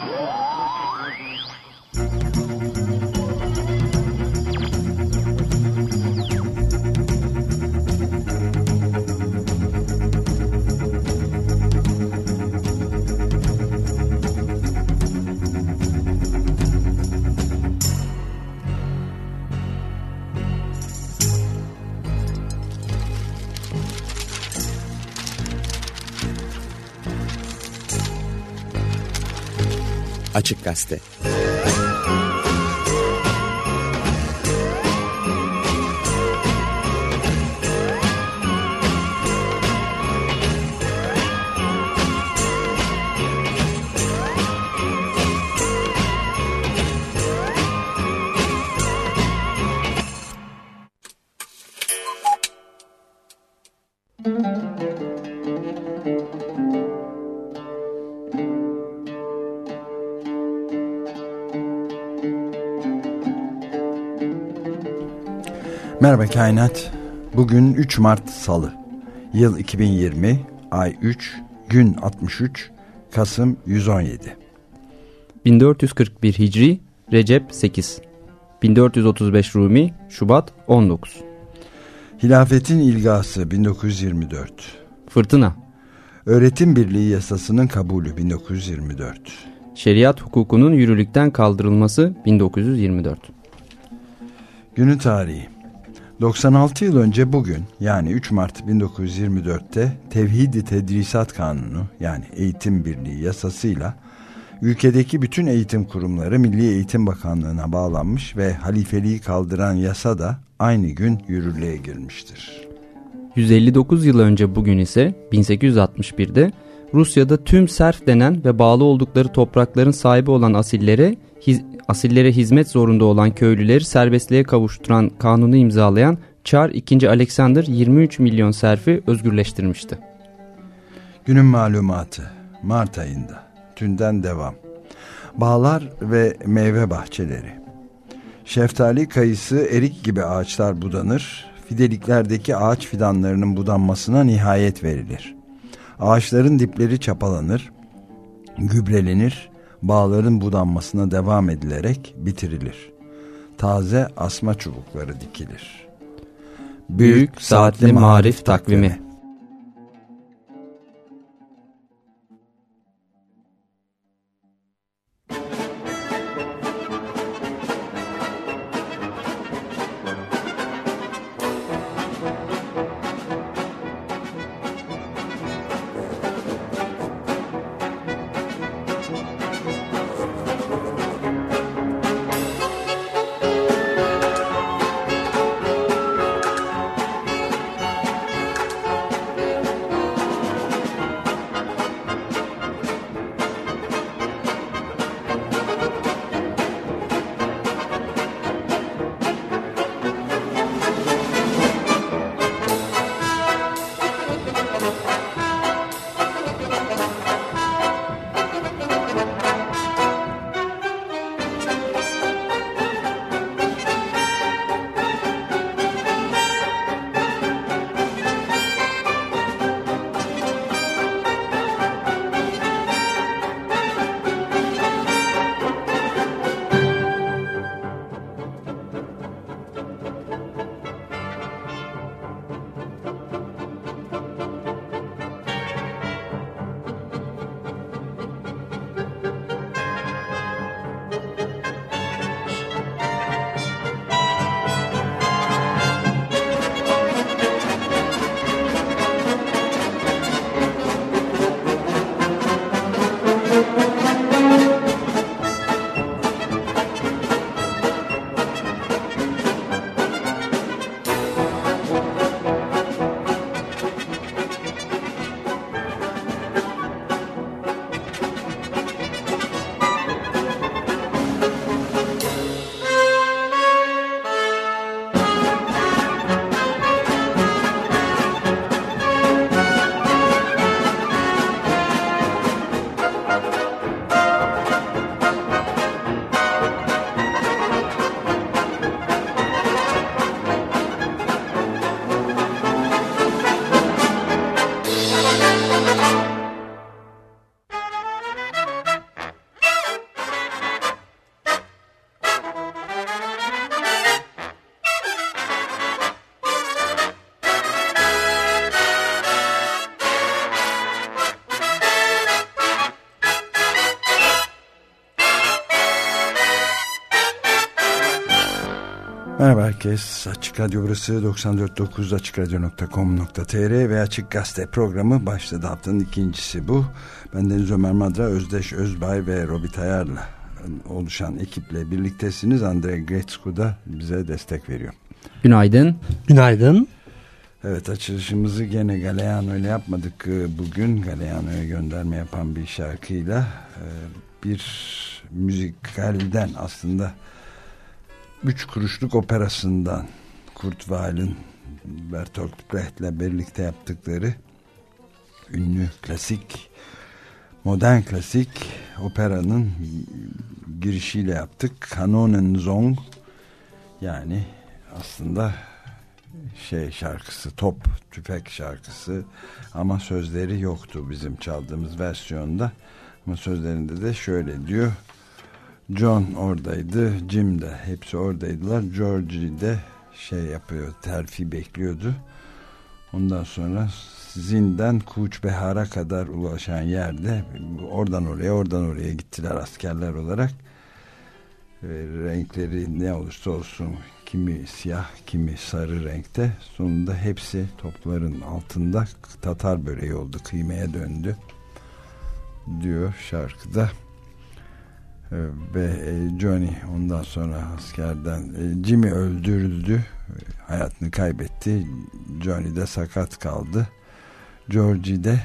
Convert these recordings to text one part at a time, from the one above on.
Whoa! Açık Gazete Merhaba Kainat. Bugün 3 Mart Salı. Yıl 2020, ay 3, gün 63, Kasım 117. 1441 Hicri, Recep 8. 1435 Rumi, Şubat 19. Hilafetin ilgası 1924. Fırtına. Öğretim Birliği Yasasının kabulü 1924. Şeriat hukukunun yürürlükten kaldırılması 1924. Günü tarihi 96 yıl önce bugün yani 3 Mart 1924'te Tevhid-i Tedrisat Kanunu yani Eğitim Birliği yasasıyla ülkedeki bütün eğitim kurumları Milli Eğitim Bakanlığı'na bağlanmış ve halifeliği kaldıran yasa da aynı gün yürürlüğe girmiştir. 159 yıl önce bugün ise 1861'de Rusya'da tüm serf denen ve bağlı oldukları toprakların sahibi olan asillere asillere hizmet zorunda olan köylüleri serbestliğe kavuşturan kanunu imzalayan Çar II. Alexander 23 milyon serfi özgürleştirmişti. Günün malumatı Mart ayında tünden devam. Bağlar ve meyve bahçeleri. Şeftali, kayısı, erik gibi ağaçlar budanır. Fideliklerdeki ağaç fidanlarının budanmasına nihayet verilir. Ağaçların dipleri çapalanır, gübrelenir bağların budanmasına devam edilerek bitirilir. Taze asma çubukları dikilir. Büyük Saatli Marif Takvimi herkes. Açık Radyo burası 94.9 AçıkRadyo.com.tr ve Açık Gazete programı başladı. Haftanın ikincisi bu. Ben Deniz Ömer Madra, Özdeş Özbay ve Robi Tayar'la oluşan ekiple birliktesiniz. Andre Gretzko da bize destek veriyor. Günaydın. Günaydın. Evet açılışımızı gene Galeano ile yapmadık bugün. Galeano'ya gönderme yapan bir şarkıyla e, bir müzikalden aslında Üç Kuruşluk Operası'ndan Kurt Weill'in Bertolt Brecht'le birlikte yaptıkları ünlü klasik modern klasik operanın girişiyle yaptık. Kanonenzong yani aslında şey şarkısı top tüfek şarkısı ama sözleri yoktu bizim çaldığımız versiyonda ama sözlerinde de şöyle diyor John oradaydı Jim de hepsi oradaydılar. Georgie de şey yapıyor terfi bekliyordu. Ondan sonra Zin'den Kuçbehar'a kadar ulaşan yerde oradan oraya oradan oraya gittiler askerler olarak. Renkleri ne olursa olsun kimi siyah kimi sarı renkte. Sonunda hepsi topların altında Tatar böreği oldu kıymaya döndü diyor şarkıda ve e, Johnny ondan sonra askerden e, Jimmy öldürüldü hayatını kaybetti Johnny de sakat kaldı Georgie de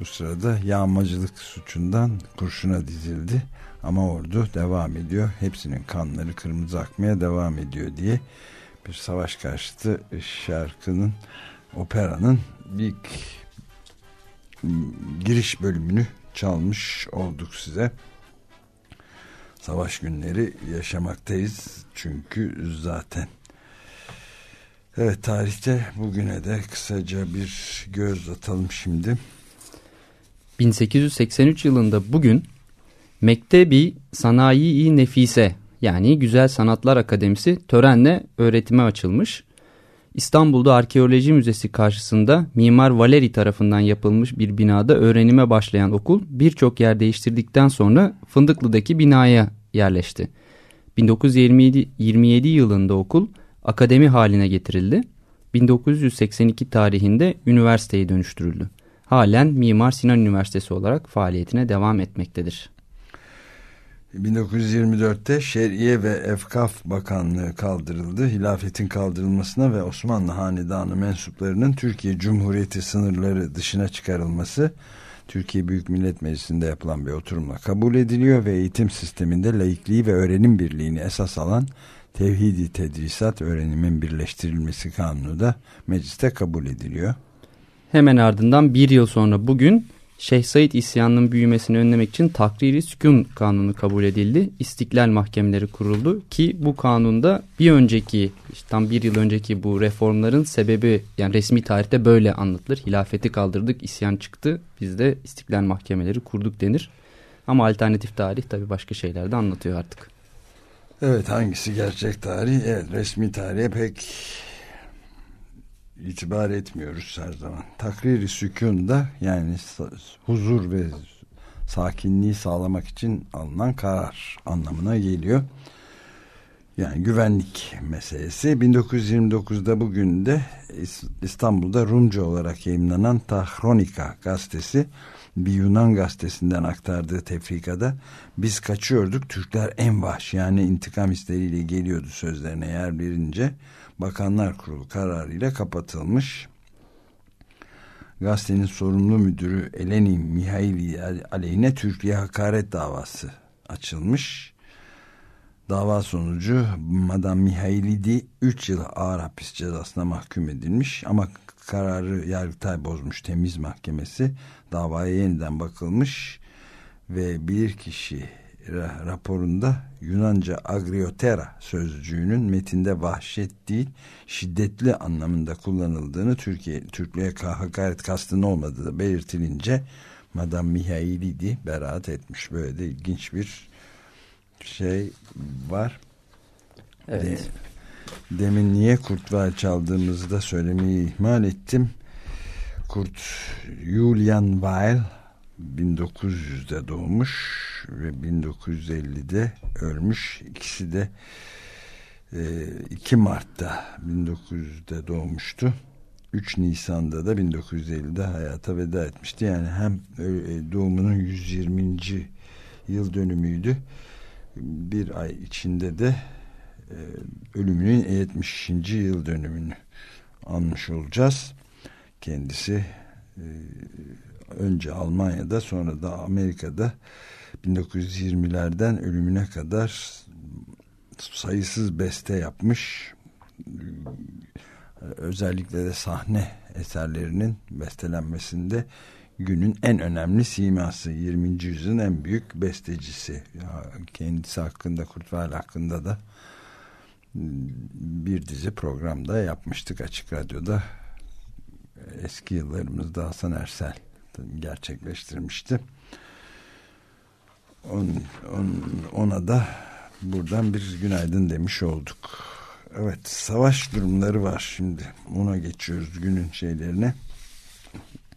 bu sırada yağmacılık suçundan kurşuna dizildi ama ordu devam ediyor. Hepsinin kanları kırmızı akmaya devam ediyor diye bir savaş karşıtı şarkının operanın ilk giriş bölümünü çalmış olduk size. Savaş günleri yaşamaktayız çünkü zaten. Evet tarihte bugüne de kısaca bir göz atalım şimdi. 1883 yılında bugün Mektebi Sanayi-i Nefise yani Güzel Sanatlar Akademisi törenle öğretime açılmış. İstanbul'da Arkeoloji Müzesi karşısında Mimar Valeri tarafından yapılmış bir binada öğrenime başlayan okul birçok yer değiştirdikten sonra Fındıklı'daki binaya yerleşti. 1927 27 yılında okul akademi haline getirildi. 1982 tarihinde üniversiteye dönüştürüldü. Halen Mimar Sinan Üniversitesi olarak faaliyetine devam etmektedir. 1924'te Şer'iye ve Efkaf Bakanlığı kaldırıldı. Hilafetin kaldırılmasına ve Osmanlı Hanedanı mensuplarının Türkiye Cumhuriyeti sınırları dışına çıkarılması Türkiye Büyük Millet Meclisi'nde yapılan bir oturumla kabul ediliyor ve eğitim sisteminde laikliği ve öğrenim birliğini esas alan Tevhidi Tedrisat Öğrenimin Birleştirilmesi Kanunu da mecliste kabul ediliyor. Hemen ardından bir yıl sonra bugün Şeyh Said isyanının büyümesini önlemek için takriri sükun kanunu kabul edildi. İstiklal mahkemeleri kuruldu ki bu kanunda bir önceki işte tam bir yıl önceki bu reformların sebebi yani resmi tarihte böyle anlatılır. Hilafeti kaldırdık isyan çıktı biz de istiklal mahkemeleri kurduk denir. Ama alternatif tarih tabi başka şeyler de anlatıyor artık. Evet hangisi gerçek tarih? Evet resmi tarihe pek itibar etmiyoruz her zaman. Takriri sükun da yani huzur ve sakinliği sağlamak için alınan karar anlamına geliyor. Yani güvenlik meselesi. 1929'da bugün de İstanbul'da Rumca olarak yayınlanan Tahronika gazetesi bir Yunan gazetesinden aktardığı tefrikada biz kaçıyorduk Türkler en vahş yani intikam isteriyle geliyordu sözlerine yer verince Bakanlar Kurulu kararıyla kapatılmış. Gazetenin sorumlu müdürü Eleni Mihaili aleyhine Türkiye hakaret davası açılmış. Dava sonucu Madame Mihailidi 3 yıl ağır hapis cezasına mahkum edilmiş ama kararı Yargıtay bozmuş temiz mahkemesi davaya yeniden bakılmış ve bir kişi raporunda Yunanca agriotera sözcüğünün metinde vahşet değil şiddetli anlamında kullanıldığını Türkiye Türklüğe hakaret kastının olmadığı da belirtilince Madame Mihailidi beraat etmiş. Böyle de ilginç bir şey var. Evet. De, demin niye Kurtval çaldığımızı da söylemeyi ihmal ettim. Kurt Julian Weil 1900'de doğmuş ve 1950'de ölmüş. İkisi de 2 Mart'ta 1900'de doğmuştu. 3 Nisan'da da 1950'de hayata veda etmişti. Yani hem e, doğumunun 120. yıl dönümüydü. Bir ay içinde de e, ölümünün 70. yıl dönümünü anmış olacağız. Kendisi e, önce Almanya'da sonra da Amerika'da 1920'lerden ölümüne kadar sayısız beste yapmış özellikle de sahne eserlerinin bestelenmesinde günün en önemli siması 20. yüzyılın en büyük bestecisi kendisi hakkında Kurtval hakkında da bir dizi programda yapmıştık Açık Radyo'da eski yıllarımızda Hasan Ersel gerçekleştirmişti. On, on, ona da buradan bir günaydın demiş olduk. Evet savaş durumları var şimdi. Ona geçiyoruz günün şeylerine.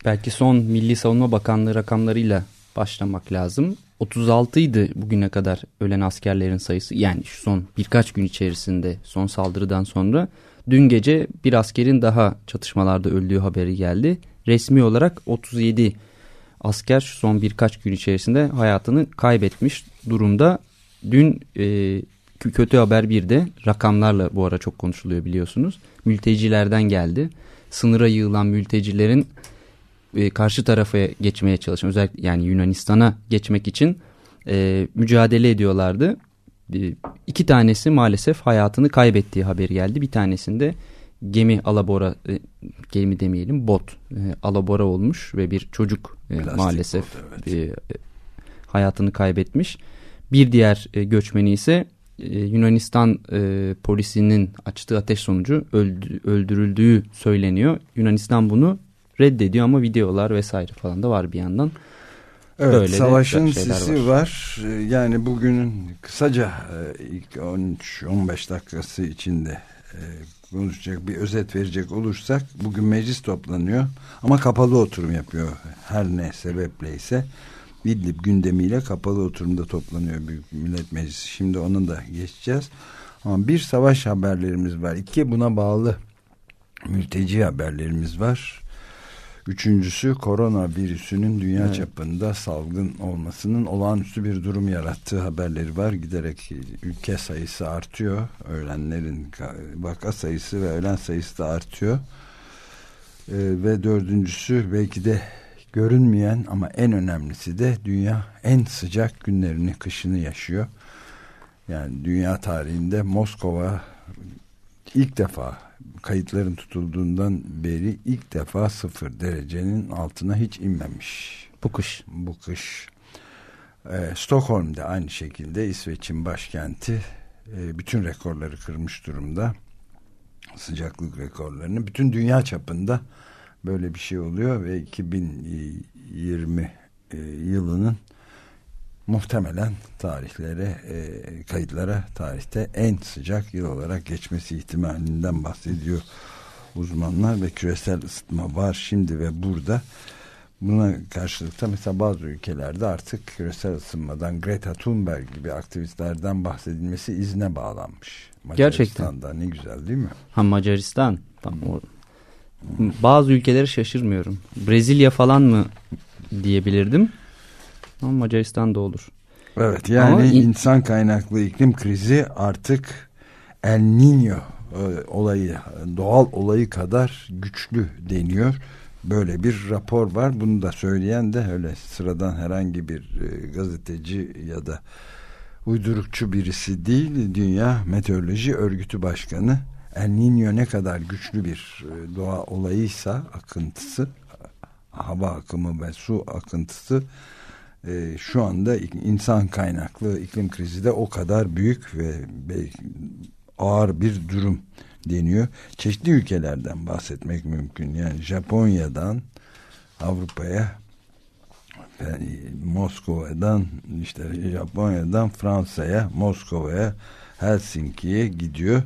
Belki son Milli Savunma Bakanlığı rakamlarıyla başlamak lazım. 36 idi bugüne kadar ölen askerlerin sayısı. Yani şu son birkaç gün içerisinde son saldırıdan sonra dün gece bir askerin daha çatışmalarda öldüğü haberi geldi resmi olarak 37 asker son birkaç gün içerisinde hayatını kaybetmiş durumda dün e, kötü haber bir de rakamlarla bu ara çok konuşuluyor biliyorsunuz. Mültecilerden geldi. Sınıra yığılan mültecilerin e, karşı tarafa geçmeye çalışan özellikle yani Yunanistan'a geçmek için e, mücadele ediyorlardı. E, iki tanesi maalesef hayatını kaybettiği haberi geldi. Bir tanesinde gemi alabora e, gemi demeyelim bot e, alabora olmuş ve bir çocuk e, maalesef bot, evet. e, hayatını kaybetmiş. Bir diğer e, göçmeni ise e, Yunanistan e, polisinin açtığı ateş sonucu öldü, öldürüldüğü söyleniyor. Yunanistan bunu reddediyor ama videolar vesaire falan da var bir yandan. Evet Böyle savaşın sisi var. var. E, yani bugünün kısaca e, ilk 13-15 dakikası içinde konuşacak bir özet verecek olursak bugün meclis toplanıyor ama kapalı oturum yapıyor her ne sebepleyse. İdlib gündemiyle kapalı oturumda toplanıyor Büyük Millet Meclisi. Şimdi onu da geçeceğiz. Ama bir savaş haberlerimiz var. İki buna bağlı mülteci haberlerimiz var. Üçüncüsü korona virüsünün dünya evet. çapında salgın olmasının olağanüstü bir durum yarattığı haberleri var. Giderek ülke sayısı artıyor. Ölenlerin vaka sayısı ve ölen sayısı da artıyor. Ee, ve dördüncüsü belki de görünmeyen ama en önemlisi de dünya en sıcak günlerini, kışını yaşıyor. Yani dünya tarihinde Moskova ilk defa kayıtların tutulduğundan beri ilk defa sıfır derecenin altına hiç inmemiş. Bu kış. Bu kış. Ee, Stockholm'da aynı şekilde İsveç'in başkenti e, bütün rekorları kırmış durumda. Sıcaklık rekorlarını. Bütün dünya çapında böyle bir şey oluyor ve 2020 e, yılının muhtemelen tarihlere e, kayıtlara tarihte en sıcak yıl olarak geçmesi ihtimalinden bahsediyor uzmanlar ve küresel ısıtma var şimdi ve burada buna karşılıkta mesela bazı ülkelerde artık küresel ısınmadan Greta Thunberg gibi aktivistlerden bahsedilmesi izne bağlanmış. Macaristan'da Gerçekten. ne güzel değil mi? Ha Macaristan tam hmm. bazı ülkeleri şaşırmıyorum. Brezilya falan mı diyebilirdim. Ama Macaristan da olur. Evet yani Ama insan kaynaklı iklim krizi artık El Niño e, olayı doğal olayı kadar güçlü deniyor. Böyle bir rapor var. Bunu da söyleyen de öyle sıradan herhangi bir e, gazeteci ya da uydurukçu birisi değil. Dünya Meteoroloji Örgütü Başkanı El Niño ne kadar güçlü bir e, doğa olayıysa akıntısı hava akımı ve su akıntısı e, şu anda insan kaynaklı iklim krizi de o kadar büyük ve ağır bir durum deniyor. Çeşitli ülkelerden bahsetmek mümkün. Yani Japonya'dan Avrupa'ya yani Moskova'dan işte Japonya'dan Fransa'ya Moskova'ya Helsinki'ye gidiyor.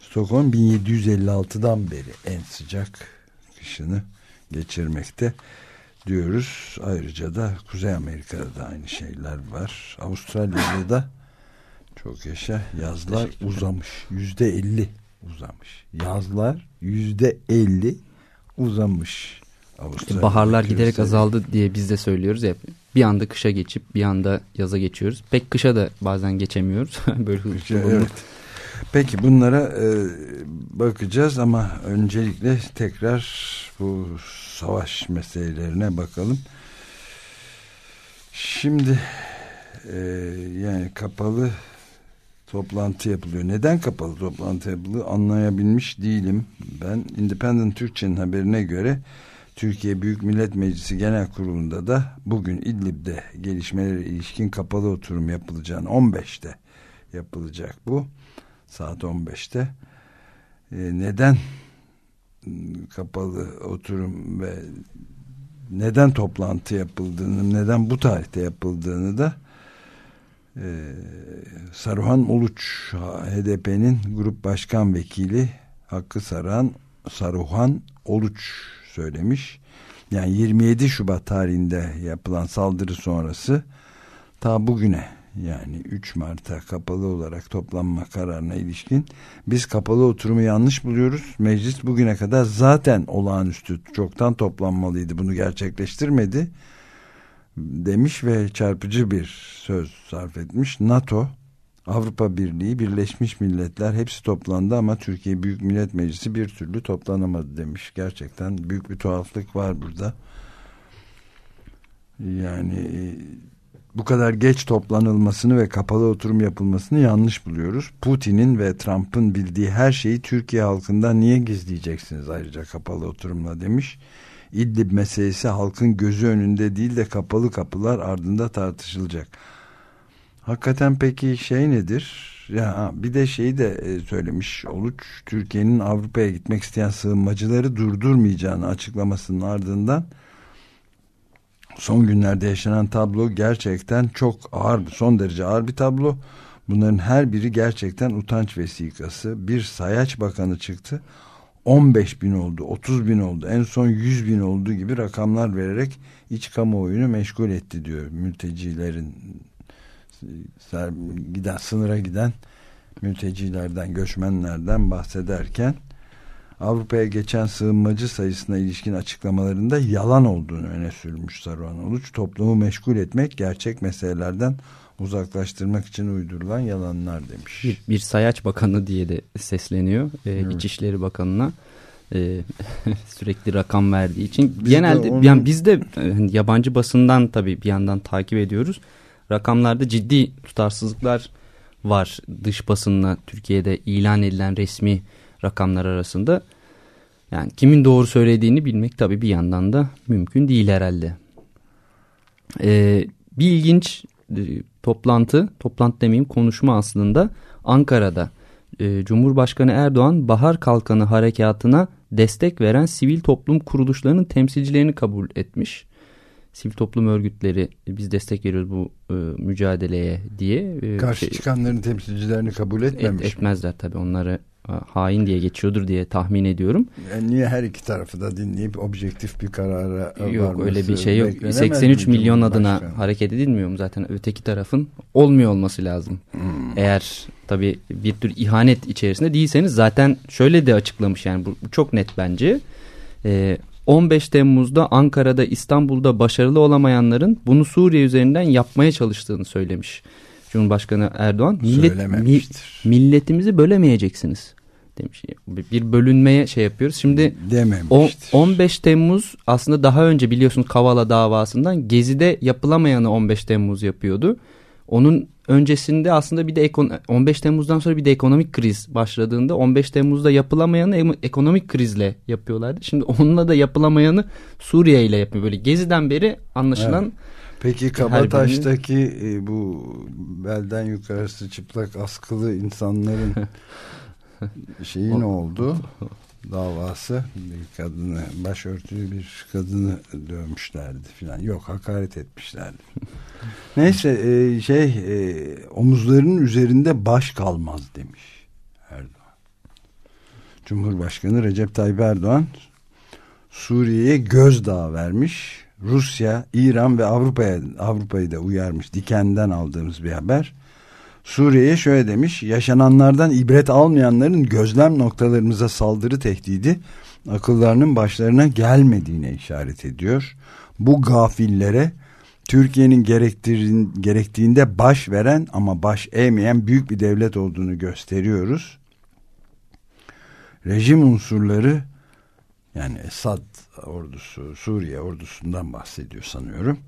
Stockholm 1756'dan beri en sıcak kışını geçirmekte diyoruz. Ayrıca da Kuzey Amerika'da da aynı şeyler var. Avustralya'da da Çok yaşa. Yazlar uzamış. Yüzde elli uzamış. Yazlar yüzde elli uzamış. Avustralya Baharlar giderek azaldı diye biz de söylüyoruz ya. Bir anda kışa geçip bir anda yaza geçiyoruz. Pek kışa da bazen geçemiyoruz. Böyle hızlı evet. Peki bunlara e, bakacağız ama öncelikle tekrar bu savaş meselelerine bakalım. Şimdi e, yani kapalı toplantı yapılıyor. Neden kapalı toplantı yapılıyor anlayabilmiş değilim. Ben Independent Türkçe'nin haberine göre Türkiye Büyük Millet Meclisi Genel Kurulu'nda da bugün İdlib'de gelişmelere ilişkin kapalı oturum yapılacağını 15'te yapılacak bu saat 15'te e, neden kapalı oturum ve neden toplantı yapıldığını neden bu tarihte yapıldığını da e, Saruhan Uluç HDP'nin grup başkan vekili Hakkı Saruhan Saruhan Oluç söylemiş. Yani 27 Şubat tarihinde yapılan saldırı sonrası ta bugüne yani 3 Mart'a kapalı olarak toplanma kararına ilişkin biz kapalı oturumu yanlış buluyoruz. Meclis bugüne kadar zaten olağanüstü çoktan toplanmalıydı. Bunu gerçekleştirmedi demiş ve çarpıcı bir söz sarf etmiş. NATO, Avrupa Birliği, Birleşmiş Milletler hepsi toplandı ama Türkiye Büyük Millet Meclisi bir türlü toplanamadı demiş. Gerçekten büyük bir tuhaflık var burada. Yani bu kadar geç toplanılmasını ve kapalı oturum yapılmasını yanlış buluyoruz. Putin'in ve Trump'ın bildiği her şeyi Türkiye halkından niye gizleyeceksiniz ayrıca kapalı oturumla demiş. İdlib meselesi halkın gözü önünde değil de kapalı kapılar ardında tartışılacak. Hakikaten peki şey nedir? Ya bir de şeyi de e, söylemiş Oluç Türkiye'nin Avrupa'ya gitmek isteyen sığınmacıları durdurmayacağını açıklamasının ardından son günlerde yaşanan tablo gerçekten çok ağır, son derece ağır bir tablo. Bunların her biri gerçekten utanç vesikası. Bir sayaç bakanı çıktı. 15 bin oldu, 30 bin oldu, en son 100 bin olduğu gibi rakamlar vererek iç kamuoyunu meşgul etti diyor mültecilerin giden sınıra giden mültecilerden, göçmenlerden bahsederken Avrupa'ya geçen sığınmacı sayısına ilişkin açıklamalarında yalan olduğunu öne sürmüş Saruhan Uluç. Toplumu meşgul etmek, gerçek meselelerden uzaklaştırmak için uydurulan yalanlar demiş. Bir, bir sayaç bakanı diye de sesleniyor ee, evet. İçişleri Bakanı'na. Ee, sürekli rakam verdiği için biz genelde onu... yani biz de e, hani yabancı basından tabii bir yandan takip ediyoruz. Rakamlarda ciddi tutarsızlıklar var dış basınla Türkiye'de ilan edilen resmi rakamlar arasında. Yani kimin doğru söylediğini bilmek tabii bir yandan da mümkün değil herhalde. Ee, bir ilginç e, toplantı, toplantı demeyeyim konuşma aslında Ankara'da. E, Cumhurbaşkanı Erdoğan Bahar Kalkanı harekatına destek veren sivil toplum kuruluşlarının temsilcilerini kabul etmiş. Sivil toplum örgütleri biz destek veriyoruz bu e, mücadeleye diye. E, Karşı şey, çıkanların temsilcilerini kabul etmemiş et, Etmezler tabii onları hain diye geçiyordur diye tahmin ediyorum. Yani niye her iki tarafı da dinleyip objektif bir karara Yok öyle bir şey yok. 83 milyon adına başkan? hareket edilmiyor mu zaten öteki tarafın olmuyor olması lazım. Hmm. Eğer tabi bir tür ihanet içerisinde değilseniz zaten şöyle de açıklamış yani bu, bu çok net bence. Ee, 15 Temmuz'da Ankara'da İstanbul'da başarılı olamayanların bunu Suriye üzerinden yapmaya çalıştığını söylemiş. Cumhurbaşkanı Erdoğan millet, mi, milletimizi bölemeyeceksiniz demiş. Bir bölünmeye şey yapıyoruz. Şimdi o, 15 Temmuz aslında daha önce biliyorsunuz Kavala davasından Gezi'de yapılamayanı 15 Temmuz yapıyordu. Onun öncesinde aslında bir de 15 Temmuz'dan sonra bir de ekonomik kriz başladığında 15 Temmuz'da yapılamayanı ekonomik krizle yapıyorlardı. Şimdi onunla da yapılamayanı Suriye ile yapıyor. Böyle Gezi'den beri anlaşılan evet. Peki Kabataş'taki e, bu belden yukarısı çıplak askılı insanların şeyi ne oldu? Davası bir kadını başörtülü bir kadını dövmüşlerdi filan. Yok hakaret etmişlerdi. Neyse e, şey e, omuzlarının üzerinde baş kalmaz demiş Erdoğan. Cumhurbaşkanı Recep Tayyip Erdoğan Suriye'ye gözdağı vermiş. Rusya, İran ve Avrupa'ya Avrupa'yı da uyarmış. Diken'den aldığımız bir haber. Suriye'ye şöyle demiş. Yaşananlardan ibret almayanların gözlem noktalarımıza saldırı tehdidi akıllarının başlarına gelmediğine işaret ediyor. Bu gafillere Türkiye'nin gerektiğinde baş veren ama baş eğmeyen büyük bir devlet olduğunu gösteriyoruz. Rejim unsurları yani Esad ordusu, Suriye ordusundan bahsediyor sanıyorum.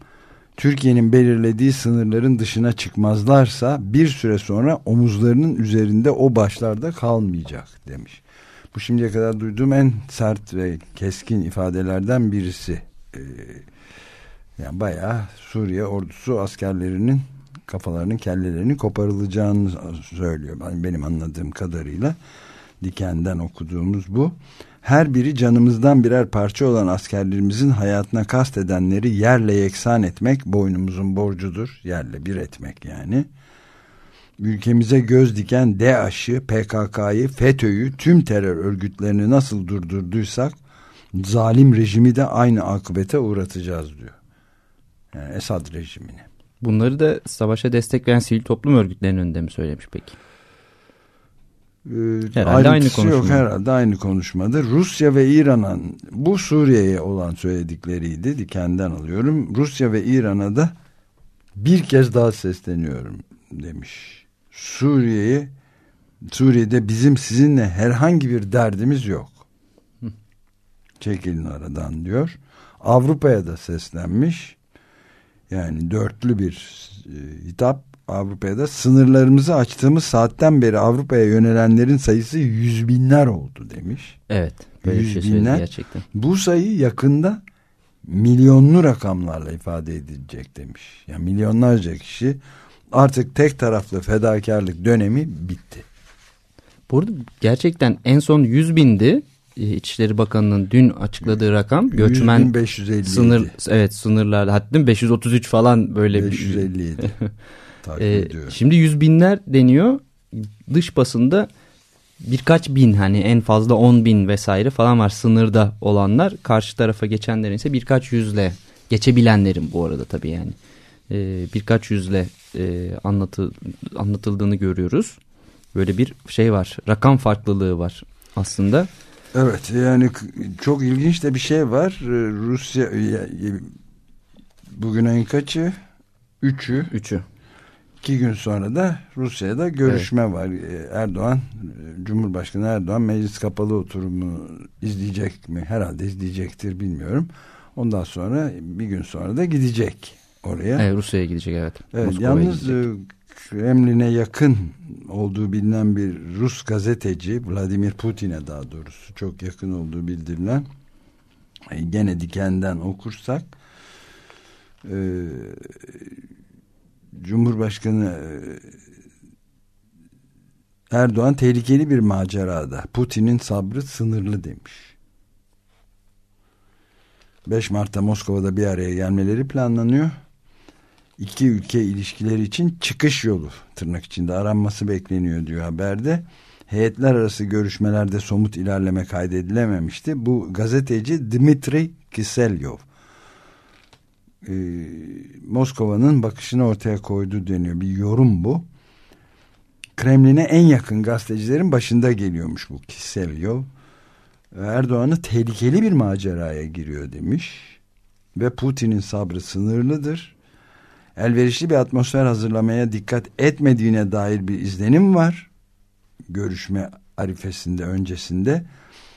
Türkiye'nin belirlediği sınırların dışına çıkmazlarsa bir süre sonra omuzlarının üzerinde o başlarda kalmayacak demiş. Bu şimdiye kadar duyduğum en sert ve keskin ifadelerden birisi. Ee, yani bayağı Suriye ordusu askerlerinin kafalarının kellelerinin koparılacağını söylüyor. Benim anladığım kadarıyla dikenden okuduğumuz bu. Her biri canımızdan birer parça olan askerlerimizin hayatına kast edenleri yerle yeksan etmek boynumuzun borcudur. Yerle bir etmek yani. Ülkemize göz diken DAEŞ'ı, PKK'yı, FETÖ'yü, tüm terör örgütlerini nasıl durdurduysak zalim rejimi de aynı akıbete uğratacağız diyor. Yani Esad rejimini. Bunları da savaşa destek veren sivil toplum örgütlerinin önünde mi söylemiş peki? Ee, herhalde aynı konuşma. Yok herhalde aynı konuşmadır. Rusya ve İran'ın bu Suriye'ye olan söyledikleriydi. Dikenden alıyorum. Rusya ve İran'a da bir kez daha sesleniyorum demiş. Suriye'ye Suriye'de bizim sizinle herhangi bir derdimiz yok. Çekilin aradan diyor. Avrupa'ya da seslenmiş. Yani dörtlü bir hitap Avrupa'ya da sınırlarımızı açtığımız saatten beri Avrupa'ya yönelenlerin sayısı yüz binler oldu demiş. Evet. Böyle yüz şey binler. Gerçekten. Bu sayı yakında milyonlu rakamlarla ifade edilecek demiş. Yani milyonlarca kişi artık tek taraflı fedakarlık dönemi bitti. Burada gerçekten en son 100 bindi. E, İçişleri Bakanı'nın dün açıkladığı rakam göçmen 557. sınır evet sınırlar hatta 533 falan böyle 557. bir ee, şimdi yüz binler deniyor. Dış basında birkaç bin hani en fazla on bin vesaire falan var sınırda olanlar. Karşı tarafa geçenlerin ise birkaç yüzle geçebilenlerin bu arada tabii yani. Ee, birkaç yüzle e, anlatı, anlatıldığını görüyoruz. Böyle bir şey var. Rakam farklılığı var aslında. Evet yani çok ilginç de bir şey var. Ee, Rusya bugün en kaçı? Üçü. Üçü. İki gün sonra da Rusya'da görüşme evet. var. Ee, Erdoğan, Cumhurbaşkanı Erdoğan meclis kapalı oturumu izleyecek mi? Herhalde izleyecektir bilmiyorum. Ondan sonra bir gün sonra da gidecek oraya. Evet, Rusya'ya gidecek evet. evet yalnız e, Kremlin'e yakın olduğu bilinen bir Rus gazeteci Vladimir Putin'e daha doğrusu çok yakın olduğu bildirilen e, gene dikenden okursak e, Cumhurbaşkanı e, Erdoğan tehlikeli bir macerada. Putin'in sabrı sınırlı demiş. 5 Mart'ta Moskova'da bir araya gelmeleri planlanıyor. İki ülke ilişkileri için çıkış yolu tırnak içinde aranması bekleniyor diyor haberde. Heyetler arası görüşmelerde somut ilerleme kaydedilememişti. Bu gazeteci Dmitri Kiselyov e, Moskova'nın bakışını ortaya koydu deniyor. Bir yorum bu. Kremlin'e en yakın gazetecilerin başında geliyormuş bu Kiselyov. Erdoğan'ı tehlikeli bir maceraya giriyor demiş. Ve Putin'in sabrı sınırlıdır. Elverişli bir atmosfer hazırlamaya dikkat etmediğine dair bir izlenim var. Görüşme arifesinde öncesinde.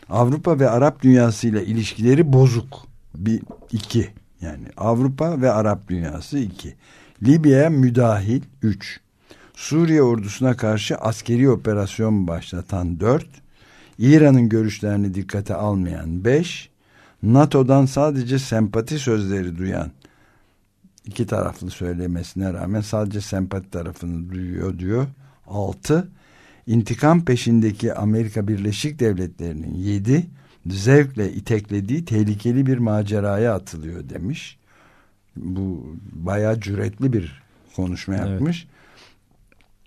Avrupa ve Arap dünyasıyla ilişkileri bozuk. Bir, iki. Yani Avrupa ve Arap dünyası iki. Libya'ya müdahil üç. Suriye ordusuna karşı askeri operasyon başlatan dört. İran'ın görüşlerini dikkate almayan beş. NATO'dan sadece sempati sözleri duyan iki taraflı söylemesine rağmen sadece sempati tarafını duyuyor diyor. Altı. İntikam peşindeki Amerika Birleşik Devletleri'nin yedi zevkle iteklediği tehlikeli bir maceraya atılıyor demiş. Bu bayağı cüretli bir konuşma yapmış.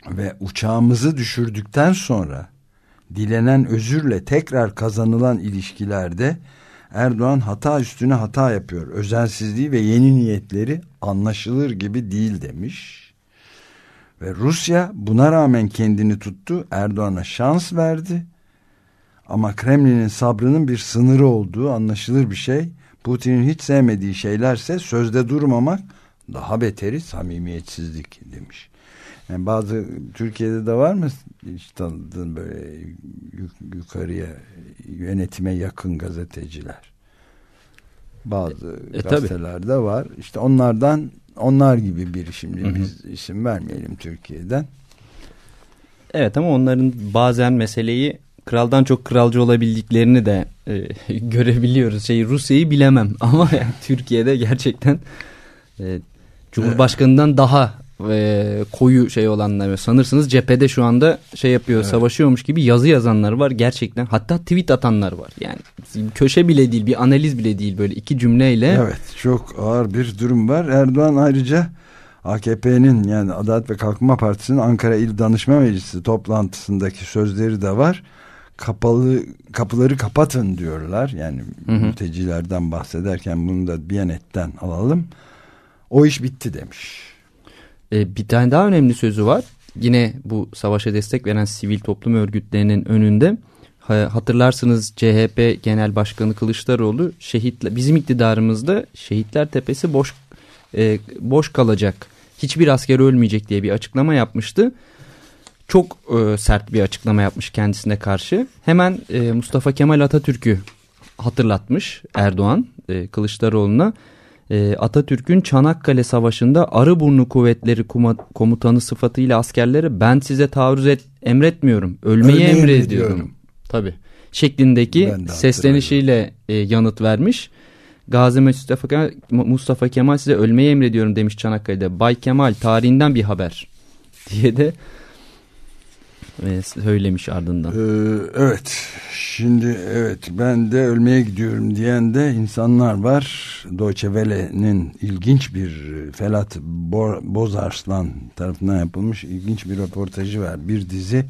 Evet. Ve uçağımızı düşürdükten sonra dilenen özürle tekrar kazanılan ilişkilerde Erdoğan hata üstüne hata yapıyor. Özensizliği ve yeni niyetleri anlaşılır gibi değil demiş. Ve Rusya buna rağmen kendini tuttu. Erdoğan'a şans verdi. Ama Kremlin'in sabrının bir sınırı olduğu anlaşılır bir şey. Putin'in hiç sevmediği şeylerse sözde durmamak daha beteri samimiyetsizlik demiş. Yani bazı Türkiye'de de var mı hiç tanıdığın böyle yukarıya yönetime yakın gazeteciler? Bazı e, gazetelerde tabii. var. İşte onlardan onlar gibi biri şimdi hı hı. biz isim vermeyelim Türkiye'den. Evet ama onların bazen meseleyi kraldan çok kralcı olabildiklerini de e, görebiliyoruz. Şey Rusya'yı bilemem ama yani Türkiye'de gerçekten e, Cumhurbaşkanından daha e, koyu şey olanlar sanırsınız cephede şu anda şey yapıyor evet. savaşıyormuş gibi yazı yazanlar var gerçekten hatta tweet atanlar var yani köşe bile değil bir analiz bile değil böyle iki cümleyle. Evet çok ağır bir durum var Erdoğan ayrıca AKP'nin yani Adalet ve Kalkınma Partisi'nin Ankara İl Danışma Meclisi toplantısındaki sözleri de var kapalı kapıları kapatın diyorlar yani hı hı. mültecilerden bahsederken bunu da Biyanet'ten alalım o iş bitti demiş. E, bir tane daha önemli sözü var. Yine bu savaşa destek veren sivil toplum örgütlerinin önünde hatırlarsınız CHP Genel Başkanı Kılıçdaroğlu şehitler bizim iktidarımızda şehitler tepesi boş e, boş kalacak. Hiçbir asker ölmeyecek diye bir açıklama yapmıştı. Çok e, sert bir açıklama yapmış kendisine karşı. Hemen e, Mustafa Kemal Atatürk'ü hatırlatmış Erdoğan e, Kılıçdaroğlu'na e, Atatürk'ün Çanakkale Savaşı'nda Arıburnu Kuvvetleri Komutanı sıfatıyla askerlere ben size taarruz et, emretmiyorum, ölmeyi, ölmeyi emrediyorum. Tabi şeklindeki seslenişiyle e, yanıt vermiş. Gazi Mustafa, Mustafa Kemal size ölmeyi emrediyorum demiş Çanakkale'de. Bay Kemal tarihinden bir haber diye de e, söylemiş ardından. Ee, evet şimdi evet ben de ölmeye gidiyorum diyen de insanlar var. Deutsche Welle'nin ilginç bir Felat Bozarslan tarafından yapılmış ilginç bir röportajı var. Bir dizi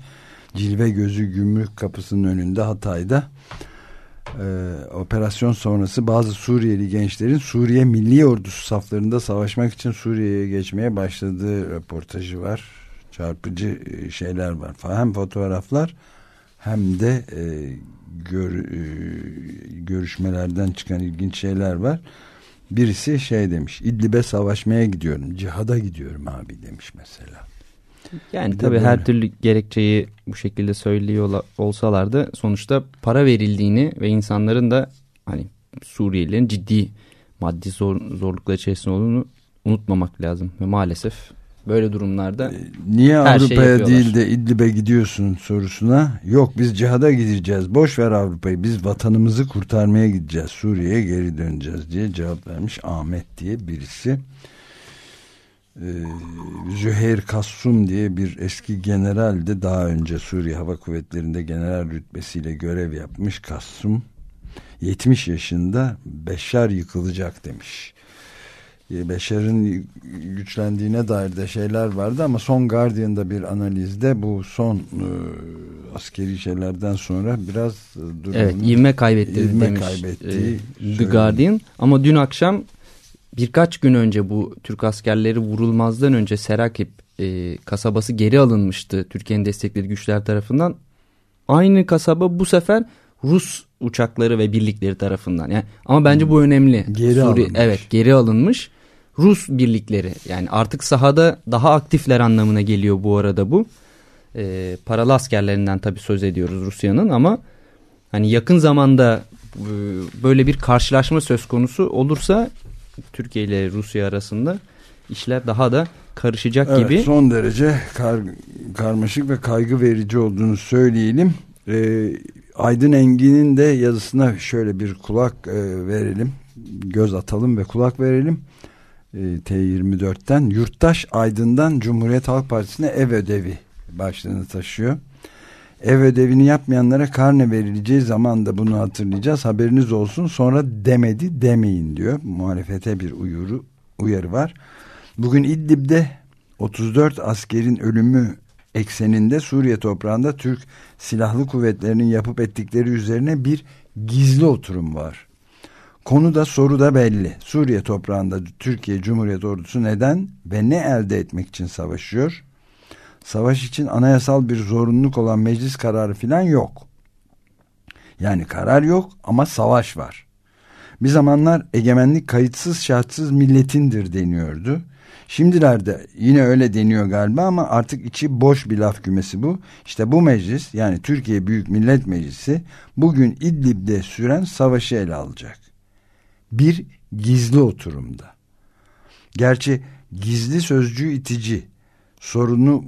Cilve Gözü Gümrük Kapısı'nın önünde Hatay'da ee, operasyon sonrası bazı Suriyeli gençlerin Suriye Milli Ordusu saflarında savaşmak için Suriye'ye geçmeye başladığı röportajı var çarpıcı e, şeyler var. Hem fotoğraflar hem de e, gör, e, görüşmelerden çıkan ilginç şeyler var. Birisi şey demiş İdlib'e savaşmaya gidiyorum. Cihada gidiyorum abi demiş mesela. Yani Bir tabii her türlü gerekçeyi bu şekilde söylüyor olsalar da sonuçta para verildiğini ve insanların da hani Suriyelilerin ciddi maddi zor, zorluklar içerisinde olduğunu unutmamak lazım. Ve maalesef Böyle durumlarda e, Niye Avrupa'ya değil de İdlib'e gidiyorsun sorusuna yok biz cihada gideceğiz boş ver Avrupa'yı biz vatanımızı kurtarmaya gideceğiz Suriye'ye geri döneceğiz diye cevap vermiş Ahmet diye birisi. Ee, Züheyr Kassum diye bir eski general de daha önce Suriye Hava Kuvvetleri'nde general rütbesiyle görev yapmış Kassum 70 yaşında Beşar yıkılacak demiş. e, Beşer'in güçlendiğine dair de şeyler vardı ama son Guardian'da bir analizde bu son e, askeri şeylerden sonra biraz e, durumunu evet, ivme kaybetti ivme demiş kaybetti, e, The Guardian ama dün akşam birkaç gün önce bu Türk askerleri vurulmazdan önce Serakip e, kasabası geri alınmıştı Türkiye'nin desteklediği güçler tarafından aynı kasaba bu sefer Rus uçakları ve birlikleri tarafından. Yani ama bence bu önemli. Geri Suriye, alınmış. Evet, geri alınmış. Rus birlikleri yani artık sahada daha aktifler anlamına geliyor bu arada bu. E, paralı askerlerinden tabii söz ediyoruz Rusya'nın ama hani yakın zamanda e, böyle bir karşılaşma söz konusu olursa Türkiye ile Rusya arasında işler daha da karışacak evet, gibi. Son derece kar, karmaşık ve kaygı verici olduğunu söyleyelim. Ee, Aydın Engin'in de yazısına şöyle bir kulak e, verelim. Göz atalım ve kulak verelim. E, T24'ten Yurttaş Aydın'dan Cumhuriyet Halk Partisi'ne ev ödevi başlığını taşıyor. Ev ödevini yapmayanlara karne verileceği zaman da bunu hatırlayacağız. Haberiniz olsun sonra demedi demeyin diyor. Muhalefete bir uyarı, uyarı var. Bugün İdlib'de 34 askerin ölümü ekseninde Suriye toprağında Türk Silahlı Kuvvetleri'nin yapıp ettikleri üzerine bir gizli oturum var. Konu da soru da belli. Suriye toprağında Türkiye Cumhuriyet Ordusu neden ve ne elde etmek için savaşıyor? Savaş için anayasal bir zorunluluk olan meclis kararı falan yok. Yani karar yok ama savaş var. Bir zamanlar egemenlik kayıtsız şartsız milletindir deniyordu. Şimdilerde yine öyle deniyor galiba ama artık içi boş bir laf kümesi bu. İşte bu meclis yani Türkiye Büyük Millet Meclisi bugün İdlib'de süren savaşı ele alacak. Bir gizli oturumda. Gerçi gizli sözcüğü itici. Sorunu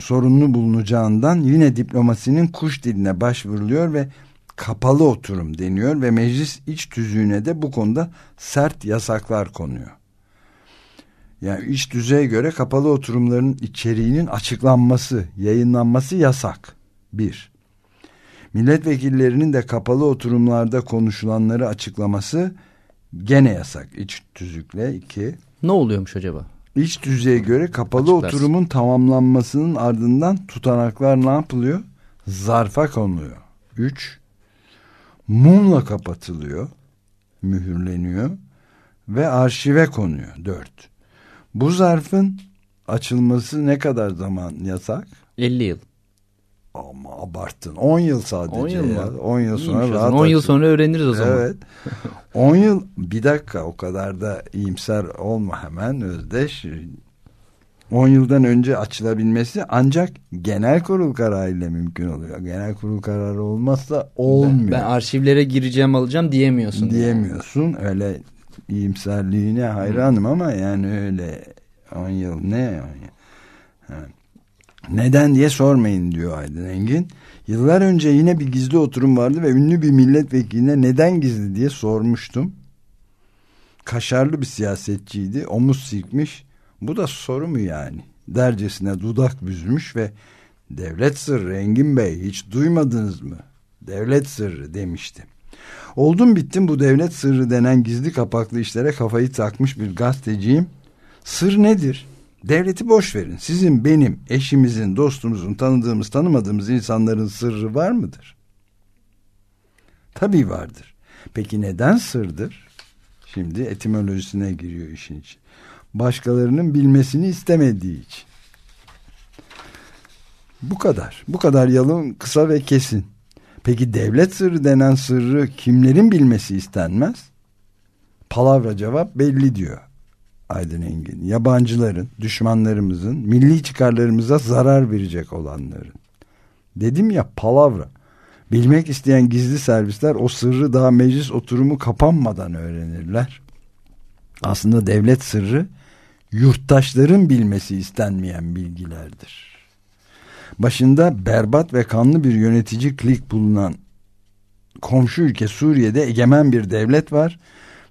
sorunlu bulunacağından yine diplomasinin kuş diline başvuruluyor ve kapalı oturum deniyor ve meclis iç tüzüğüne de bu konuda sert yasaklar konuyor. Yani iç düzeye göre kapalı oturumların içeriğinin açıklanması, yayınlanması yasak. Bir. Milletvekillerinin de kapalı oturumlarda konuşulanları açıklaması gene yasak iç tüzükle. iki. Ne oluyormuş acaba? İç düzeye göre kapalı Açıklarsın. oturumun tamamlanmasının ardından tutanaklar ne yapılıyor? Zarfa konuluyor. Üç. Mumla kapatılıyor. Mühürleniyor. Ve arşive konuyor. Dört. Bu zarfın açılması ne kadar zaman yasak? 50 yıl. Ama abarttın. 10 yıl sadece 10 yıl mı? 10 yıl sonra İyiymiş rahat zaman. 10 yıl sonra öğreniriz o zaman. Evet. 10 yıl bir dakika o kadar da iyimser olma hemen Özdeş. 10 yıldan önce açılabilmesi ancak genel kurul kararıyla mümkün oluyor. Genel kurul kararı olmazsa olmuyor. Ben arşivlere gireceğim alacağım diyemiyorsun. diyemiyorsun. Öyle iyimserliğine hayranım ama yani öyle 10 yıl ne 10 yıl? Ha. Neden diye sormayın diyor Aydın Engin. Yıllar önce yine bir gizli oturum vardı ve ünlü bir milletvekiline neden gizli diye sormuştum. Kaşarlı bir siyasetçiydi. Omuz silkmiş. Bu da soru mu yani? Dercesine dudak büzmüş ve devlet sırrı Engin Bey hiç duymadınız mı? Devlet sırrı demişti. Oldum bittim bu devlet sırrı denen gizli kapaklı işlere kafayı takmış bir gazeteciyim. Sır nedir? Devleti boş verin. Sizin, benim, eşimizin, dostumuzun, tanıdığımız, tanımadığımız insanların sırrı var mıdır? Tabii vardır. Peki neden sırdır? Şimdi etimolojisine giriyor işin için. Başkalarının bilmesini istemediği için. Bu kadar. Bu kadar yalın, kısa ve kesin. Peki devlet sırrı denen sırrı kimlerin bilmesi istenmez? Palavra cevap belli diyor Aydın Engin. Yabancıların, düşmanlarımızın, milli çıkarlarımıza zarar verecek olanların. Dedim ya palavra. Bilmek isteyen gizli servisler o sırrı daha meclis oturumu kapanmadan öğrenirler. Aslında devlet sırrı yurttaşların bilmesi istenmeyen bilgilerdir. Başında berbat ve kanlı bir yönetici klik bulunan komşu ülke Suriye'de egemen bir devlet var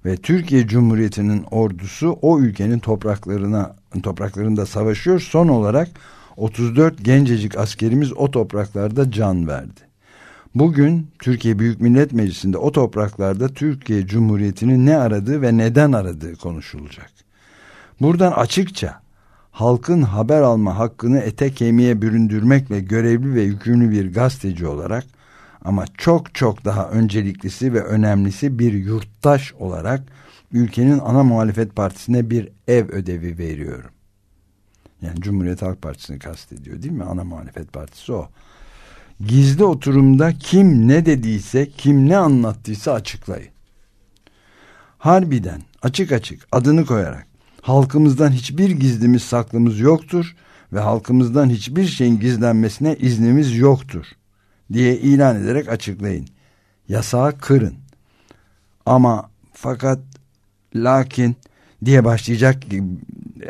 ve Türkiye Cumhuriyeti'nin ordusu o ülkenin topraklarına topraklarında savaşıyor. Son olarak 34 gencecik askerimiz o topraklarda can verdi. Bugün Türkiye Büyük Millet Meclisi'nde o topraklarda Türkiye Cumhuriyeti'nin ne aradığı ve neden aradığı konuşulacak. Buradan açıkça halkın haber alma hakkını ete kemiğe büründürmekle görevli ve yükümlü bir gazeteci olarak ama çok çok daha önceliklisi ve önemlisi bir yurttaş olarak ülkenin ana muhalefet partisine bir ev ödevi veriyorum. Yani Cumhuriyet Halk Partisi'ni kastediyor değil mi? Ana muhalefet partisi o. Gizli oturumda kim ne dediyse, kim ne anlattıysa açıklayın. Harbiden açık açık adını koyarak halkımızdan hiçbir gizlimiz saklımız yoktur ve halkımızdan hiçbir şeyin gizlenmesine iznimiz yoktur diye ilan ederek açıklayın. Yasağı kırın. Ama fakat lakin diye başlayacak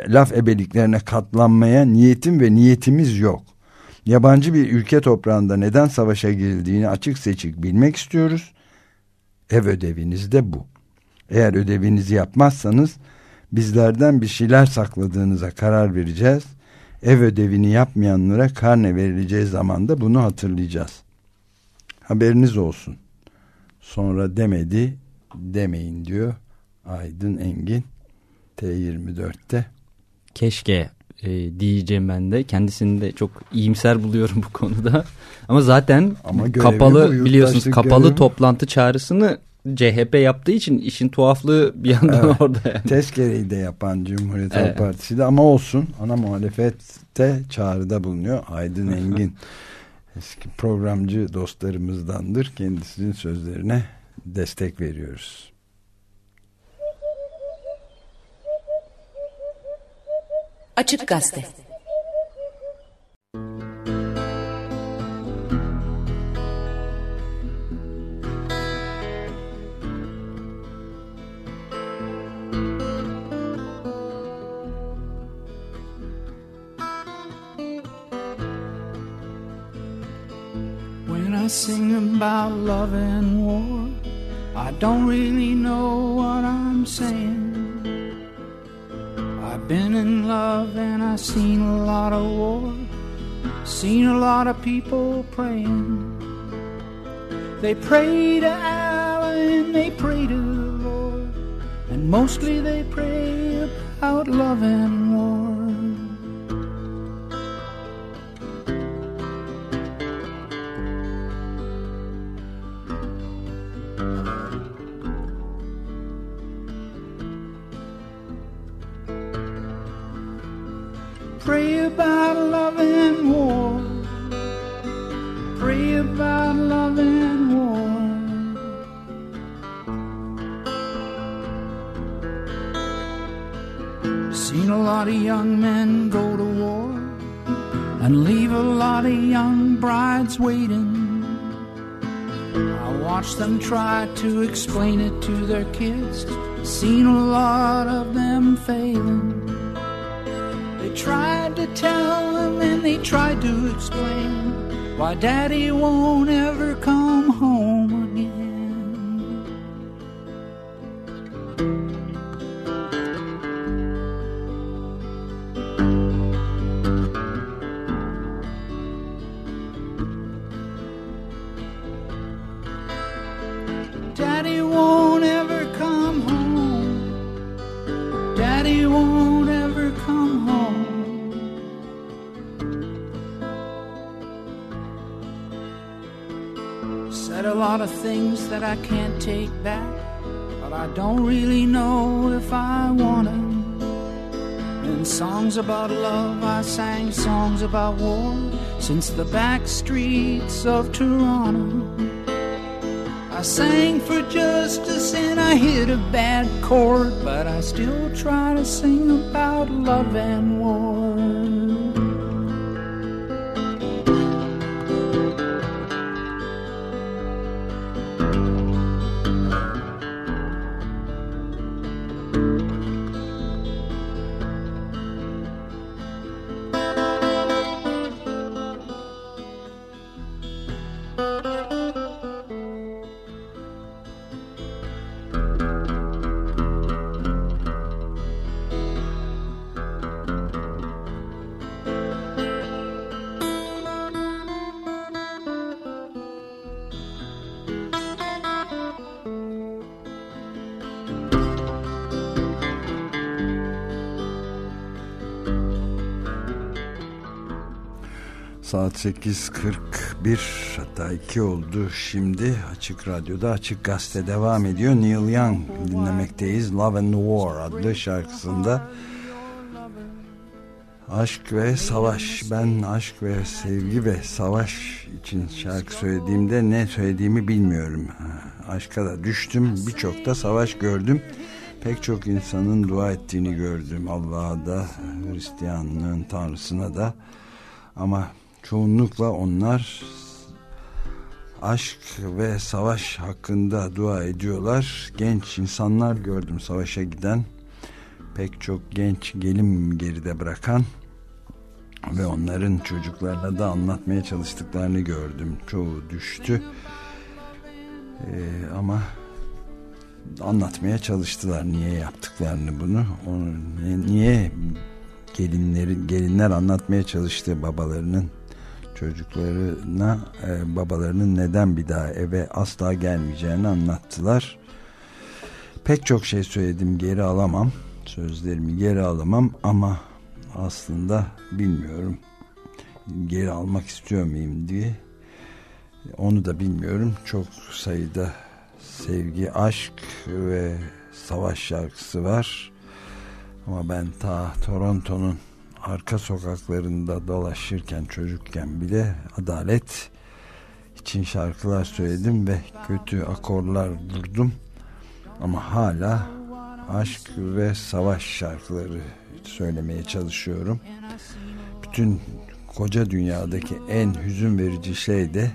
laf ebeliklerine katlanmaya niyetim ve niyetimiz yok. Yabancı bir ülke toprağında neden savaşa girildiğini açık seçik bilmek istiyoruz. Ev ödeviniz de bu. Eğer ödevinizi yapmazsanız bizlerden bir şeyler sakladığınıza karar vereceğiz. Ev ödevini yapmayanlara karne verileceği zaman da bunu hatırlayacağız. Haberiniz olsun. Sonra demedi demeyin diyor Aydın Engin T24'te. Keşke e, diyeceğim ben de. Kendisini de çok iyimser buluyorum bu konuda. Ama zaten Ama bu, kapalı yurttaşlık biliyorsunuz kapalı görevi. toplantı çağrısını CHP yaptığı için işin tuhaflığı bir yandan evet. orada. Yani. Tezkereyi de yapan Cumhuriyet Halk evet. Partisi de ama olsun ana muhalefette çağrıda bulunuyor. Aydın Engin eski programcı dostlarımızdandır. Kendisinin sözlerine destek veriyoruz. Açık Gazete sing about love and war. I don't really know what I'm saying. I've been in love and I've seen a lot of war, seen a lot of people praying. They pray to Allah and they pray to the Lord, and mostly they pray about love and war. Pray about love and war. Pray about love and war. Seen a lot of young men go to war and leave a lot of young brides waiting. I watched them try to explain it to their kids. Seen a lot of them failing tried to tell him and they tried to explain why daddy won't ever come I can't take back, but I don't really know if I wanna. In songs about love, I sang songs about war since the back streets of Toronto. I sang for justice and I hit a bad chord, but I still try to sing about love and war. Saat 8.41 hatta 2 oldu şimdi Açık Radyo'da Açık Gazete devam ediyor. Neil Young dinlemekteyiz. Love and War adlı şarkısında Aşk ve Savaş ben aşk ve sevgi ve savaş için şarkı söylediğimde ne söylediğimi bilmiyorum. Aşka da düştüm birçok da savaş gördüm. Pek çok insanın dua ettiğini gördüm. Allah'a da Hristiyanlığın tanrısına da ama çoğunlukla onlar aşk ve savaş hakkında dua ediyorlar. Genç insanlar gördüm savaşa giden. Pek çok genç gelin geride bırakan ve onların çocuklarına da anlatmaya çalıştıklarını gördüm. Çoğu düştü. Ee, ama anlatmaya çalıştılar niye yaptıklarını bunu. Onu niye gelinlerin gelinler anlatmaya çalıştı babalarının çocuklarına e, babalarının neden bir daha eve asla gelmeyeceğini anlattılar. Pek çok şey söyledim geri alamam. Sözlerimi geri alamam ama aslında bilmiyorum. Geri almak istiyor muyum diye. Onu da bilmiyorum. Çok sayıda sevgi, aşk ve savaş şarkısı var. Ama ben ta Toronto'nun arka sokaklarında dolaşırken çocukken bile adalet için şarkılar söyledim ve kötü akorlar vurdum. Ama hala aşk ve savaş şarkıları söylemeye çalışıyorum. Bütün koca dünyadaki en hüzün verici şey de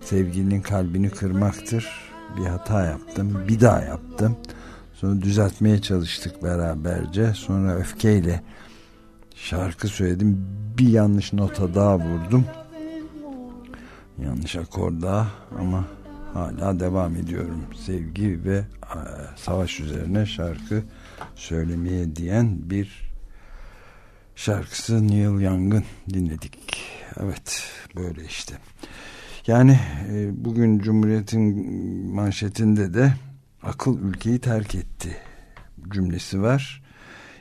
sevgilinin kalbini kırmaktır. Bir hata yaptım, bir daha yaptım. Sonra düzeltmeye çalıştık beraberce. Sonra öfkeyle şarkı söyledim. Bir yanlış nota daha vurdum. Yanlış akor daha ama hala devam ediyorum. Sevgi ve e, savaş üzerine şarkı söylemeye diyen bir şarkısı Neil Young'ın dinledik. Evet böyle işte. Yani e, bugün Cumhuriyet'in manşetinde de akıl ülkeyi terk etti cümlesi var.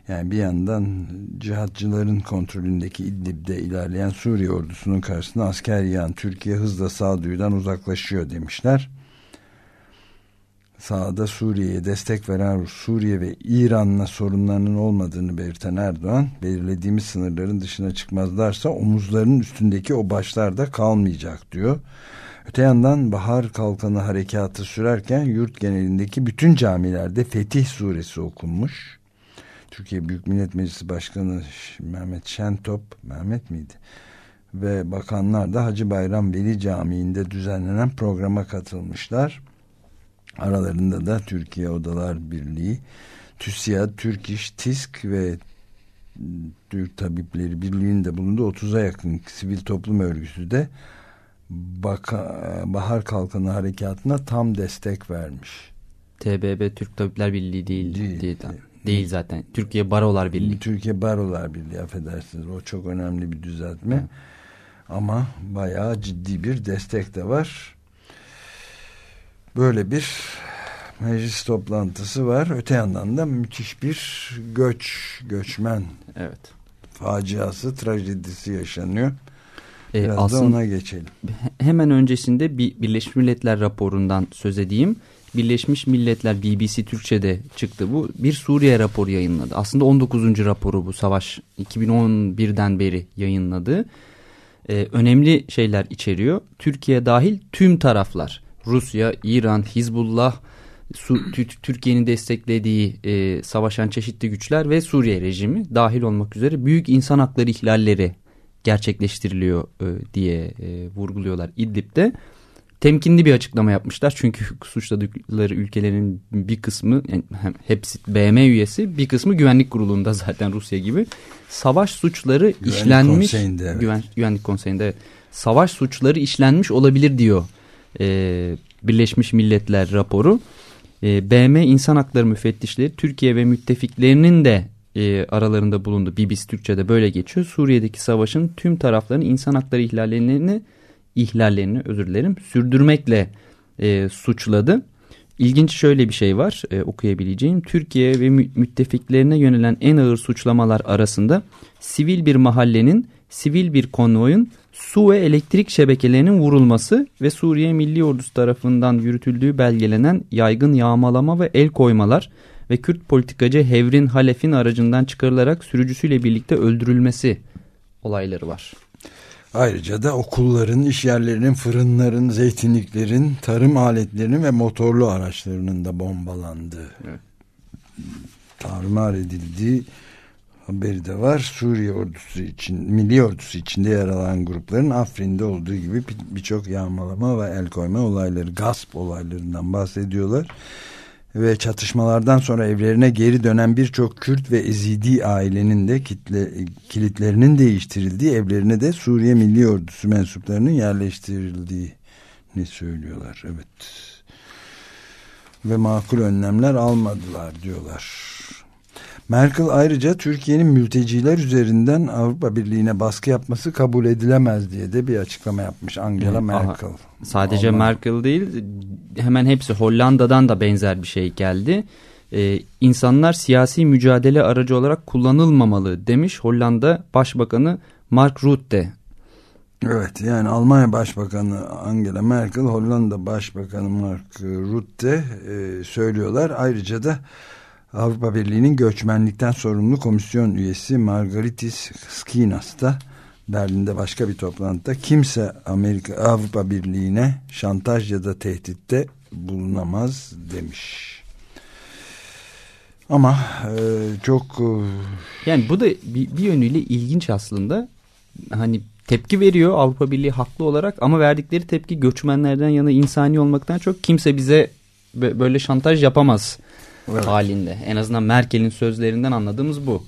Yani bir yandan cihatçıların kontrolündeki İdlib'de ilerleyen Suriye ordusunun karşısında asker yağan Türkiye hızla sağduyudan uzaklaşıyor demişler. Sağda Suriye'ye destek veren Suriye ve İran'la sorunlarının olmadığını belirten Erdoğan, belirlediğimiz sınırların dışına çıkmazlarsa omuzlarının üstündeki o başlar da kalmayacak diyor. Öte yandan Bahar Kalkanı harekatı sürerken yurt genelindeki bütün camilerde Fetih suresi okunmuş. Türkiye Büyük Millet Meclisi Başkanı Mehmet Şentop, Mehmet miydi? Ve bakanlar da Hacı Bayram Veli Camii'nde düzenlenen programa katılmışlar. Aralarında da Türkiye Odalar Birliği, TÜSİAD, Türk İş, TİSK ve Türk Tabipleri Birliği'nde bulunduğu 30'a yakın sivil toplum örgütü de Baka, Bahar Kalkanı Harekatı'na tam destek vermiş. TBB Türk Tabipler Birliği değil. Değil, değil, değil zaten. Türkiye Barolar Birliği. Türkiye Barolar Birliği affedersiniz. O çok önemli bir düzeltme. Hı. Ama bayağı ciddi bir destek de var. Böyle bir meclis toplantısı var. Öte yandan da müthiş bir göç, göçmen evet. faciası, trajedisi yaşanıyor. Ee, Biraz aslında, da ona geçelim. Hemen öncesinde bir Birleşmiş Milletler raporundan söz edeyim. Birleşmiş Milletler BBC Türkçe'de çıktı bu. Bir Suriye raporu yayınladı. Aslında 19. raporu bu savaş 2011'den beri yayınladığı. Ee, önemli şeyler içeriyor. Türkiye dahil tüm taraflar Rusya, İran, Hizbullah, Türkiye'nin desteklediği e, savaşan çeşitli güçler ve Suriye rejimi dahil olmak üzere büyük insan hakları ihlalleri gerçekleştiriliyor e, diye e, vurguluyorlar İdlib'de. Temkinli bir açıklama yapmışlar çünkü suçladıkları ülkelerin bir kısmı yani hepsi BM üyesi bir kısmı güvenlik kurulunda zaten Rusya gibi savaş suçları güvenlik işlenmiş konseyinde, evet. güven, güvenlik konseyinde savaş suçları işlenmiş olabilir diyor e, Birleşmiş Milletler raporu. E, BM İnsan Hakları Müfettişleri Türkiye ve müttefiklerinin de e, aralarında bulundu. BBC Türkçe'de böyle geçiyor. Suriye'deki savaşın tüm tarafların insan hakları ihlallerini ihlallerini özür dilerim sürdürmekle e, suçladı. İlginç şöyle bir şey var e, okuyabileceğim. Türkiye ve mü müttefiklerine yönelen en ağır suçlamalar arasında sivil bir mahallenin, sivil bir konvoyun su ve elektrik şebekelerinin vurulması ve Suriye Milli Ordusu tarafından yürütüldüğü belgelenen yaygın yağmalama ve el koymalar ve Kürt politikacı Hevrin Halef'in aracından çıkarılarak sürücüsüyle birlikte öldürülmesi olayları var. Ayrıca da okulların, işyerlerinin, fırınların, zeytinliklerin, tarım aletlerinin ve motorlu araçlarının da bombalandığı, evet. tarumar edildiği haberi de var. Suriye ordusu için, milli ordusu içinde yer alan grupların Afrin'de olduğu gibi birçok yağmalama ve el koyma olayları, gasp olaylarından bahsediyorlar ve çatışmalardan sonra evlerine geri dönen birçok Kürt ve Ezidi ailenin de kitle, kilitlerinin değiştirildiği evlerine de Suriye Milli Ordusu mensuplarının yerleştirildiğini söylüyorlar. Evet. Ve makul önlemler almadılar diyorlar. Merkel ayrıca Türkiye'nin mülteciler üzerinden Avrupa Birliği'ne baskı yapması kabul edilemez diye de bir açıklama yapmış Angela Merkel. Aha, sadece Alman. Merkel değil hemen hepsi Hollanda'dan da benzer bir şey geldi. Ee, insanlar siyasi mücadele aracı olarak kullanılmamalı demiş Hollanda Başbakanı Mark Rutte. Evet yani Almanya Başbakanı Angela Merkel, Hollanda Başbakanı Mark Rutte e, söylüyorlar. Ayrıca da Avrupa Birliği'nin göçmenlikten sorumlu komisyon üyesi Margaritis Skinas da Berlin'de başka bir toplantıda kimse Amerika Avrupa Birliği'ne şantaj ya da tehditte bulunamaz demiş. Ama e, çok e, yani bu da bir, bir yönüyle ilginç aslında. Hani tepki veriyor Avrupa Birliği haklı olarak ama verdikleri tepki göçmenlerden yana insani olmaktan çok kimse bize böyle şantaj yapamaz evet. halinde. En azından Merkel'in sözlerinden anladığımız bu.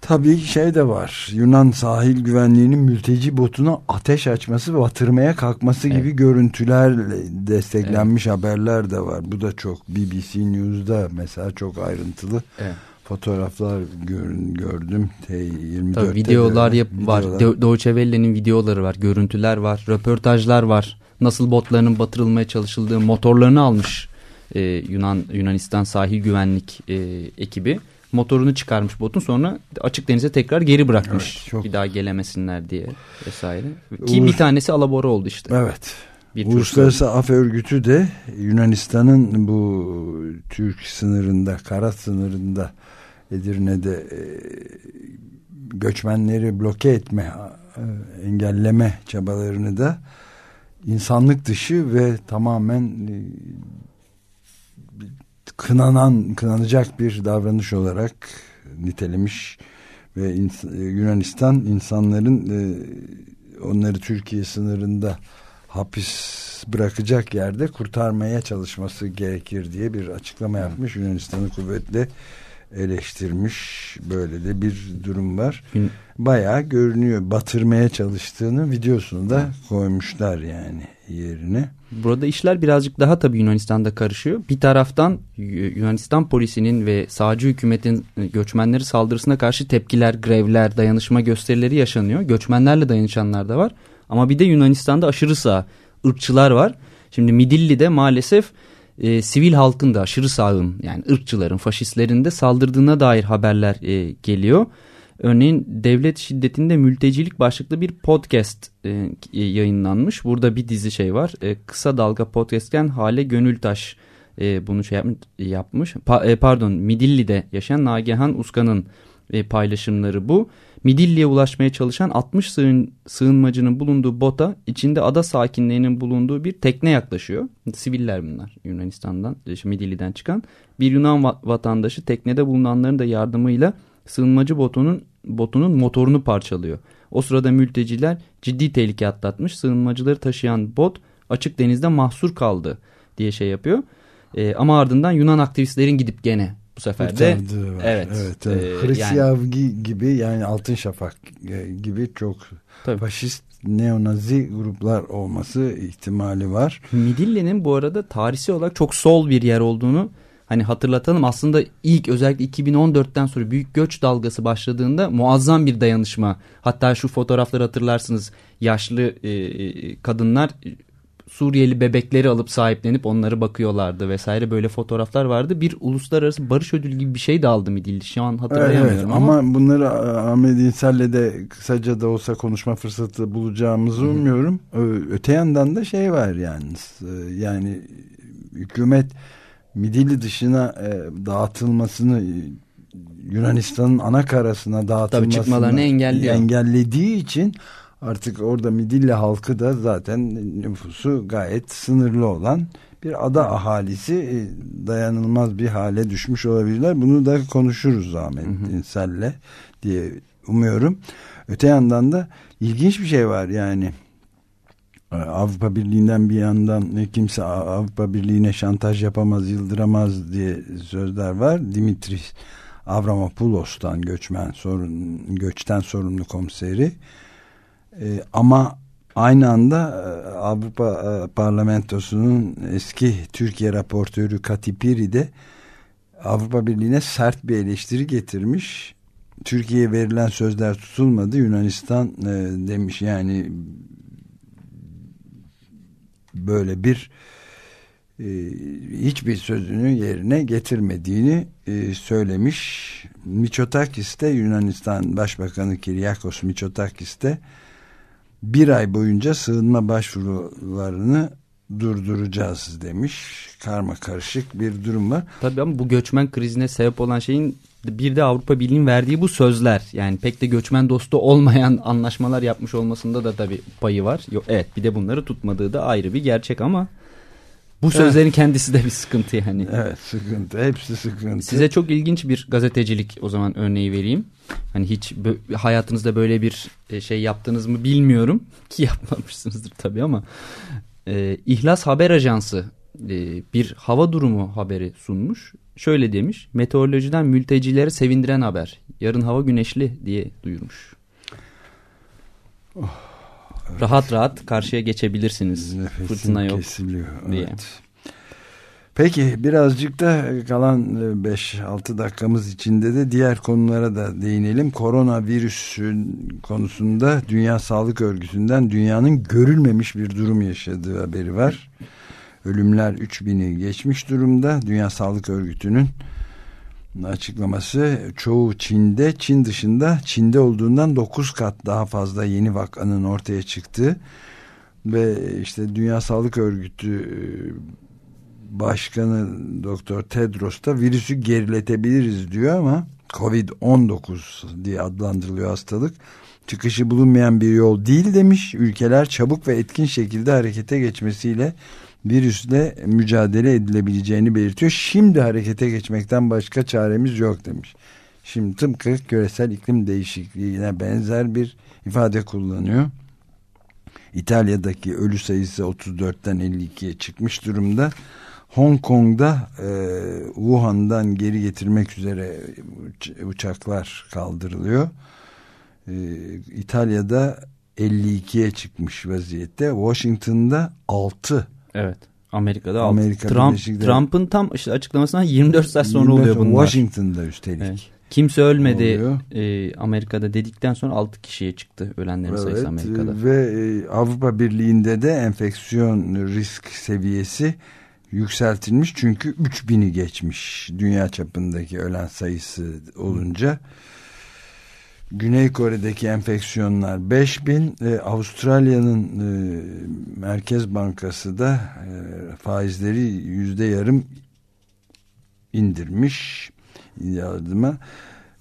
Tabii şey de var. Yunan sahil güvenliğinin mülteci botuna ateş açması ve batırmaya kalkması evet. gibi görüntülerle desteklenmiş evet. haberler de var. Bu da çok BBC News'da mesela çok ayrıntılı. Evet fotoğraflar görün, gördüm. T24'te Tabii videolar yap, var. Videolar. Deutsche Welle'nin videoları var. Görüntüler var. Röportajlar var. Nasıl botlarının batırılmaya çalışıldığı motorlarını almış e, Yunan Yunanistan sahil güvenlik e, ekibi. Motorunu çıkarmış botun sonra açık denize tekrar geri bırakmış. Evet, çok... Bir daha gelemesinler diye vesaire. Ki Uğur... bir tanesi alabora oldu işte. Evet. Bir Uluslararası Af Örgütü de Yunanistan'ın bu Türk sınırında, kara sınırında Edirne'de e, göçmenleri bloke etme, e, engelleme çabalarını da insanlık dışı ve tamamen e, kınanan, kınanacak bir davranış olarak nitelemiş ve ins Yunanistan insanların e, onları Türkiye sınırında hapis bırakacak yerde kurtarmaya çalışması gerekir diye bir açıklama yapmış. Yunanistan'ı kuvvetle eleştirmiş. Böyle de bir durum var. Bayağı görünüyor. Batırmaya çalıştığını videosunu da koymuşlar yani yerine. Burada işler birazcık daha tabii Yunanistan'da karışıyor. Bir taraftan Yunanistan polisinin ve sağcı hükümetin göçmenleri saldırısına karşı tepkiler, grevler, dayanışma gösterileri yaşanıyor. Göçmenlerle dayanışanlar da var. Ama bir de Yunanistan'da aşırı sağ ırkçılar var. Şimdi Midilli'de maalesef e, sivil halkın da aşırı sağın yani ırkçıların, faşistlerin de saldırdığına dair haberler e, geliyor. Örneğin devlet şiddetinde mültecilik başlıklı bir podcast e, yayınlanmış. Burada bir dizi şey var. E, Kısa Dalga Podcast'ken Hale Gönültaş e, bunu şey yapmış. Pa, e, pardon Midilli'de yaşayan Nagihan Uskan'ın e, paylaşımları bu. Midilli'ye ulaşmaya çalışan 60 sığın, sığınmacının bulunduğu bota içinde ada sakinlerinin bulunduğu bir tekne yaklaşıyor. Siviller bunlar Yunanistan'dan, Midilli'den çıkan. Bir Yunan vatandaşı teknede bulunanların da yardımıyla sığınmacı botunun, botunun motorunu parçalıyor. O sırada mülteciler ciddi tehlike atlatmış. Sığınmacıları taşıyan bot açık denizde mahsur kaldı diye şey yapıyor. Ee, ama ardından Yunan aktivistlerin gidip gene bu sefer de. Evet. evet, evet. E, yani, gibi yani Altın Şafak e, gibi çok tabii. faşist neonazi gruplar olması ihtimali var. Midilli'nin bu arada tarihsel olarak çok sol bir yer olduğunu hani hatırlatalım. Aslında ilk özellikle 2014'ten sonra büyük göç dalgası başladığında muazzam bir dayanışma. Hatta şu fotoğrafları hatırlarsınız. Yaşlı e, e kadınlar Suriyeli bebekleri alıp sahiplenip onları bakıyorlardı vesaire böyle fotoğraflar vardı. Bir uluslararası barış ödülü gibi bir şey de aldı Midilli şu an hatırlayamıyorum evet, ama. Ama bunları Ahmet İnsel'le de kısaca da olsa konuşma fırsatı bulacağımızı Hı. umuyorum. Öte yandan da şey var e, yani hükümet Midilli dışına e, dağıtılmasını Yunanistan'ın ana karasına dağıtılmasını engellediği için Artık orada Midilli halkı da zaten nüfusu gayet sınırlı olan bir ada ahalisi e, dayanılmaz bir hale düşmüş olabilirler. Bunu da konuşuruz Ahmet İnsel'le diye umuyorum. Öte yandan da ilginç bir şey var yani. E, Avrupa Birliği'nden bir yandan kimse Avrupa Birliği'ne şantaj yapamaz, yıldıramaz diye sözler var. Dimitris Avramopoulos'tan göçmen sorun göçten sorumlu komiseri e, ama aynı anda e, Avrupa e, Parlamentosu'nun eski Türkiye raportörü Katipiri de Avrupa Birliği'ne sert bir eleştiri getirmiş. Türkiye'ye verilen sözler tutulmadı. Yunanistan e, demiş yani böyle bir e, hiçbir sözünü yerine getirmediğini e, söylemiş. Miçotakis de Yunanistan Başbakanı Kiryakos Miçotakis de bir ay boyunca sığınma başvurularını durduracağız demiş. Karma karışık bir durum var. Tabii ama bu göçmen krizine sebep olan şeyin bir de Avrupa Birliği'nin verdiği bu sözler. Yani pek de göçmen dostu olmayan anlaşmalar yapmış olmasında da tabii payı var. Yok, evet bir de bunları tutmadığı da ayrı bir gerçek ama bu sözlerin kendisi de bir sıkıntı yani. Evet sıkıntı. Hepsi sıkıntı. Size çok ilginç bir gazetecilik o zaman örneği vereyim. Hani hiç hayatınızda böyle bir e, şey yaptınız mı bilmiyorum. Ki yapmamışsınızdır tabii ama. E, İhlas Haber Ajansı e, bir hava durumu haberi sunmuş. Şöyle demiş. Meteorolojiden mültecileri sevindiren haber. Yarın hava güneşli diye duyurmuş. Oh. Evet. Rahat rahat karşıya geçebilirsiniz. Nefesim Fırtına yok kesiliyor. diye. Evet. Peki birazcık da kalan 5-6 e, dakikamız içinde de diğer konulara da değinelim. Koronavirüsün konusunda Dünya Sağlık Örgütü'nden dünyanın görülmemiş bir durum yaşadığı haberi var. Ölümler 3000'i geçmiş durumda. Dünya Sağlık Örgütü'nün açıklaması çoğu Çin'de, Çin dışında Çin'de olduğundan 9 kat daha fazla yeni vakanın ortaya çıktığı ve işte Dünya Sağlık Örgütü e, Başkanı Doktor Tedros da virüsü geriletebiliriz diyor ama Covid-19 diye adlandırılıyor hastalık. Çıkışı bulunmayan bir yol değil demiş. Ülkeler çabuk ve etkin şekilde harekete geçmesiyle virüsle mücadele edilebileceğini belirtiyor. Şimdi harekete geçmekten başka çaremiz yok demiş. Şimdi tıpkı küresel iklim değişikliğine benzer bir ifade kullanıyor. İtalya'daki ölü sayısı 34'ten 52'ye çıkmış durumda. Hong Kong'da e, Wuhan'dan geri getirmek üzere uçaklar kaldırılıyor. E, İtalya'da 52'ye çıkmış vaziyette. Washington'da 6 Evet. Amerika'da Amerika Trump Trump'ın tam işte açıklamasından 24 saat sonra 24 oluyor bunlar. Washington'da üstelik. Evet. Kimse ölmedi e, Amerika'da dedikten sonra 6 kişiye çıktı ölenlerin evet, sayısı Amerika'da. Ve e, Avrupa Birliği'nde de enfeksiyon risk seviyesi yükseltilmiş çünkü 3000'i geçmiş dünya çapındaki ölen sayısı olunca. Hı. Güney Kore'deki enfeksiyonlar 5000 e, Avustralya'nın e, Merkez Bankası da e, faizleri yüzde yarım indirmiş yardıma.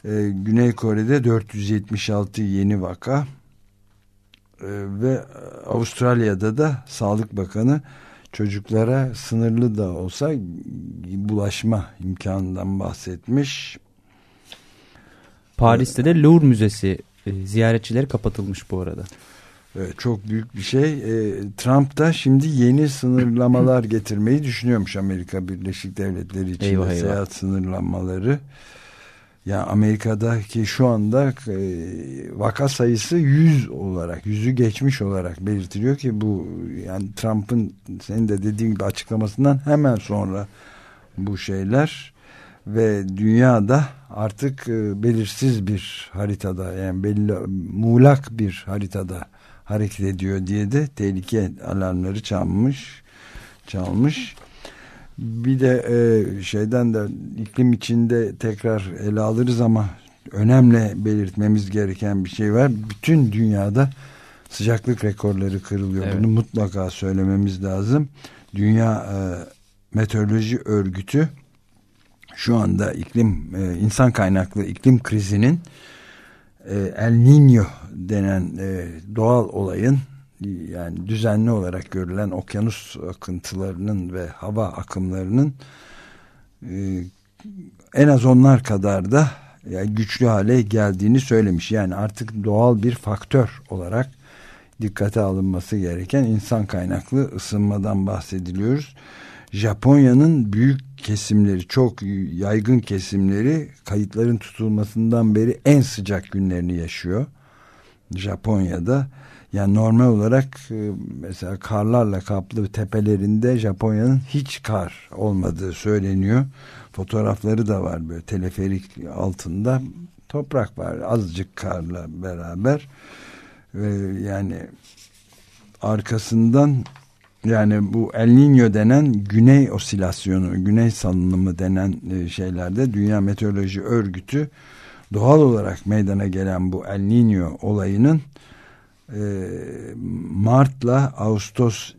E, Güney Kore'de 476 yeni vaka e, ve Avustralya'da da Sağlık Bakanı çocuklara sınırlı da olsa bulaşma imkanından bahsetmiş. Paris'te de Louvre Müzesi e, ziyaretçileri kapatılmış bu arada. Evet, çok büyük bir şey. E, Trump da şimdi yeni sınırlamalar getirmeyi düşünüyormuş Amerika Birleşik Devletleri için eyvah, eyvah. seyahat sınırlamaları. Ya yani Amerika'daki şu anda e, vaka sayısı 100 olarak, yüzü geçmiş olarak belirtiliyor ki bu yani Trump'ın senin de dediğin gibi açıklamasından hemen sonra bu şeyler ve dünyada artık e, belirsiz bir haritada yani belli muğlak bir haritada hareket ediyor diye de tehlike alarmları çalmış çalmış. Bir de e, şeyden de iklim içinde tekrar ele alırız ama önemli belirtmemiz gereken bir şey var. Bütün dünyada sıcaklık rekorları kırılıyor. Evet. bunu mutlaka söylememiz lazım. Dünya e, meteoroloji örgütü şu anda iklim e, insan kaynaklı iklim krizinin e, El Niño denen e, doğal olayın yani düzenli olarak görülen okyanus akıntılarının ve hava akımlarının e, en az onlar kadar da yani güçlü hale geldiğini söylemiş. Yani artık doğal bir faktör olarak dikkate alınması gereken insan kaynaklı ısınmadan bahsediliyoruz. Japonya'nın büyük kesimleri çok yaygın kesimleri kayıtların tutulmasından beri en sıcak günlerini yaşıyor. Japonya'da yani normal olarak e, mesela karlarla kaplı tepelerinde Japonya'nın hiç kar olmadığı söyleniyor. Fotoğrafları da var böyle teleferik altında toprak var azıcık karla beraber ve yani arkasından yani bu El Niño denen güney osilasyonu, güney salınımı denen e, şeylerde Dünya Meteoroloji Örgütü doğal olarak meydana gelen bu El Niño olayının e, Mart'la Ağustos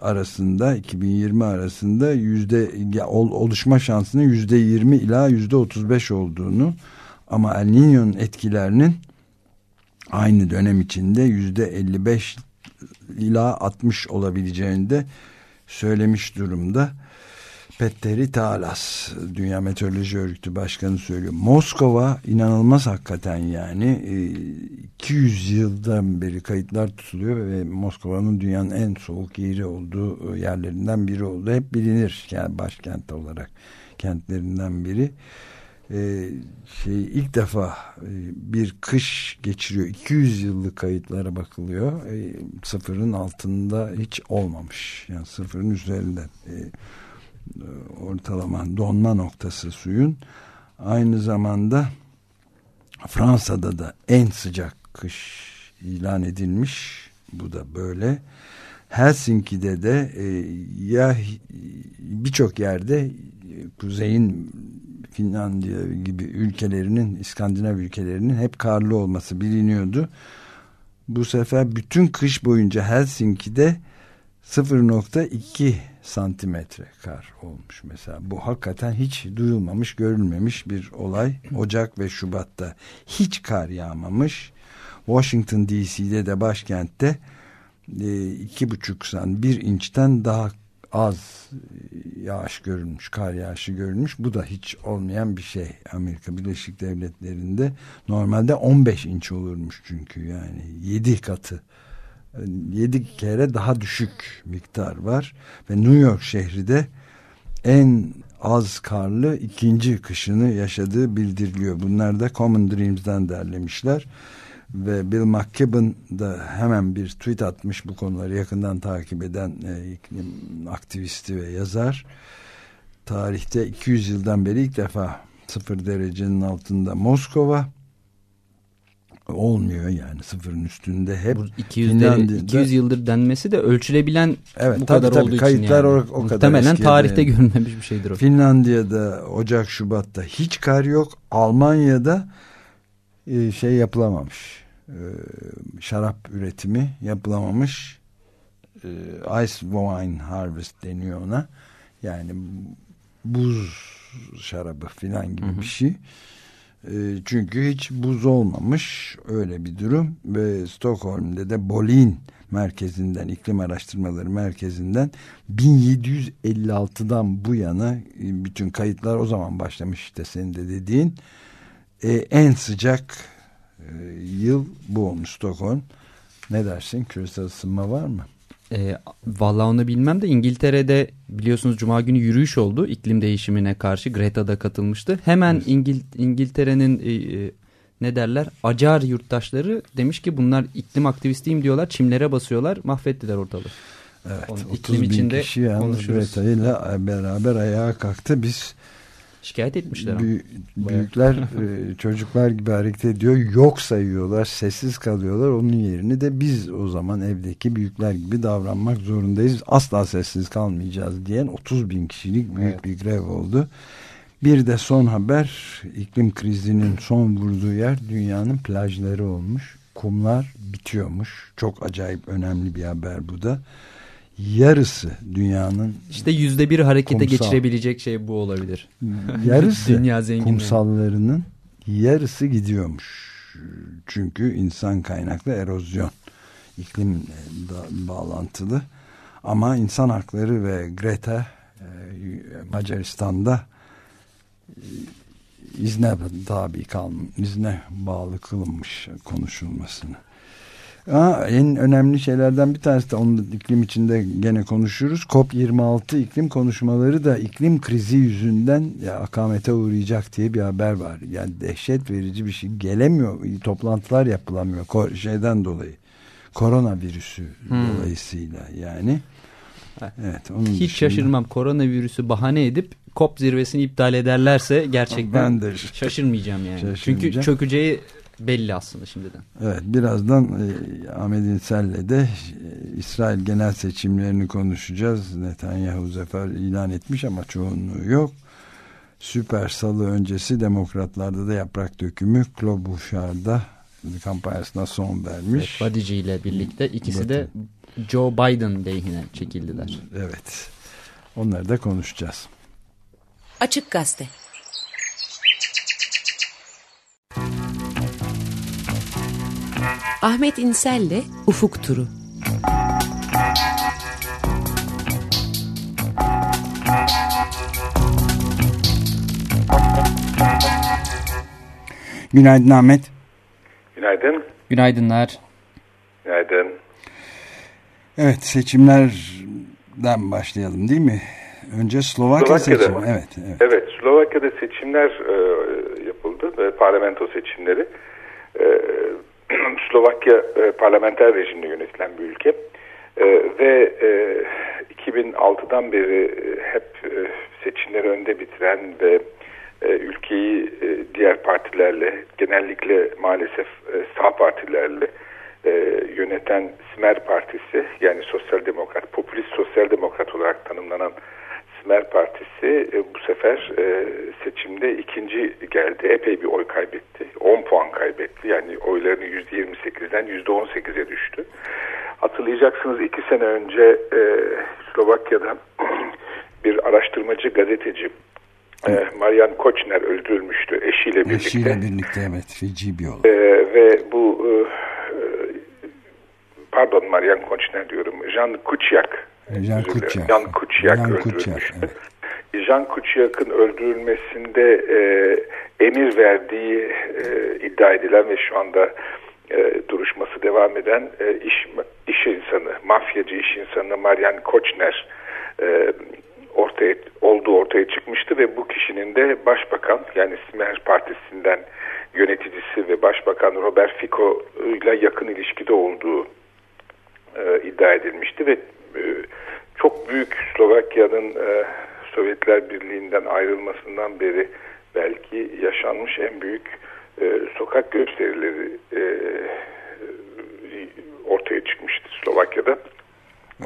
arasında 2020 arasında yüzde oluşma şansının yüzde 20 ila yüzde 35 olduğunu ama El Niño'nun etkilerinin aynı dönem içinde yüzde 55 ila 60 olabileceğini de söylemiş durumda. Petteri Talas Dünya Meteoroloji Örgütü Başkanı söylüyor. Moskova inanılmaz hakikaten yani 200 e, yıldan beri kayıtlar tutuluyor ve Moskova'nın dünyanın en soğuk yeri olduğu yerlerinden biri oldu. Hep bilinir yani başkent olarak kentlerinden biri. Ee, şey ilk defa e, bir kış geçiriyor. 200 yıllık kayıtlara bakılıyor. E, sıfırın altında hiç olmamış. Yani sıfırın üzerinden. E, ortalama donma noktası suyun. Aynı zamanda Fransa'da da en sıcak kış ilan edilmiş. Bu da böyle. Helsinki'de de e, ya birçok yerde kuzeyin Finlandiya gibi ülkelerinin İskandinav ülkelerinin hep karlı olması biliniyordu. Bu sefer bütün kış boyunca Helsinki'de 0.2 santimetre kar olmuş mesela. Bu hakikaten hiç duyulmamış, görülmemiş bir olay. Ocak ve Şubat'ta hiç kar yağmamış. Washington DC'de de başkentte e, iki buçuk san bir inçten daha az yağış görülmüş, kar yağışı görülmüş. Bu da hiç olmayan bir şey. Amerika Birleşik Devletleri'nde normalde 15 inç olurmuş çünkü yani 7 katı 7 kere daha düşük miktar var ve New York şehri de en az karlı ikinci kışını yaşadığı bildiriliyor. Bunlar da Common Dreams'den derlemişler ve Bill McKibben da hemen bir tweet atmış bu konuları yakından takip eden e, iklim aktivisti ve yazar. Tarihte 200 yıldan beri ilk defa sıfır derecenin altında Moskova olmuyor yani sıfırın üstünde hep. Bu 200, de, 200 yıldır denmesi de ölçülebilen evet, bu tabii, kadar tabii, olduğu kayıtlar için yani. o, o kadar Muhtemelen tarihte yani. görülmemiş bir şeydir o. Finlandiya'da Ocak Şubat'ta hiç kar yok. Almanya'da e, şey yapılamamış e, şarap üretimi yapılamamış e, ice wine harvest deniyor ona. Yani buz şarabı filan gibi hı hı. bir şey. E, çünkü hiç buz olmamış öyle bir durum. Ve Stockholm'de de Bolin merkezinden iklim araştırmaları merkezinden 1756'dan bu yana bütün kayıtlar o zaman başlamış işte senin de dediğin en sıcak yıl bu olmuş Stockholm. Ne dersin? Küresel ısınma var mı? E, vallahi onu bilmem de İngiltere'de biliyorsunuz Cuma günü yürüyüş oldu iklim değişimine karşı. Greta da katılmıştı. Hemen evet. İngil İngiltere'nin e, e, ne derler acar yurttaşları demiş ki bunlar iklim aktivistiyim diyorlar. Çimlere basıyorlar mahvettiler ortalığı. Evet Onu, 30 bin iklim kişi yani Greta ile beraber ayağa kalktı. Biz Şikayet etmişler. Büy büyükler e, çocuklar gibi hareket ediyor. Yok sayıyorlar. Sessiz kalıyorlar. Onun yerini de biz o zaman evdeki büyükler gibi davranmak zorundayız. Asla sessiz kalmayacağız diyen 30 bin kişilik büyük evet. bir grev oldu. Bir de son haber iklim krizinin son vurduğu yer dünyanın plajları olmuş. Kumlar bitiyormuş. Çok acayip önemli bir haber bu da yarısı dünyanın işte yüzde bir harekete kumsal, geçirebilecek şey bu olabilir. Yarısı Dünya kumsallarının yarısı gidiyormuş. Çünkü insan kaynaklı erozyon iklim bağlantılı ama insan hakları ve Greta e, Macaristan'da e, izne tabi kalmış, izne bağlı kılınmış konuşulmasını. Aa, en önemli şeylerden bir tanesi de onun iklim içinde gene konuşuruz. COP26 iklim konuşmaları da iklim krizi yüzünden ya, akamete uğrayacak diye bir haber var. Yani dehşet verici bir şey. Gelemiyor. Toplantılar yapılamıyor. Ko şeyden dolayı. Koronavirüsü hmm. dolayısıyla yani. Evet, onun Hiç dışında... şaşırmam. Koronavirüsü bahane edip COP zirvesini iptal ederlerse gerçekten ben de şaşırmayacağım yani. Çünkü çökeceği belli aslında şimdiden. Evet birazdan e, Ahmet İnsel'le de e, İsrail genel seçimlerini konuşacağız. Netanyahu zafer ilan etmiş ama çoğunluğu yok. Süper salı öncesi demokratlarda da yaprak dökümü Klobuchar'da kampanyasına son vermiş. Evet, Badici ile birlikte ikisi de Joe Biden lehine çekildiler. Evet. Onları da konuşacağız. Açık Gazete Ahmet İnsel'le Ufuk Turu Günaydın Ahmet. Günaydın. Günaydınlar. Günaydın. Evet seçimlerden başlayalım değil mi? Önce Slovakya Slovakya'da seçimi. mı? Evet, evet. Evet, Slovakya'da seçimler e, yapıldı parlamento seçimleri. E, Slovakya e, parlamenter rejimle yönetilen bir ülke. E, ve e, 2006'dan beri e, hep e, seçimleri önde bitiren ve e, ülkeyi e, diğer partilerle genellikle maalesef e, sağ partilerle e, yöneten Smer Partisi yani sosyal demokrat, popülist sosyal demokrat olarak tanımlanan Smer Partisi e, bu sefer e, seçimde ikinci geldi. Epey bir oy kaybetti. 10 puan kaybetti. Yani oylarını %28'den %18'e düştü. Hatırlayacaksınız iki sene önce e, Slovakya'da bir araştırmacı gazeteci e, Marian Koçner öldürülmüştü eşiyle birlikte. Eşiyle birlikte evet feci bir olay. E, ve bu e, pardon Marian Koçner diyorum. Jean Kuciak. Jan. Kuciak. Jan Kuciak Jan. Kuciak, evet. Jean Kuciak'ın öldürülmesinde e, emir verdiği e, iddia edilen ve şu anda e, duruşması devam eden e, iş iş insanı, mafyacı iş insanı Marian Koçner e, ortaya olduğu ortaya çıkmıştı ve bu kişinin de başbakan yani Smer Partisi'nden yöneticisi ve başbakan Robert Fico ile yakın ilişkide olduğu e, iddia edilmişti ve çok büyük Slovakya'nın e, Sovyetler Birliği'nden ayrılmasından beri belki yaşanmış en büyük e, sokak gösterileri e, ortaya çıkmıştı Slovakya'da.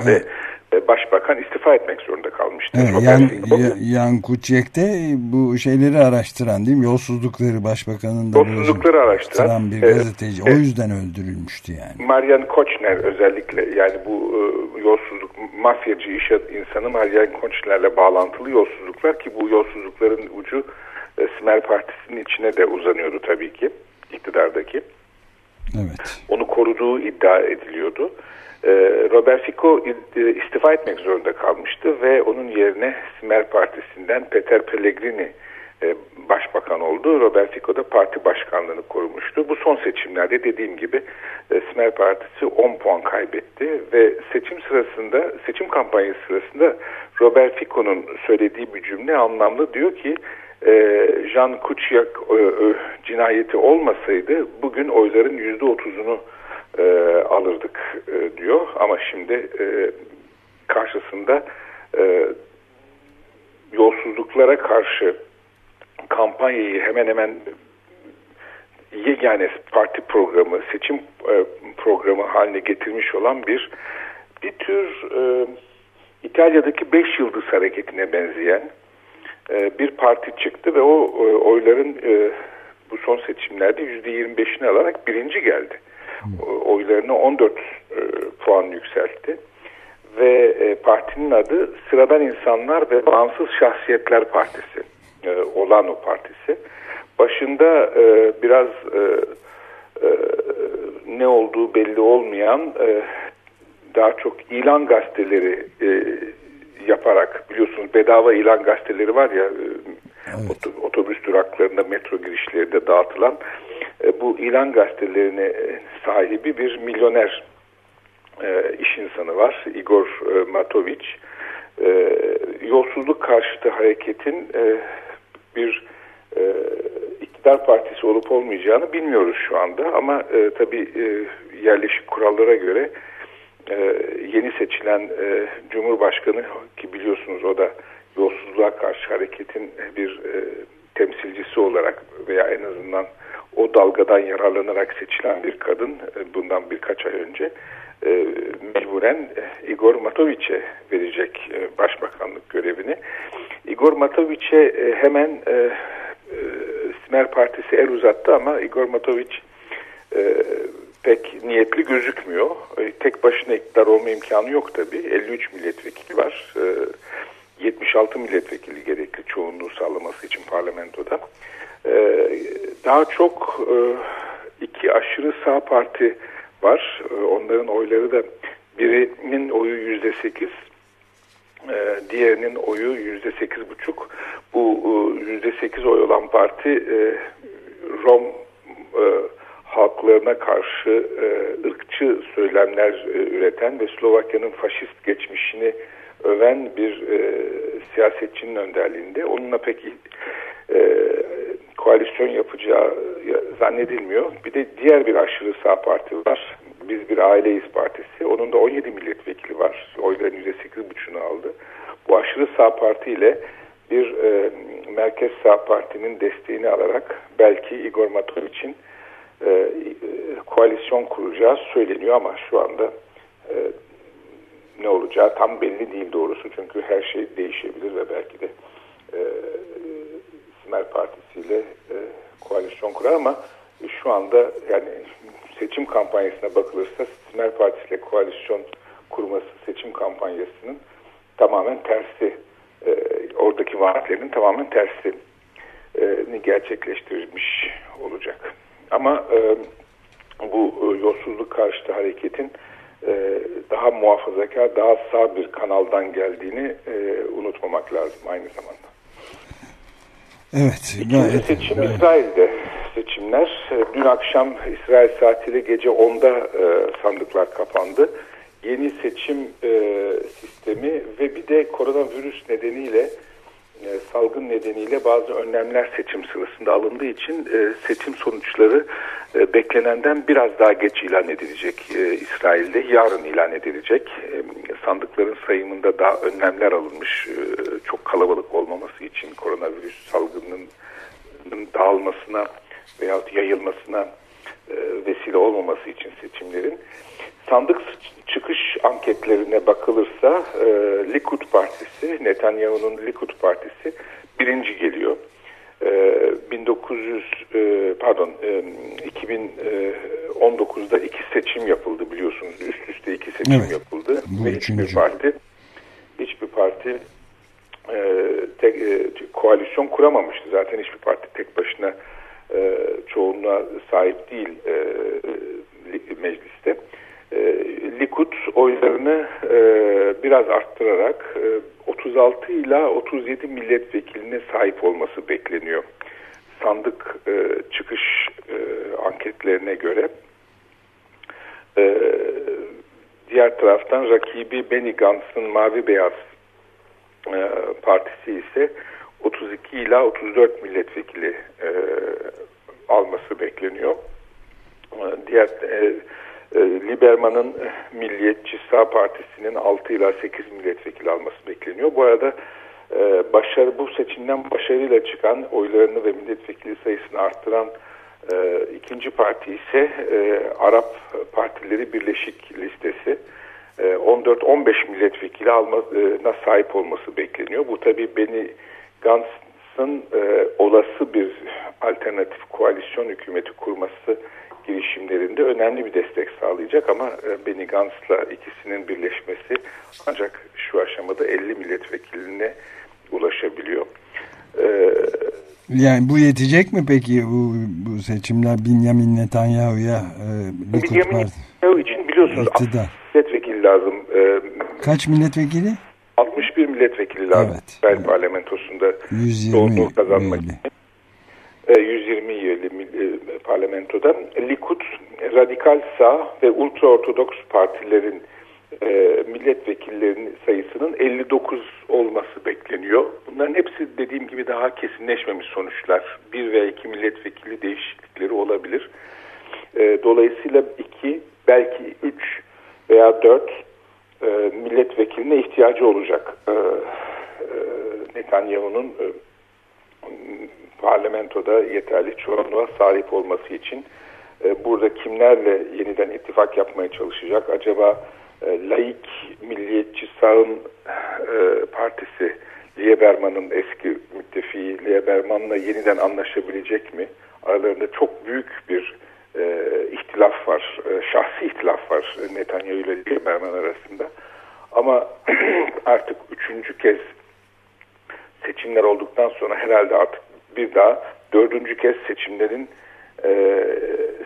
Evet. Ve başbakan istifa etmek zorunda kalmıştı. Evet, Yan, Ya- Yan Kuciak de bu şeyleri araştıran değil mi? Yolsuzlukları başbakanın da Yolsuzlukları araştıran, bir evet, gazeteci. O evet. yüzden öldürülmüştü yani. Marian Koçner özellikle yani bu e, yolsuzluk mafyacı iş insanı Marian Koçner'le bağlantılı yolsuzluklar ki bu yolsuzlukların ucu e, Smer Partisi'nin içine de uzanıyordu tabii ki iktidardaki. Evet. Onu koruduğu iddia ediliyordu. E, Robert Fico e, istifa etmek zorunda kalmıştı ve onun yerine Smer Partisi'nden Peter Pellegrini e, başbakan oldu. Robert Fico da parti başkanlığını korumuştu. Bu son seçimlerde dediğim gibi e, Smer Partisi 10 puan kaybetti ve seçim sırasında seçim kampanyası sırasında Robert Fico'nun söylediği bir cümle anlamlı diyor ki e, Jean Kuciak e, cinayeti olmasaydı bugün oyların %30'unu e, alırdık diyor ama şimdi karşısında yolsuzluklara karşı kampanyayı hemen hemen yegane parti programı, seçim e, programı haline getirmiş olan bir bir tür e, İtalya'daki beş yıldız hareketine benzeyen e, bir parti çıktı ve o e, oyların e, bu son seçimlerde yüzde 25'ini alarak birinci geldi. O- Oylarını 14 e, puan yükseltti ve e, partinin adı Sıradan İnsanlar ve Bağımsız Şahsiyetler Partisi e, olan o partisi. Başında e, biraz e, e, ne olduğu belli olmayan e, daha çok ilan gazeteleri e, yaparak biliyorsunuz bedava ilan gazeteleri var ya e, oto- otobüs duraklarında metro girişlerinde dağıtılan e, bu ilan gazetelerine e, sahibi bir milyoner iş insanı var Igor Matovic e, yolsuzluk karşıtı hareketin bir e, iktidar partisi olup olmayacağını bilmiyoruz şu anda. Ama e, tabii e, yerleşik kurallara göre e, yeni seçilen e, Cumhurbaşkanı ki biliyorsunuz o da yolsuzluğa karşı hareketin bir e, temsilcisi olarak veya en azından o dalgadan yararlanarak seçilen bir kadın e, bundan birkaç ay önce e, mecburen Igor Matovic'e verecek e, başbakanlık görevini. Igor Matovic'e e, hemen e, e, Smer Partisi el uzattı ama Igor Matovic e, e, pek niyetli gözükmüyor. E, tek başına iktidar olma imkanı yok tabii. 53 milletvekili var. E, 76 milletvekili gerekli çoğunluğu sağlaması için parlamentoda. E, daha çok e, iki aşırı sağ parti var. E, onların oyları da birinin oyu yüzde sekiz, e, diğerinin oyu yüzde sekiz buçuk. Bu e, yüzde sekiz oy olan parti e, Rom halklarına karşı ırkçı söylemler üreten ve Slovakya'nın faşist geçmişini öven bir siyasetçinin önderliğinde. Onunla pek koalisyon yapacağı zannedilmiyor. Bir de diğer bir aşırı sağ parti var. Biz bir aileyiz partisi. Onun da 17 milletvekili var. Oyların %8,5'unu aldı. Bu aşırı sağ parti ile bir e, merkez sağ partinin desteğini alarak belki Igor Matov için e, e, koalisyon kuracağı söyleniyor ama şu anda e, ne olacağı tam belli değil doğrusu. Çünkü her şey değişebilir ve belki de e, Simer Partisi ile e, koalisyon kurar ama şu anda yani seçim kampanyasına bakılırsa Simer Partisi ile koalisyon kurması seçim kampanyasının tamamen tersi e, oradaki vaatlerin tamamen tersi e, gerçekleştirilmiş olacak. Ama e, bu e, yolsuzluk karşıtı hareketin e, daha muhafazakar, daha sağ bir kanaldan geldiğini e, unutmamak lazım aynı zamanda. Evet. İkinci seçim evet. İsrail'de seçimler. E, dün akşam İsrail saatiyle gece 10'da e, sandıklar kapandı. Yeni seçim e, sistemi ve bir de koronavirüs nedeniyle salgın nedeniyle bazı önlemler seçim sırasında alındığı için e, seçim sonuçları e, beklenenden biraz daha geç ilan edilecek e, İsrail'de. Yarın ilan edilecek. E, sandıkların sayımında daha önlemler alınmış. E, çok kalabalık olmaması için koronavirüs salgınının dağılmasına veyahut yayılmasına e, vesile olmaması için seçimlerin. Sandık çıkış anketlerine bakılırsa e, Likud Partisi, Netanyahu'nun Likud Partisi birinci geliyor. E, 1900 e, pardon e, 2019'da iki seçim yapıldı biliyorsunuz. Üst üste iki seçim evet. yapıldı. Bu Ve üçüncü. hiçbir parti hiçbir parti e, tek, e, koalisyon kuramamıştı. Zaten hiçbir parti tek başına e, çoğunluğa sahip değil e, mecliste. E, Likud oylarını e, biraz arttırarak e, 36 ila 37 milletvekiline sahip olması bekleniyor. Sandık e, çıkış e, anketlerine göre. E, diğer taraftan rakibi Benny Gantz'ın Mavi Beyaz e, Partisi ise 32 ila 34 milletvekili e, alması bekleniyor. E, diğer e, e, Liberman'ın Milliyetçi Sağ Partisi'nin 6 ila 8 milletvekili alması bekleniyor. Bu arada e, başarı bu seçimden başarıyla çıkan oylarını ve milletvekili sayısını arttıran e, ikinci parti ise e, Arap Partileri Birleşik Listesi. 14-15 milletvekili almasına sahip olması bekleniyor. Bu tabi beni Gantz'ın e, olası bir alternatif koalisyon hükümeti kurması girişimlerinde önemli bir destek sağlayacak ama e, Benny Gantz'la ikisinin birleşmesi ancak şu aşamada 50 milletvekiline ulaşabiliyor. Ee, yani bu yetecek mi peki bu, bu seçimler Benjamin Netanyahu'ya e, Benjamin Netanyahu için biliyorsunuz iktidar. milletvekili lazım. E, Kaç milletvekili? 61 milletvekili lazım evet. İsrail parlamentosunda çoğunluğu kazanmak için. 120 üyeli e, parlamentoda Likud, radikal sağ ve ultraortodoks partilerin e, milletvekillerinin sayısının 59 olması bekleniyor. Bunların hepsi dediğim gibi daha kesinleşmemiş sonuçlar. Bir veya iki milletvekili değişiklikleri olabilir. E, dolayısıyla iki, belki üç veya dört e, milletvekiline ihtiyacı olacak. E, e, Netanyahu'nun e, parlamentoda yeterli çoğunluğa sahip olması için e, burada kimlerle yeniden ittifak yapmaya çalışacak? Acaba e, laik milliyetçi sağın e, partisi Lieberman'ın eski müttefiği Lieberman'la yeniden anlaşabilecek mi? Aralarında çok büyük bir e, ihtilaf var, e, şahsi ihtilaf var Netanyahu ile Lieberman arasında. Ama artık üçüncü kez seçimler olduktan sonra herhalde artık bir daha dördüncü kez seçimlerin e,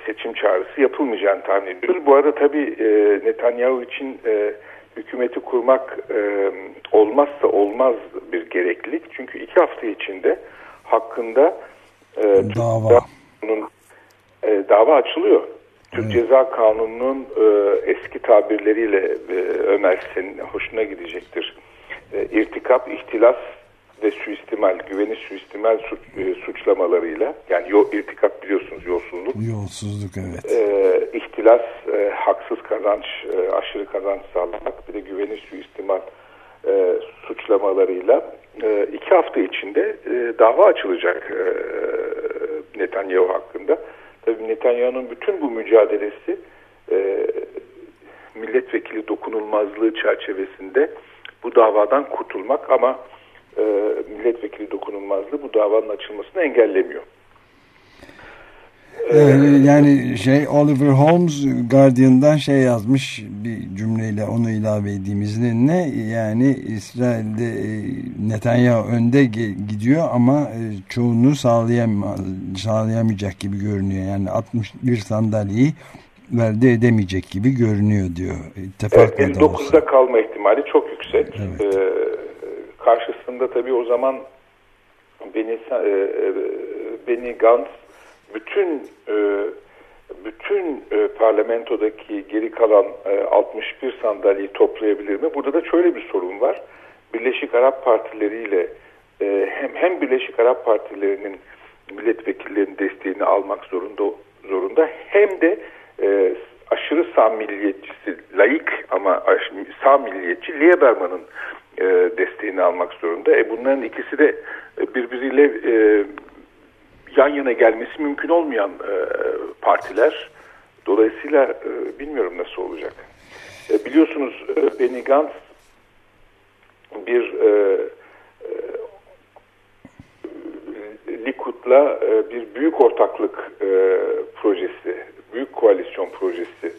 seçim çağrısı yapılmayacağını tahmin ediyoruz. Bu arada tabii e, Netanyahu için e, hükümeti kurmak e, olmazsa olmaz bir gereklilik. Çünkü iki hafta içinde hakkında e, dava. Türk e, dava açılıyor. Türk evet. Ceza Kanunu'nun e, eski tabirleriyle e, Ömer senin hoşuna gidecektir. E, irtikap, ihtilas ve suistimal, güveni suistimal suç, e, suçlamalarıyla yani yo, irtikap biliyorsunuz yolsuzluk. Yolsuzluk evet. E, ihtilas, e, haksız kazanç, e, aşırı kazanç sağlamak bir de güveni suistimal e, suçlamalarıyla e, iki hafta içinde e, dava açılacak e, Netanyahu hakkında. Tabii Netanyahu'nun bütün bu mücadelesi e, milletvekili dokunulmazlığı çerçevesinde bu davadan kurtulmak ama e, milletvekili dokunulmazlığı bu davanın açılmasını engellemiyor. Ee, yani şey Oliver Holmes Guardian'dan şey yazmış bir cümleyle onu ilave edeyimizde ne yani İsrail'de e, Netanyahu önde gidiyor ama e, çoğunu sağlayam sağlayamayacak gibi görünüyor yani 61 sandalyeyi elde edemeyecek gibi görünüyor diyor. İttifakla evet, 59'da kalma ihtimali çok yüksek. Evet. Ee, karşısında tabii o zaman Beni, e, Beni Gantz bütün e, bütün e, parlamentodaki geri kalan e, 61 sandalyeyi toplayabilir mi? Burada da şöyle bir sorun var. Birleşik Arap Partileriyle e, hem hem Birleşik Arap Partilerinin milletvekillerinin desteğini almak zorunda zorunda hem de e, aşırı sağ milliyetçisi layık ama sağ milliyetçi Lieberman'ın e, desteğini almak zorunda. E bunların ikisi de birbiriyle e, yan yana gelmesi mümkün olmayan e, partiler. Dolayısıyla e, bilmiyorum nasıl olacak. E, biliyorsunuz e, Benny Gantz bir e, e, Likud'la e, bir büyük ortaklık e, projesi, büyük koalisyon projesi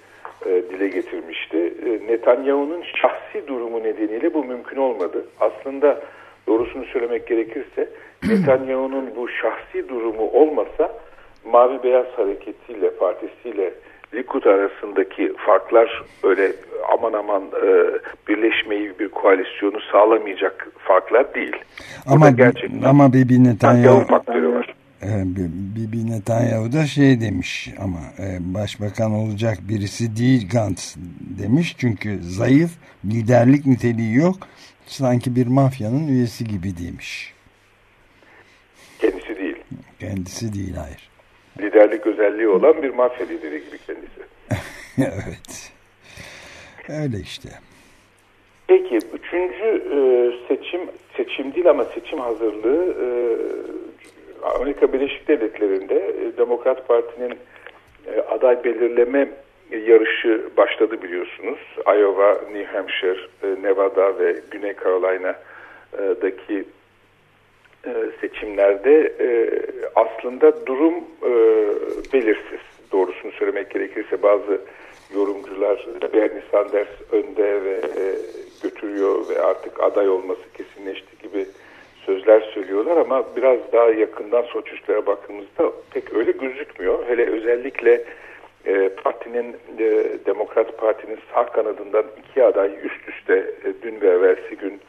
e, dile getirmişti. E, Netanyahu'nun şahsi durumu nedeniyle bu mümkün olmadı. Aslında doğrusunu söylemek gerekirse Netanyahu'nun bu şahsi durumu olmasa Mavi Beyaz Hareketi'yle partisiyle Likud arasındaki farklar öyle aman aman e, birleşmeyi bir koalisyonu sağlamayacak farklar değil. Ama gerçekten ama Bibi Netanyahu faktörü var. E, Bibi Netanyahu da şey demiş ama e, başbakan olacak birisi değil Gantz demiş çünkü zayıf liderlik niteliği yok sanki bir mafyanın üyesi gibi demiş. Kendisi değil. Kendisi değil hayır. Liderlik özelliği olan bir mafya lideri gibi kendisi. evet. Öyle işte. Peki üçüncü e, seçim seçim değil ama seçim hazırlığı e, Amerika Birleşik Devletleri'nde e, Demokrat Parti'nin e, aday belirleme yarışı başladı biliyorsunuz. Iowa, New Hampshire, e, Nevada ve Güney Carolina'daki e, seçimlerde e, aslında durum belirsiz. Doğrusunu söylemek gerekirse bazı yorumcular Bernie Sanders önde ve götürüyor ve artık aday olması kesinleşti gibi sözler söylüyorlar ama biraz daha yakından sonuçlara baktığımızda pek öyle gözükmüyor. Hele özellikle e, partinin e, Demokrat Parti'nin sağ kanadından iki aday üst üste e, dün ve evvelsi gün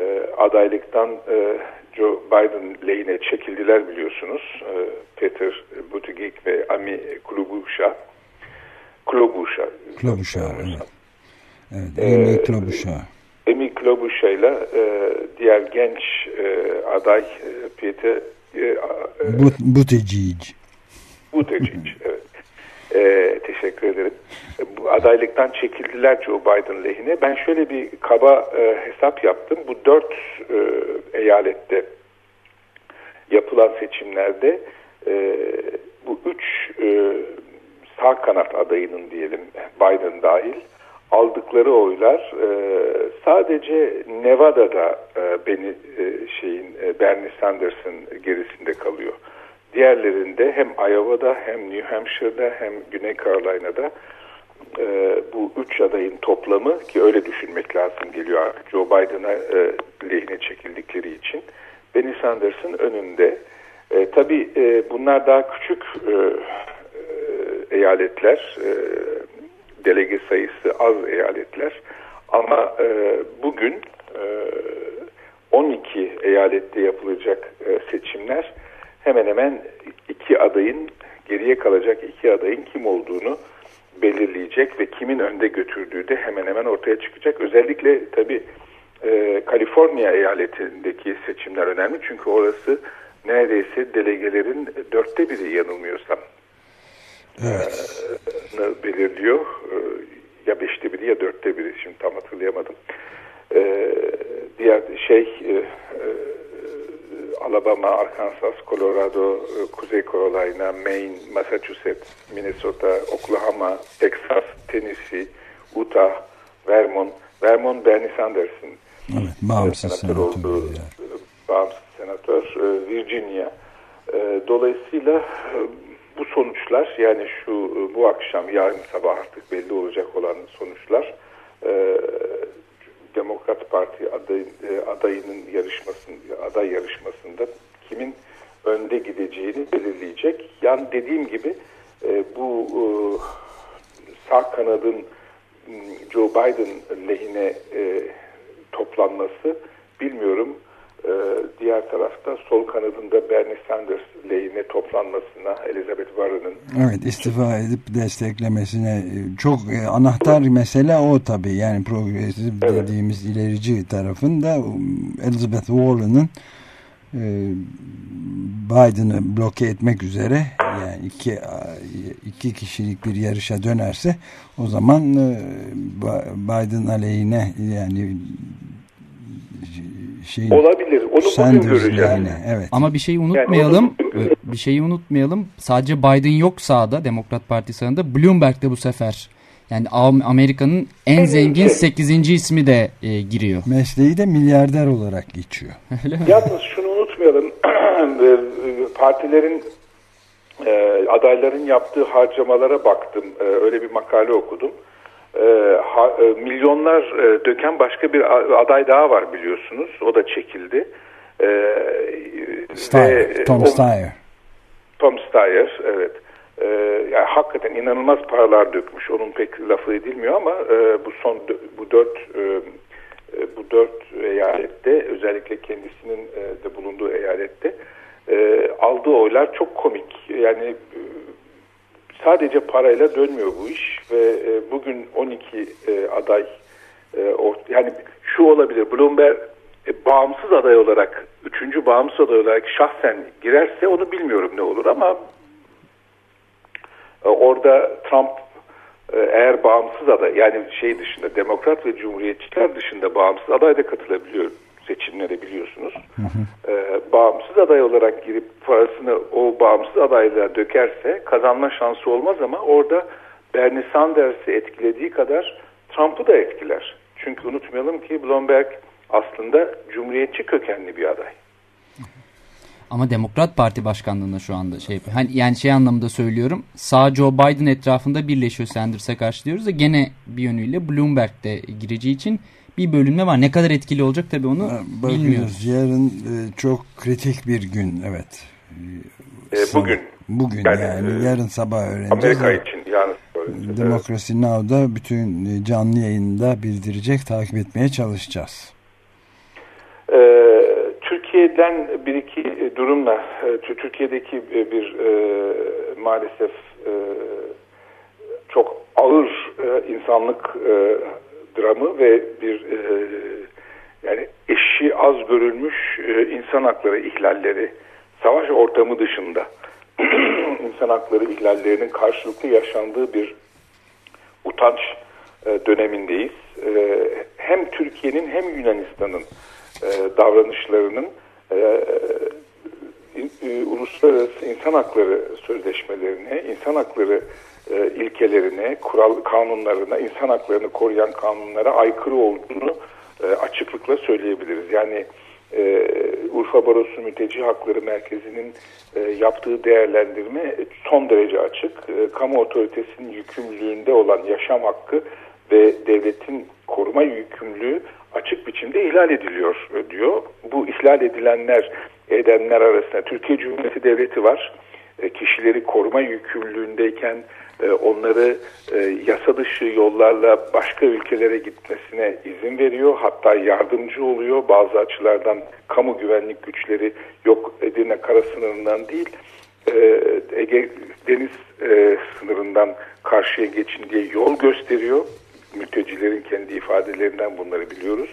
e, adaylıktan e, Joe Biden lehine çekildiler biliyorsunuz. E, Peter Buttigieg ve Ami Klobuchar. Klobuchar. Klobuchar, evet. Evet, Amy ee, Klobuchar. Amy Klobuchar ile e, diğer genç e, aday e, Peter e, Buttigieg. Buttigieg, evet. E, teşekkür ederim. Bu adaylıktan çekildiler Joe Biden lehine. Ben şöyle bir kaba e, hesap yaptım. Bu dört e, eyalette yapılan seçimlerde e, bu üç e, sağ kanat adayının diyelim Biden dahil aldıkları oylar e, sadece Nevada'da e, beni e, şeyin e, Bernie Sanders'ın gerisinde kalıyor. Diğerlerinde hem Iowa'da hem New Hampshire'da hem Güney Carolina'da e, bu üç adayın toplamı ki öyle düşünmek lazım geliyor Joe Biden'a e, lehine çekildikleri için. Bernie Sanders'ın önünde. E, tabii e, bunlar daha küçük e, e, eyaletler, e, delege sayısı az eyaletler. Ama e, bugün e, 12 eyalette yapılacak e, seçimler hemen hemen iki adayın geriye kalacak iki adayın kim olduğunu belirleyecek ve kimin önde götürdüğü de hemen hemen ortaya çıkacak. Özellikle tabii e, Kaliforniya eyaletindeki seçimler önemli çünkü orası neredeyse delegelerin dörtte biri yanılmıyorsam Evet. e, belirliyor. E, ya beşte biri ya dörtte biri şimdi tam hatırlayamadım. E, diğer şey e, e, Alabama, Arkansas, Colorado, e, Kuzey Carolina, Maine, Massachusetts, Minnesota, Oklahoma, Texas, Tennessee, Utah, Vermont. Vermont Bernie Sanders'ın Evet, bağımsız senatör senatör. olduğu yani. bağımsız senatör e, Virginia. E, Dolayısıyla bu sonuçlar yani şu bu akşam yarın sabah artık belli olacak olan sonuçlar Demokrat Parti aday, e, adayının yarışmasında aday yarışmasında kimin önde gideceğini belirleyecek. Yani dediğim gibi e, bu e, sağ kanadın Joe Biden lehine toplanması bilmiyorum. E, diğer tarafta sol kanadında Bernie Sanders lehine toplanmasına Elizabeth Warren'ın Evet istifa edip desteklemesine e, çok e, anahtar mesele o tabii yani progresif Evet. dediğimiz ilerici tarafında um, Elizabeth Warren'ın e, Biden'ı bloke etmek üzere yani iki iki kişilik bir yarışa dönerse o zaman e, Biden aleyhine yani şey olabilir. Onu bugün Sanders göreceğiz. yani evet. Ama bir şeyi unutmayalım. Yani e, bir şeyi unutmayalım. Sadece Biden yok sağda Demokrat Parti sağında. Bloomberg de bu sefer yani Am- Amerika'nın en zengin 8. ismi de e, giriyor. Mesleği de milyarder olarak geçiyor. Yalnız şunu unutmayalım. E, Partilerin e, adayların yaptığı harcamalara baktım. E, öyle bir makale okudum. E, ha- e, milyonlar e, döken başka bir aday daha var biliyorsunuz. O da çekildi. E, Steyer, ve, Tom o- Steyer. Tom Steyer, evet. Ee, yani hakikaten inanılmaz paralar dökmüş. Onun pek lafı edilmiyor ama e, bu son bu dört e, e, bu dört eyalette özellikle kendisinin e, de bulunduğu eyalette e, aldığı oylar çok komik. Yani e, sadece parayla dönmüyor bu iş ve e, bugün 12 e, aday e, ort- yani şu olabilir Bloomberg e, bağımsız aday olarak üçüncü bağımsız aday olarak şahsen girerse onu bilmiyorum ne olur ama e, orada Trump e, eğer bağımsız aday yani şey dışında demokrat ve cumhuriyetçiler dışında bağımsız aday da katılabiliyor seçimlere biliyorsunuz. E, bağımsız aday olarak girip parasını o bağımsız adaylığa dökerse kazanma şansı olmaz ama orada Bernie Sanders'i etkilediği kadar Trump'ı da etkiler. Çünkü unutmayalım ki Bloomberg aslında cumhuriyetçi kökenli bir aday. Ama Demokrat Parti başkanlığında şu anda şey. Hani yani şey anlamında söylüyorum. Sağ Joe Biden etrafında birleşiyor Sanders'a karşı diyoruz da gene bir yönüyle Bloomberg de gireceği için bir bölünme var. Ne kadar etkili olacak tabii onu Bakıyoruz. bilmiyoruz. Yarın e, çok kritik bir gün. Evet. E, bugün Bugün yani, Yani, e, yarın sabah öğreneceğiz. Amerika için yani söyleyeceğiz. Evet. Demokrasi Now'da bütün e, canlı yayında bildirecek, takip etmeye çalışacağız. Ee, Türkiye'den bir iki e, durumla e, Tü- Türkiye'deki e, bir e, maalesef e, çok ağır e, insanlık e, dramı ve bir e, yani eşi az görülmüş e, insan hakları ihlalleri savaş ortamı dışında insan hakları ihlallerinin karşılıklı yaşandığı bir utanç e, dönemindeyiz. E, hem Türkiye'nin hem Yunanistan'ın e, davranışlarının e, e, uluslararası insan hakları sözleşmelerine, insan hakları e, ilkelerine, kural kanunlarına, insan haklarını koruyan kanunlara aykırı olduğunu e, açıklıkla söyleyebiliriz. Yani e, Urfa Barosu Mülteci Hakları Merkezi'nin e, yaptığı değerlendirme son derece açık. E, kamu otoritesinin yükümlülüğünde olan yaşam hakkı ve devletin koruma yükümlülüğü açık biçimde ihlal ediliyor e, diyor. Bu ihlal edilenler edenler arasında Türkiye Cumhuriyeti Devleti var. E, kişileri koruma yükümlülüğündeyken e, onları e, yasa dışı yollarla başka ülkelere gitmesine izin veriyor. Hatta yardımcı oluyor. Bazı açılardan kamu güvenlik güçleri yok Edirne kara sınırından değil e, Ege deniz e, sınırından karşıya geçin diye yol gösteriyor. Mültecilerin kendi ifadelerinden bunları biliyoruz.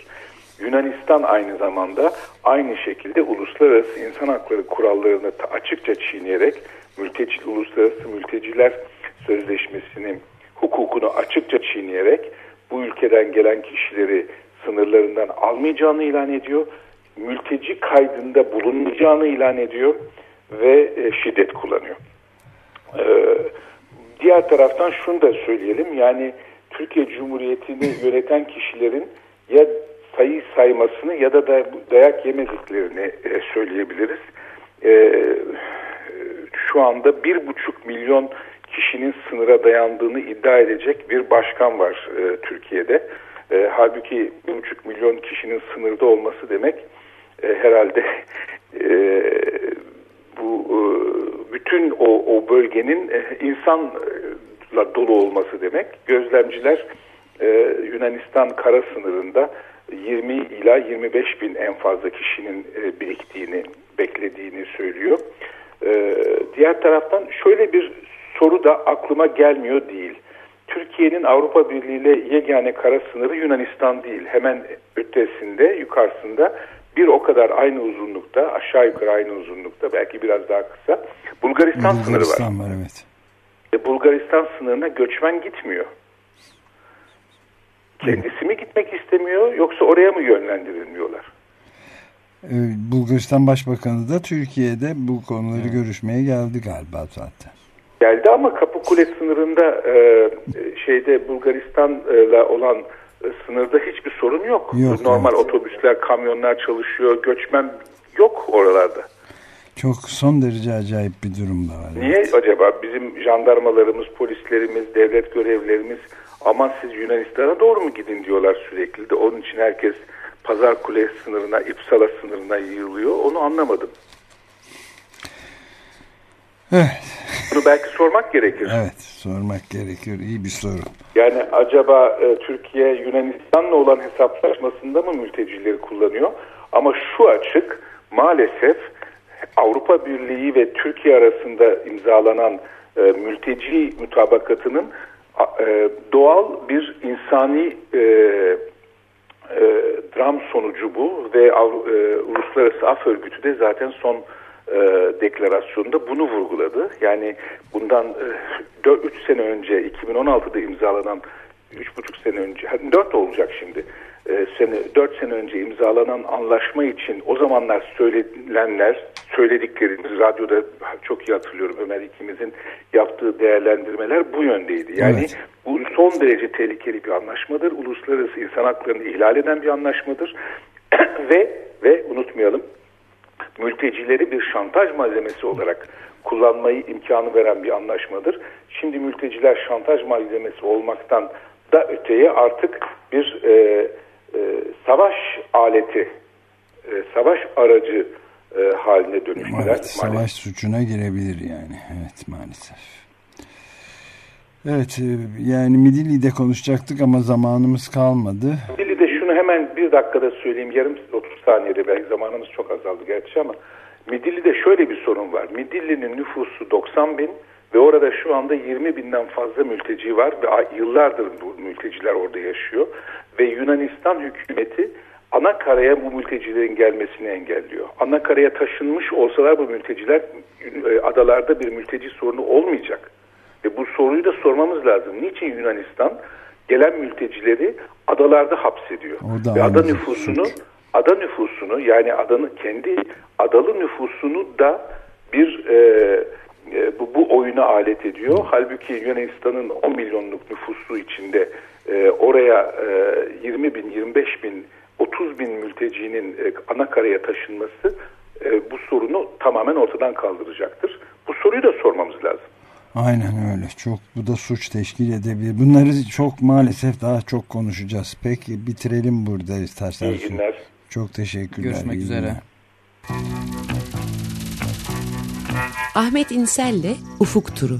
Yunanistan aynı zamanda aynı şekilde uluslararası insan hakları kurallarını açıkça çiğneyerek mülteci, uluslararası mülteciler sözleşmesinin hukukunu açıkça çiğneyerek bu ülkeden gelen kişileri sınırlarından almayacağını ilan ediyor. Mülteci kaydında bulunmayacağını ilan ediyor ve e, şiddet kullanıyor. Ee, diğer taraftan şunu da söyleyelim yani Türkiye Cumhuriyeti'ni yöneten kişilerin ya sayı saymasını ya da dayak yemediklerini e, söyleyebiliriz. Ee, şu anda bir buçuk milyon kişinin sınıra dayandığını iddia edecek bir başkan var e, Türkiye'de. E, halbuki bir buçuk milyon kişinin sınırda olması demek e, herhalde e, bu e, bütün o, o bölgenin e, insanla dolu olması demek. Gözlemciler e, Yunanistan kara sınırında 20 ila 25 bin en fazla kişinin e, biriktiğini beklediğini söylüyor. E, diğer taraftan şöyle bir soru da aklıma gelmiyor değil. Türkiye'nin Avrupa Birliği ile yegane kara sınırı Yunanistan değil. Hemen ötesinde, yukarısında bir o kadar aynı uzunlukta, aşağı yukarı aynı uzunlukta, belki biraz daha kısa Bulgaristan, Bulgaristan sınırı var. var evet. E, Bulgaristan sınırına göçmen gitmiyor. Kendisi mi gitmek istemiyor yoksa oraya mı yönlendirilmiyorlar? Ee, Bulgaristan Başbakanı da Türkiye'de bu konuları evet. görüşmeye geldi galiba zaten. Geldi ama Kapıkule sınırında e, şeyde Bulgaristan'la olan e, sınırda hiçbir sorun yok. yok Normal evet. otobüsler, kamyonlar çalışıyor, göçmen yok oralarda. Çok son derece acayip bir durum da var. Niye evet. acaba bizim jandarmalarımız, polislerimiz, devlet görevlerimiz aman siz Yunanistan'a doğru mu gidin diyorlar sürekli de onun için herkes Pazar Kule sınırına, İpsala sınırına yığılıyor. Onu anlamadım. Evet. Bunu belki sormak gerekir. Evet, sormak gerekiyor. İyi bir soru. Yani acaba e, Türkiye Yunanistan'la olan hesaplaşmasında mı mültecileri kullanıyor? Ama şu açık, maalesef Avrupa Birliği ve Türkiye arasında imzalanan e, mülteci mutabakatının e, doğal bir insani e, e, dram sonucu bu ve e, Uluslararası Af Örgütü de zaten son e, deklarasyonda bunu vurguladı. Yani bundan e, 4-3 sene önce 2016'da imzalanan 3,5 sene önce 4 olacak şimdi e, sene 4 sene önce imzalanan anlaşma için o zamanlar söylenenler söylediklerimiz radyoda çok iyi hatırlıyorum Ömer ikimizin yaptığı değerlendirmeler bu yöndeydi. Yani evet. bu son derece tehlikeli bir anlaşmadır. Uluslararası insan haklarını ihlal eden bir anlaşmadır. ve ve unutmayalım mültecileri bir şantaj malzemesi olarak kullanmayı imkanı veren bir anlaşmadır. Şimdi mülteciler şantaj malzemesi olmaktan da öteye artık bir e, e, savaş aleti, e, savaş aracı e, haline dönüştüler. Evet, savaş maalesef. suçuna girebilir yani. Evet maalesef. Evet e, yani Midilli'de konuşacaktık ama zamanımız kalmadı. Midilli'de şunu hemen bir dakikada söyleyeyim. Yarım 30 saniyede belki zamanımız çok azaldı gerçi ama Midilli'de şöyle bir sorun var. Midilli'nin nüfusu 90 bin ve orada şu anda 20 binden fazla mülteci var ve yıllardır bu mülteciler orada yaşıyor. Ve Yunanistan hükümeti ana karaya bu mültecilerin gelmesini engelliyor. Ana karaya taşınmış olsalar bu mülteciler e, adalarda bir mülteci sorunu olmayacak. Ve bu soruyu da sormamız lazım. Niçin Yunanistan gelen mültecileri adalarda hapsediyor? Ve ada nüfusunu ada nüfusunu yani adanın kendi adalı nüfusunu da bir e, e, bu, bu oyuna alet ediyor. Halbuki Yunanistan'ın 10 milyonluk nüfusu içinde e, oraya e, 20 bin, 25 bin, 30 bin mülteci enerjinin e, ana karaya taşınması e, bu sorunu tamamen ortadan kaldıracaktır. Bu soruyu da sormamız lazım. Aynen öyle. Çok bu da suç teşkil edebilir. Bunları çok maalesef daha çok konuşacağız. Peki bitirelim burada isterseniz. İyi günler. Çok teşekkürler. Görüşmek İyi üzere. günler. Ahmet İnsel'le Ufuk Turu.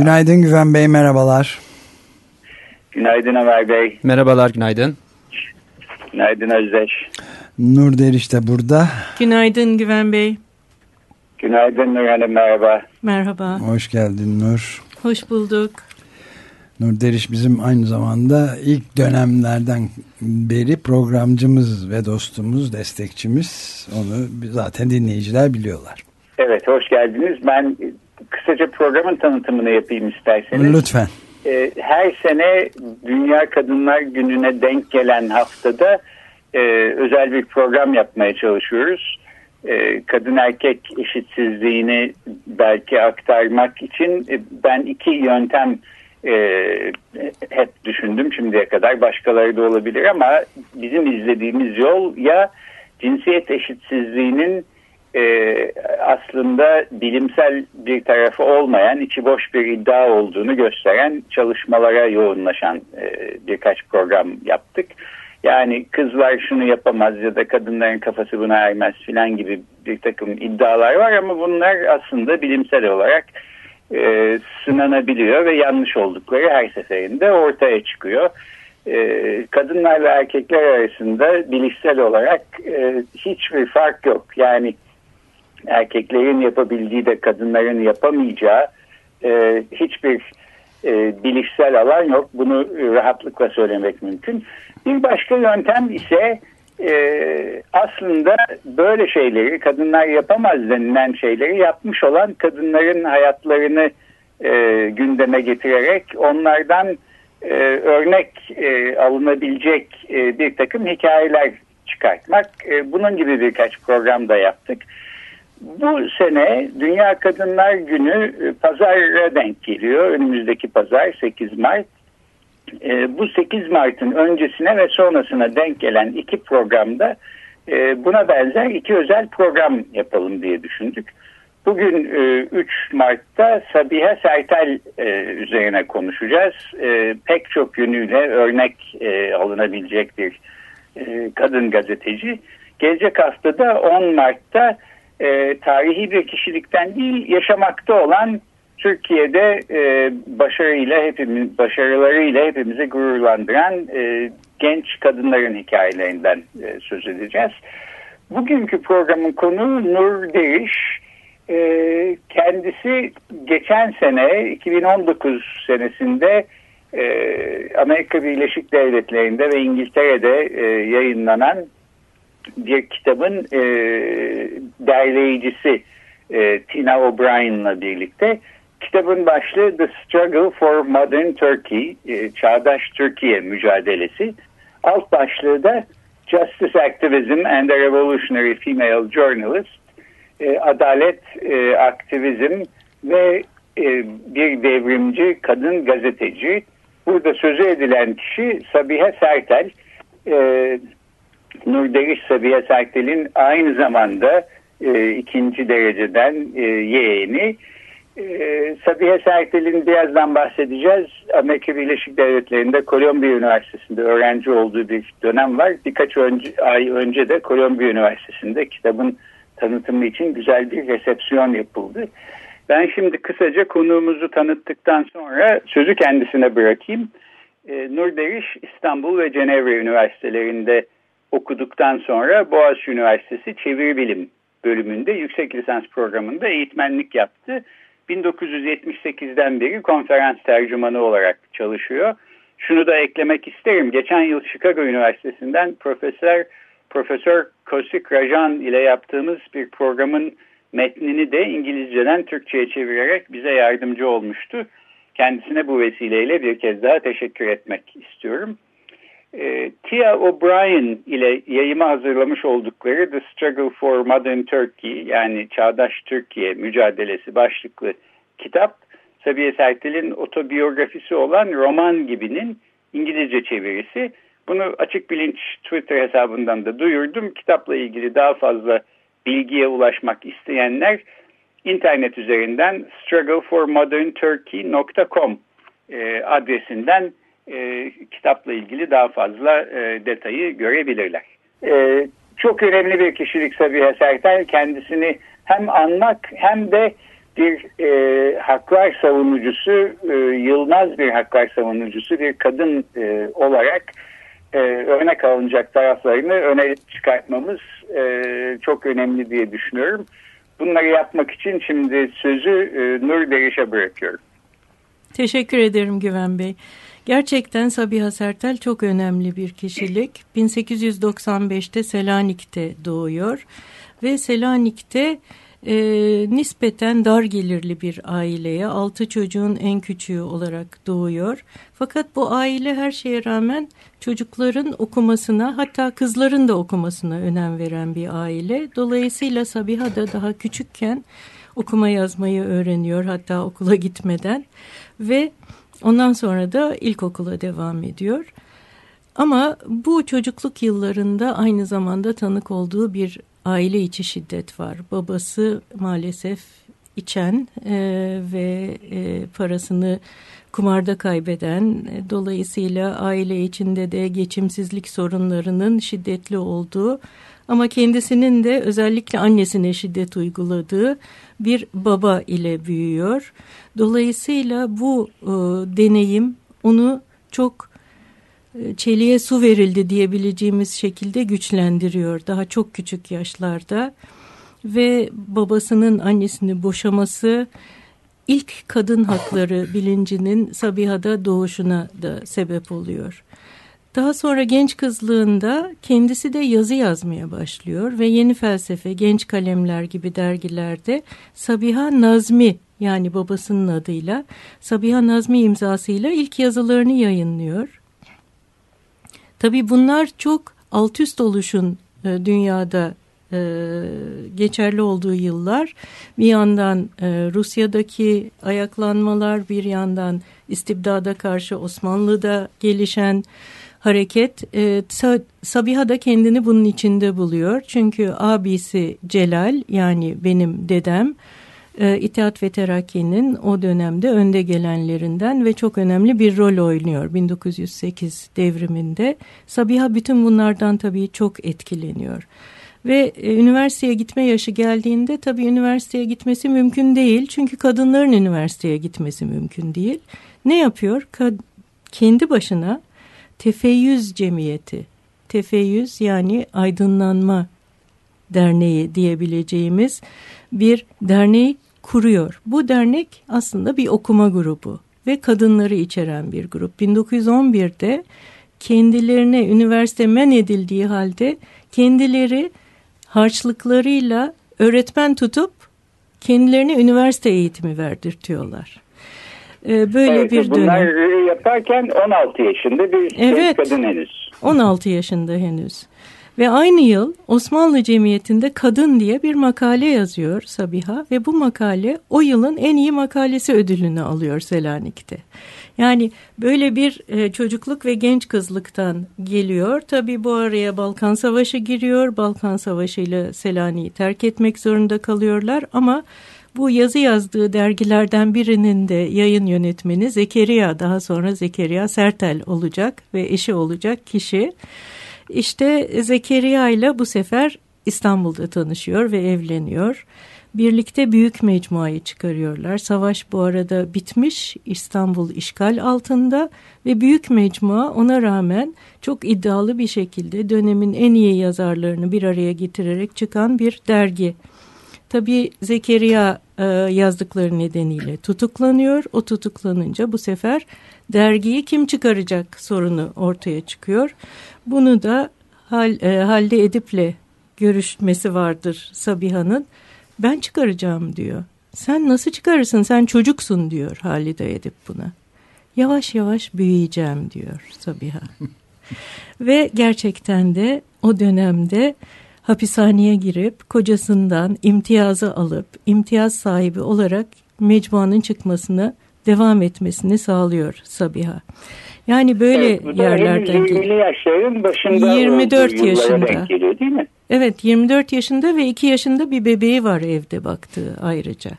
Günaydın Güven Bey merhabalar. Günaydın Ömer Bey. Merhabalar, günaydın. Günaydın Özdeş. Nur Deriş de burada. Günaydın Güven Bey. Günaydın Nur Hanım merhaba. Merhaba. Hoş geldin Nur. Hoş bulduk. Nur Deriş bizim aynı zamanda ilk dönemlerden beri programcımız ve dostumuz, destekçimiz. Onu zaten dinleyiciler biliyorlar. Evet hoş geldiniz. Ben kısaca programın tanıtımını yapayım isterseniz. Lütfen. Ee, her sene Dünya Kadınlar Günü'ne denk gelen haftada e, özel bir program yapmaya çalışıyoruz. E, kadın erkek eşitsizliğini belki aktarmak için e, ben iki yöntem e, hep düşündüm şimdiye kadar. Başkaları da olabilir ama bizim izlediğimiz yol ya cinsiyet eşitsizliğinin e, aslında bilimsel bir tarafı olmayan içi boş bir iddia olduğunu gösteren çalışmalara yoğunlaşan e, birkaç program yaptık. Yani kızlar şunu yapamaz ya da kadınların kafası buna ermez filan gibi bir takım iddialar var ama bunlar aslında bilimsel olarak e, sınanabiliyor ve yanlış oldukları her seferinde ortaya çıkıyor. E, kadınlar ve erkekler arasında bilişsel olarak e, hiçbir fark yok. Yani erkeklerin yapabildiği de kadınların yapamayacağı e, hiçbir e, bilişsel alan yok. Bunu rahatlıkla söylemek mümkün. Bir başka yöntem ise e, aslında böyle şeyleri kadınlar yapamaz denilen şeyleri yapmış olan kadınların hayatlarını e, gündeme getirerek onlardan e, örnek e, alınabilecek e, bir takım hikayeler çıkartmak. E, bunun gibi birkaç program da yaptık. Bu sene Dünya Kadınlar Günü e, pazara denk geliyor. Önümüzdeki pazar 8 Mart. E, bu 8 Mart'ın öncesine ve sonrasına denk gelen iki programda e, buna benzer iki özel program yapalım diye düşündük. Bugün e, 3 Mart'ta Sabiha Sertel e, üzerine konuşacağız. E, pek çok yönüyle örnek e, alınabilecek bir e, kadın gazeteci. Gelecek haftada 10 Mart'ta e, tarihi bir kişilikten değil yaşamakta olan Türkiye'de e, başarıyla hepimiz başarılarıyla hepimizi gururlandıran e, genç kadınların hikayelerinden e, söz edeceğiz. Bugünkü programın konu Nur Deriş. E, kendisi geçen sene 2019 senesinde e, Amerika Birleşik Devletleri'nde ve İngiltere'de e, yayınlanan bir kitabın e, derleyicisi e, Tina O'Brien'la birlikte. Kitabın başlığı The Struggle for Modern Turkey, e, Çağdaş Türkiye mücadelesi. Alt başlığı da Justice Activism and a Revolutionary Female Journalist, e, Adalet, e, Aktivizm ve e, bir devrimci kadın gazeteci. Burada sözü edilen kişi Sabiha Sertel. E, Nurderiş Sabiha Sertel'in aynı zamanda e, ikinci dereceden e, yeğeni. E, Sabiha Sertel'in birazdan bahsedeceğiz. Amerika Birleşik Devletleri'nde Kolombiya Üniversitesi'nde öğrenci olduğu bir dönem var. Birkaç önce, ay önce de Kolombiya Üniversitesi'nde kitabın tanıtımı için güzel bir resepsiyon yapıldı. Ben şimdi kısaca konuğumuzu tanıttıktan sonra sözü kendisine bırakayım. E, Nur Deriş İstanbul ve Cenevre Üniversitelerinde okuduktan sonra Boğaziçi Üniversitesi Çeviri Bilim bölümünde yüksek lisans programında eğitmenlik yaptı. 1978'den beri konferans tercümanı olarak çalışıyor. Şunu da eklemek isterim. Geçen yıl Chicago Üniversitesi'nden Profesör Profesör Kosik Rajan ile yaptığımız bir programın metnini de İngilizceden Türkçe'ye çevirerek bize yardımcı olmuştu. Kendisine bu vesileyle bir kez daha teşekkür etmek istiyorum. E, Tia O'Brien ile yayıma hazırlamış oldukları The Struggle for Modern Turkey yani Çağdaş Türkiye Mücadelesi başlıklı kitap Sabiha Sertel'in otobiyografisi olan roman gibinin İngilizce çevirisi. Bunu Açık Bilinç Twitter hesabından da duyurdum. Kitapla ilgili daha fazla bilgiye ulaşmak isteyenler internet üzerinden struggleformodernturkey.com e, adresinden e, kitapla ilgili daha fazla e, detayı görebilirler. E, çok önemli bir kişilik Sabiha Sertel kendisini hem anmak hem de bir e, haklar savunucusu, e, yılmaz bir haklar savunucusu bir kadın e, olarak e, örnek alınacak taraflarını öne çıkartmamız e, çok önemli diye düşünüyorum. Bunları yapmak için şimdi sözü e, Nur Deriş'e bırakıyorum. Teşekkür ederim Güven Bey. Gerçekten Sabiha Sertel çok önemli bir kişilik. 1895'te Selanik'te doğuyor ve Selanik'te e, nispeten dar gelirli bir aileye altı çocuğun en küçüğü olarak doğuyor. Fakat bu aile her şeye rağmen çocukların okumasına hatta kızların da okumasına önem veren bir aile. Dolayısıyla Sabiha da daha küçükken okuma yazmayı öğreniyor hatta okula gitmeden ve ondan sonra da ilkokula devam ediyor. Ama bu çocukluk yıllarında aynı zamanda tanık olduğu bir aile içi şiddet var. Babası maalesef içen e, ve e, parasını kumarda kaybeden, e, dolayısıyla aile içinde de geçimsizlik sorunlarının şiddetli olduğu ama kendisinin de özellikle annesine şiddet uyguladığı bir baba ile büyüyor. Dolayısıyla bu e, deneyim onu çok e, çeliğe su verildi diyebileceğimiz şekilde güçlendiriyor daha çok küçük yaşlarda ve babasının annesini boşaması ilk kadın hakları bilincinin Sabiha'da doğuşuna da sebep oluyor. Daha sonra genç kızlığında kendisi de yazı yazmaya başlıyor ve Yeni Felsefe, Genç Kalemler gibi dergilerde Sabiha Nazmi yani babasının adıyla Sabiha Nazmi imzasıyla ilk yazılarını yayınlıyor. Tabii bunlar çok alt üst oluşun e, dünyada e, geçerli olduğu yıllar. Bir yandan e, Rusya'daki ayaklanmalar, bir yandan istibdada karşı Osmanlı'da gelişen hareket. E, Sabiha da kendini bunun içinde buluyor. Çünkü abisi Celal yani benim dedem e, İttihat ve Terakki'nin o dönemde önde gelenlerinden ve çok önemli bir rol oynuyor 1908 devriminde. Sabiha bütün bunlardan tabii çok etkileniyor. Ve e, üniversiteye gitme yaşı geldiğinde tabii üniversiteye gitmesi mümkün değil. Çünkü kadınların üniversiteye gitmesi mümkün değil. Ne yapıyor? Ka kendi başına tefeyyüz cemiyeti, tefeyyüz yani aydınlanma derneği diyebileceğimiz bir derneği kuruyor. Bu dernek aslında bir okuma grubu ve kadınları içeren bir grup. 1911'de kendilerine üniversite men edildiği halde kendileri harçlıklarıyla öğretmen tutup kendilerine üniversite eğitimi verdirtiyorlar. Ee, böyle evet, bir bunlar dönem. Bunlar yaparken 16 yaşında bir evet, kadın henüz. 16 yaşında henüz. Ve aynı yıl Osmanlı Cemiyeti'nde Kadın diye bir makale yazıyor Sabiha ve bu makale o yılın en iyi makalesi ödülünü alıyor Selanik'te. Yani böyle bir e, çocukluk ve genç kızlıktan geliyor. Tabii bu araya Balkan Savaşı giriyor. Balkan Savaşı ile Selanik'i terk etmek zorunda kalıyorlar ama bu yazı yazdığı dergilerden birinin de yayın yönetmeni Zekeriya daha sonra Zekeriya Sertel olacak ve eşi olacak kişi. İşte Zekeriya ile bu sefer İstanbul'da tanışıyor ve evleniyor. Birlikte büyük mecmuayı çıkarıyorlar. Savaş bu arada bitmiş. İstanbul işgal altında ve büyük mecmua ona rağmen çok iddialı bir şekilde dönemin en iyi yazarlarını bir araya getirerek çıkan bir dergi. Tabii Zekeriya e, yazdıkları nedeniyle tutuklanıyor. O tutuklanınca bu sefer dergiyi kim çıkaracak sorunu ortaya çıkıyor. Bunu da Hal, e, Halde Edip'le görüşmesi vardır Sabiha'nın. Ben çıkaracağım diyor. Sen nasıl çıkarırsın sen çocuksun diyor Halide Edip buna. Yavaş yavaş büyüyeceğim diyor Sabiha. Ve gerçekten de o dönemde hapishaneye girip kocasından imtiyazı alıp imtiyaz sahibi olarak mecmuanın çıkmasını devam etmesini sağlıyor Sabiha. Yani böyle evet, yerlerden 20 yaşların başında 24 yaşında. Geliyor, değil mi? Evet 24 yaşında ve 2 yaşında bir bebeği var evde baktığı ayrıca.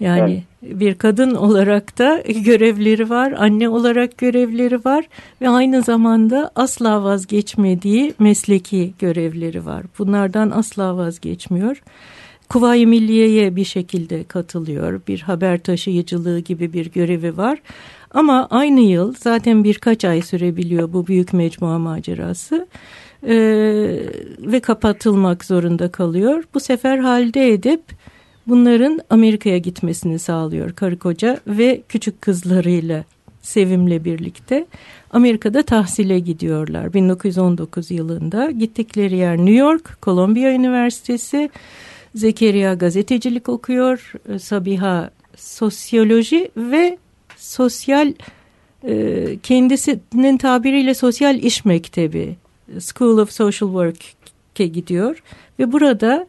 Yani evet. bir kadın olarak da görevleri var, anne olarak görevleri var ve aynı zamanda asla vazgeçmediği mesleki görevleri var. Bunlardan asla vazgeçmiyor. Kuvayi Milliye'ye bir şekilde katılıyor. Bir haber taşıyıcılığı gibi bir görevi var. Ama aynı yıl zaten birkaç ay sürebiliyor bu büyük mecmua macerası ee, ve kapatılmak zorunda kalıyor. Bu sefer halde edip bunların Amerika'ya gitmesini sağlıyor karı koca ve küçük kızlarıyla Sevim'le birlikte Amerika'da tahsile gidiyorlar 1919 yılında. Gittikleri yer New York, Columbia Üniversitesi. Zekeriya gazetecilik okuyor, Sabiha sosyoloji ve sosyal e, kendisinin tabiriyle sosyal iş mektebi School of Social Work'e gidiyor ve burada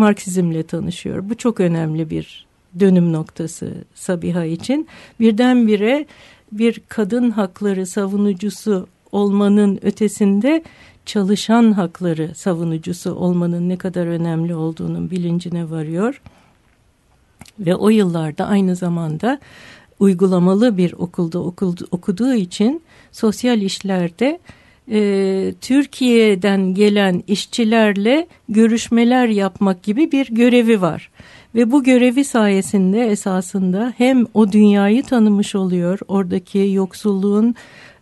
Marksizmle tanışıyor. Bu çok önemli bir dönüm noktası Sabiha için. Birdenbire bir kadın hakları savunucusu olmanın ötesinde çalışan hakları savunucusu olmanın ne kadar önemli olduğunun bilincine varıyor. Ve o yıllarda aynı zamanda uygulamalı bir okulda okuduğu için sosyal işlerde e, Türkiye'den gelen işçilerle görüşmeler yapmak gibi bir görevi var. Ve bu görevi sayesinde esasında hem o dünyayı tanımış oluyor, oradaki yoksulluğun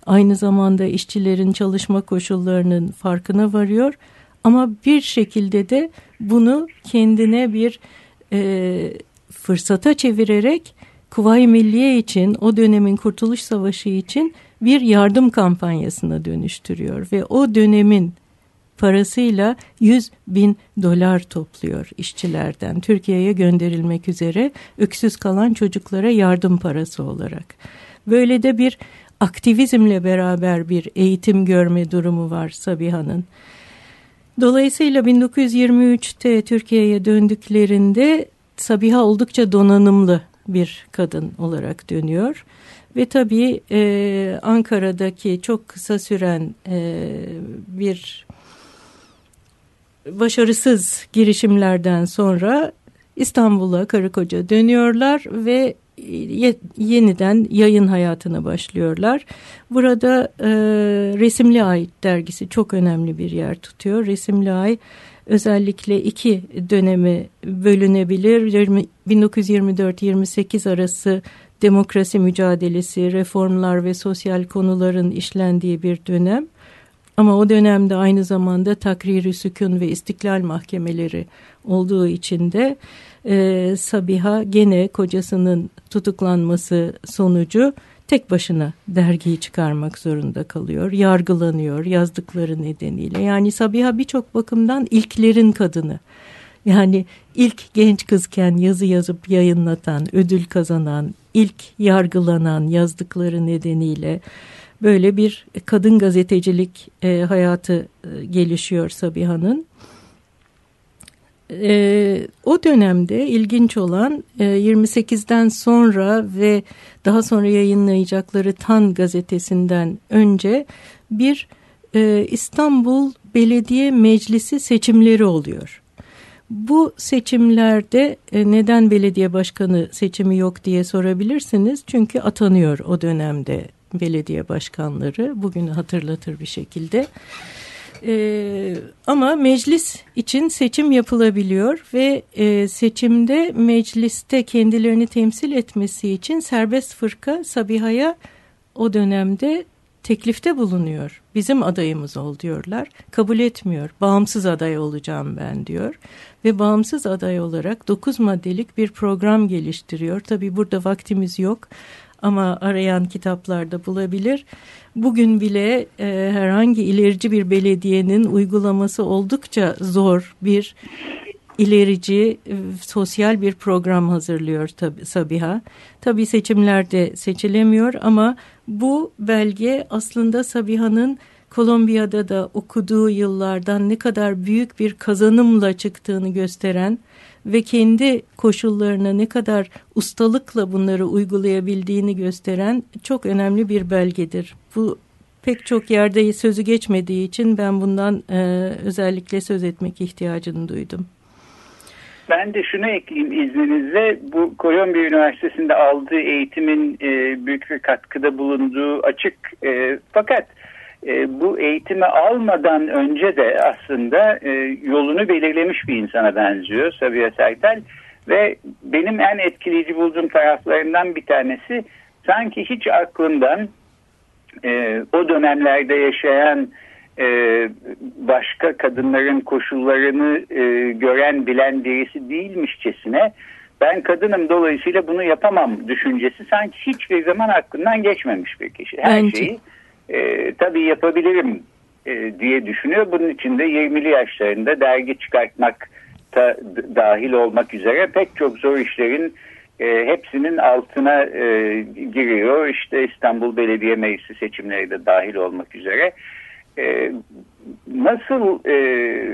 aynı zamanda işçilerin çalışma koşullarının farkına varıyor. Ama bir şekilde de bunu kendine bir e, fırsata çevirerek Kuvayi Milliye için o dönemin Kurtuluş Savaşı için bir yardım kampanyasına dönüştürüyor ve o dönemin parasıyla 100 bin dolar topluyor işçilerden Türkiye'ye gönderilmek üzere öksüz kalan çocuklara yardım parası olarak. Böyle de bir aktivizmle beraber bir eğitim görme durumu var Sabiha'nın. Dolayısıyla 1923'te Türkiye'ye döndüklerinde Sabiha oldukça donanımlı bir kadın olarak dönüyor. Ve tabii e, Ankara'daki çok kısa süren e, bir başarısız girişimlerden sonra İstanbul'a karı koca dönüyorlar ve yeniden yayın hayatına başlıyorlar. Burada e, Resimli Ay dergisi çok önemli bir yer tutuyor. Resimli Ay özellikle iki dönemi bölünebilir. 1924-28 arası demokrasi mücadelesi, reformlar ve sosyal konuların işlendiği bir dönem. Ama o dönemde aynı zamanda takriri sükun ve istiklal mahkemeleri olduğu için de e, Sabiha gene kocasının tutuklanması sonucu tek başına dergiyi çıkarmak zorunda kalıyor. Yargılanıyor yazdıkları nedeniyle. Yani Sabiha birçok bakımdan ilklerin kadını. Yani ilk genç kızken yazı yazıp yayınlatan, ödül kazanan, ilk yargılanan yazdıkları nedeniyle böyle bir kadın gazetecilik e, hayatı e, gelişiyor Sabiha'nın. E, o dönemde ilginç olan e, 28'den sonra ve daha sonra yayınlayacakları Tan gazetesinden önce bir e, İstanbul Belediye Meclisi seçimleri oluyor. Bu seçimlerde e, neden belediye başkanı seçimi yok diye sorabilirsiniz. Çünkü atanıyor o dönemde belediye başkanları. Bugünü hatırlatır bir şekilde. E, ama meclis için seçim yapılabiliyor ve e, seçimde mecliste kendilerini temsil etmesi için serbest fırka Sabiha'ya o dönemde teklifte bulunuyor. Bizim adayımız ol diyorlar. Kabul etmiyor. Bağımsız aday olacağım ben diyor. Ve bağımsız aday olarak 9 maddelik bir program geliştiriyor. Tabii burada vaktimiz yok ama arayan kitaplarda bulabilir. Bugün bile e, herhangi ilerici bir belediyenin uygulaması oldukça zor bir ilerici e, sosyal bir program hazırlıyor tabi, Sabiha. Tabi seçimlerde seçilemiyor ama bu belge aslında Sabiha'nın Kolombiya'da da okuduğu yıllardan ne kadar büyük bir kazanımla çıktığını gösteren ve kendi koşullarına ne kadar ustalıkla bunları uygulayabildiğini gösteren çok önemli bir belgedir. Bu pek çok yerde sözü geçmediği için ben bundan e, özellikle söz etmek ihtiyacını duydum. Ben de şunu ekleyeyim izninizle. Bu Kolombiya Üniversitesi'nde aldığı eğitimin e, büyük bir katkıda bulunduğu açık. E, fakat e, bu eğitimi almadan önce de aslında e, yolunu belirlemiş bir insana benziyor Sabiha Sertel. Ve benim en etkileyici bulduğum taraflarından bir tanesi sanki hiç aklından e, o dönemlerde yaşayan e, başka kadınların koşullarını e, gören bilen birisi değilmişçesine ben kadınım dolayısıyla bunu yapamam düşüncesi sanki hiçbir zaman aklından geçmemiş bir kişi. Her Bence. şeyi e, tabii yapabilirim e, diye düşünüyor. Bunun için de 20'li yaşlarında dergi çıkartmak da dahil olmak üzere pek çok zor işlerin e, hepsinin altına e, giriyor. İşte İstanbul Belediye Meclisi seçimleri de dahil olmak üzere. E, nasıl e,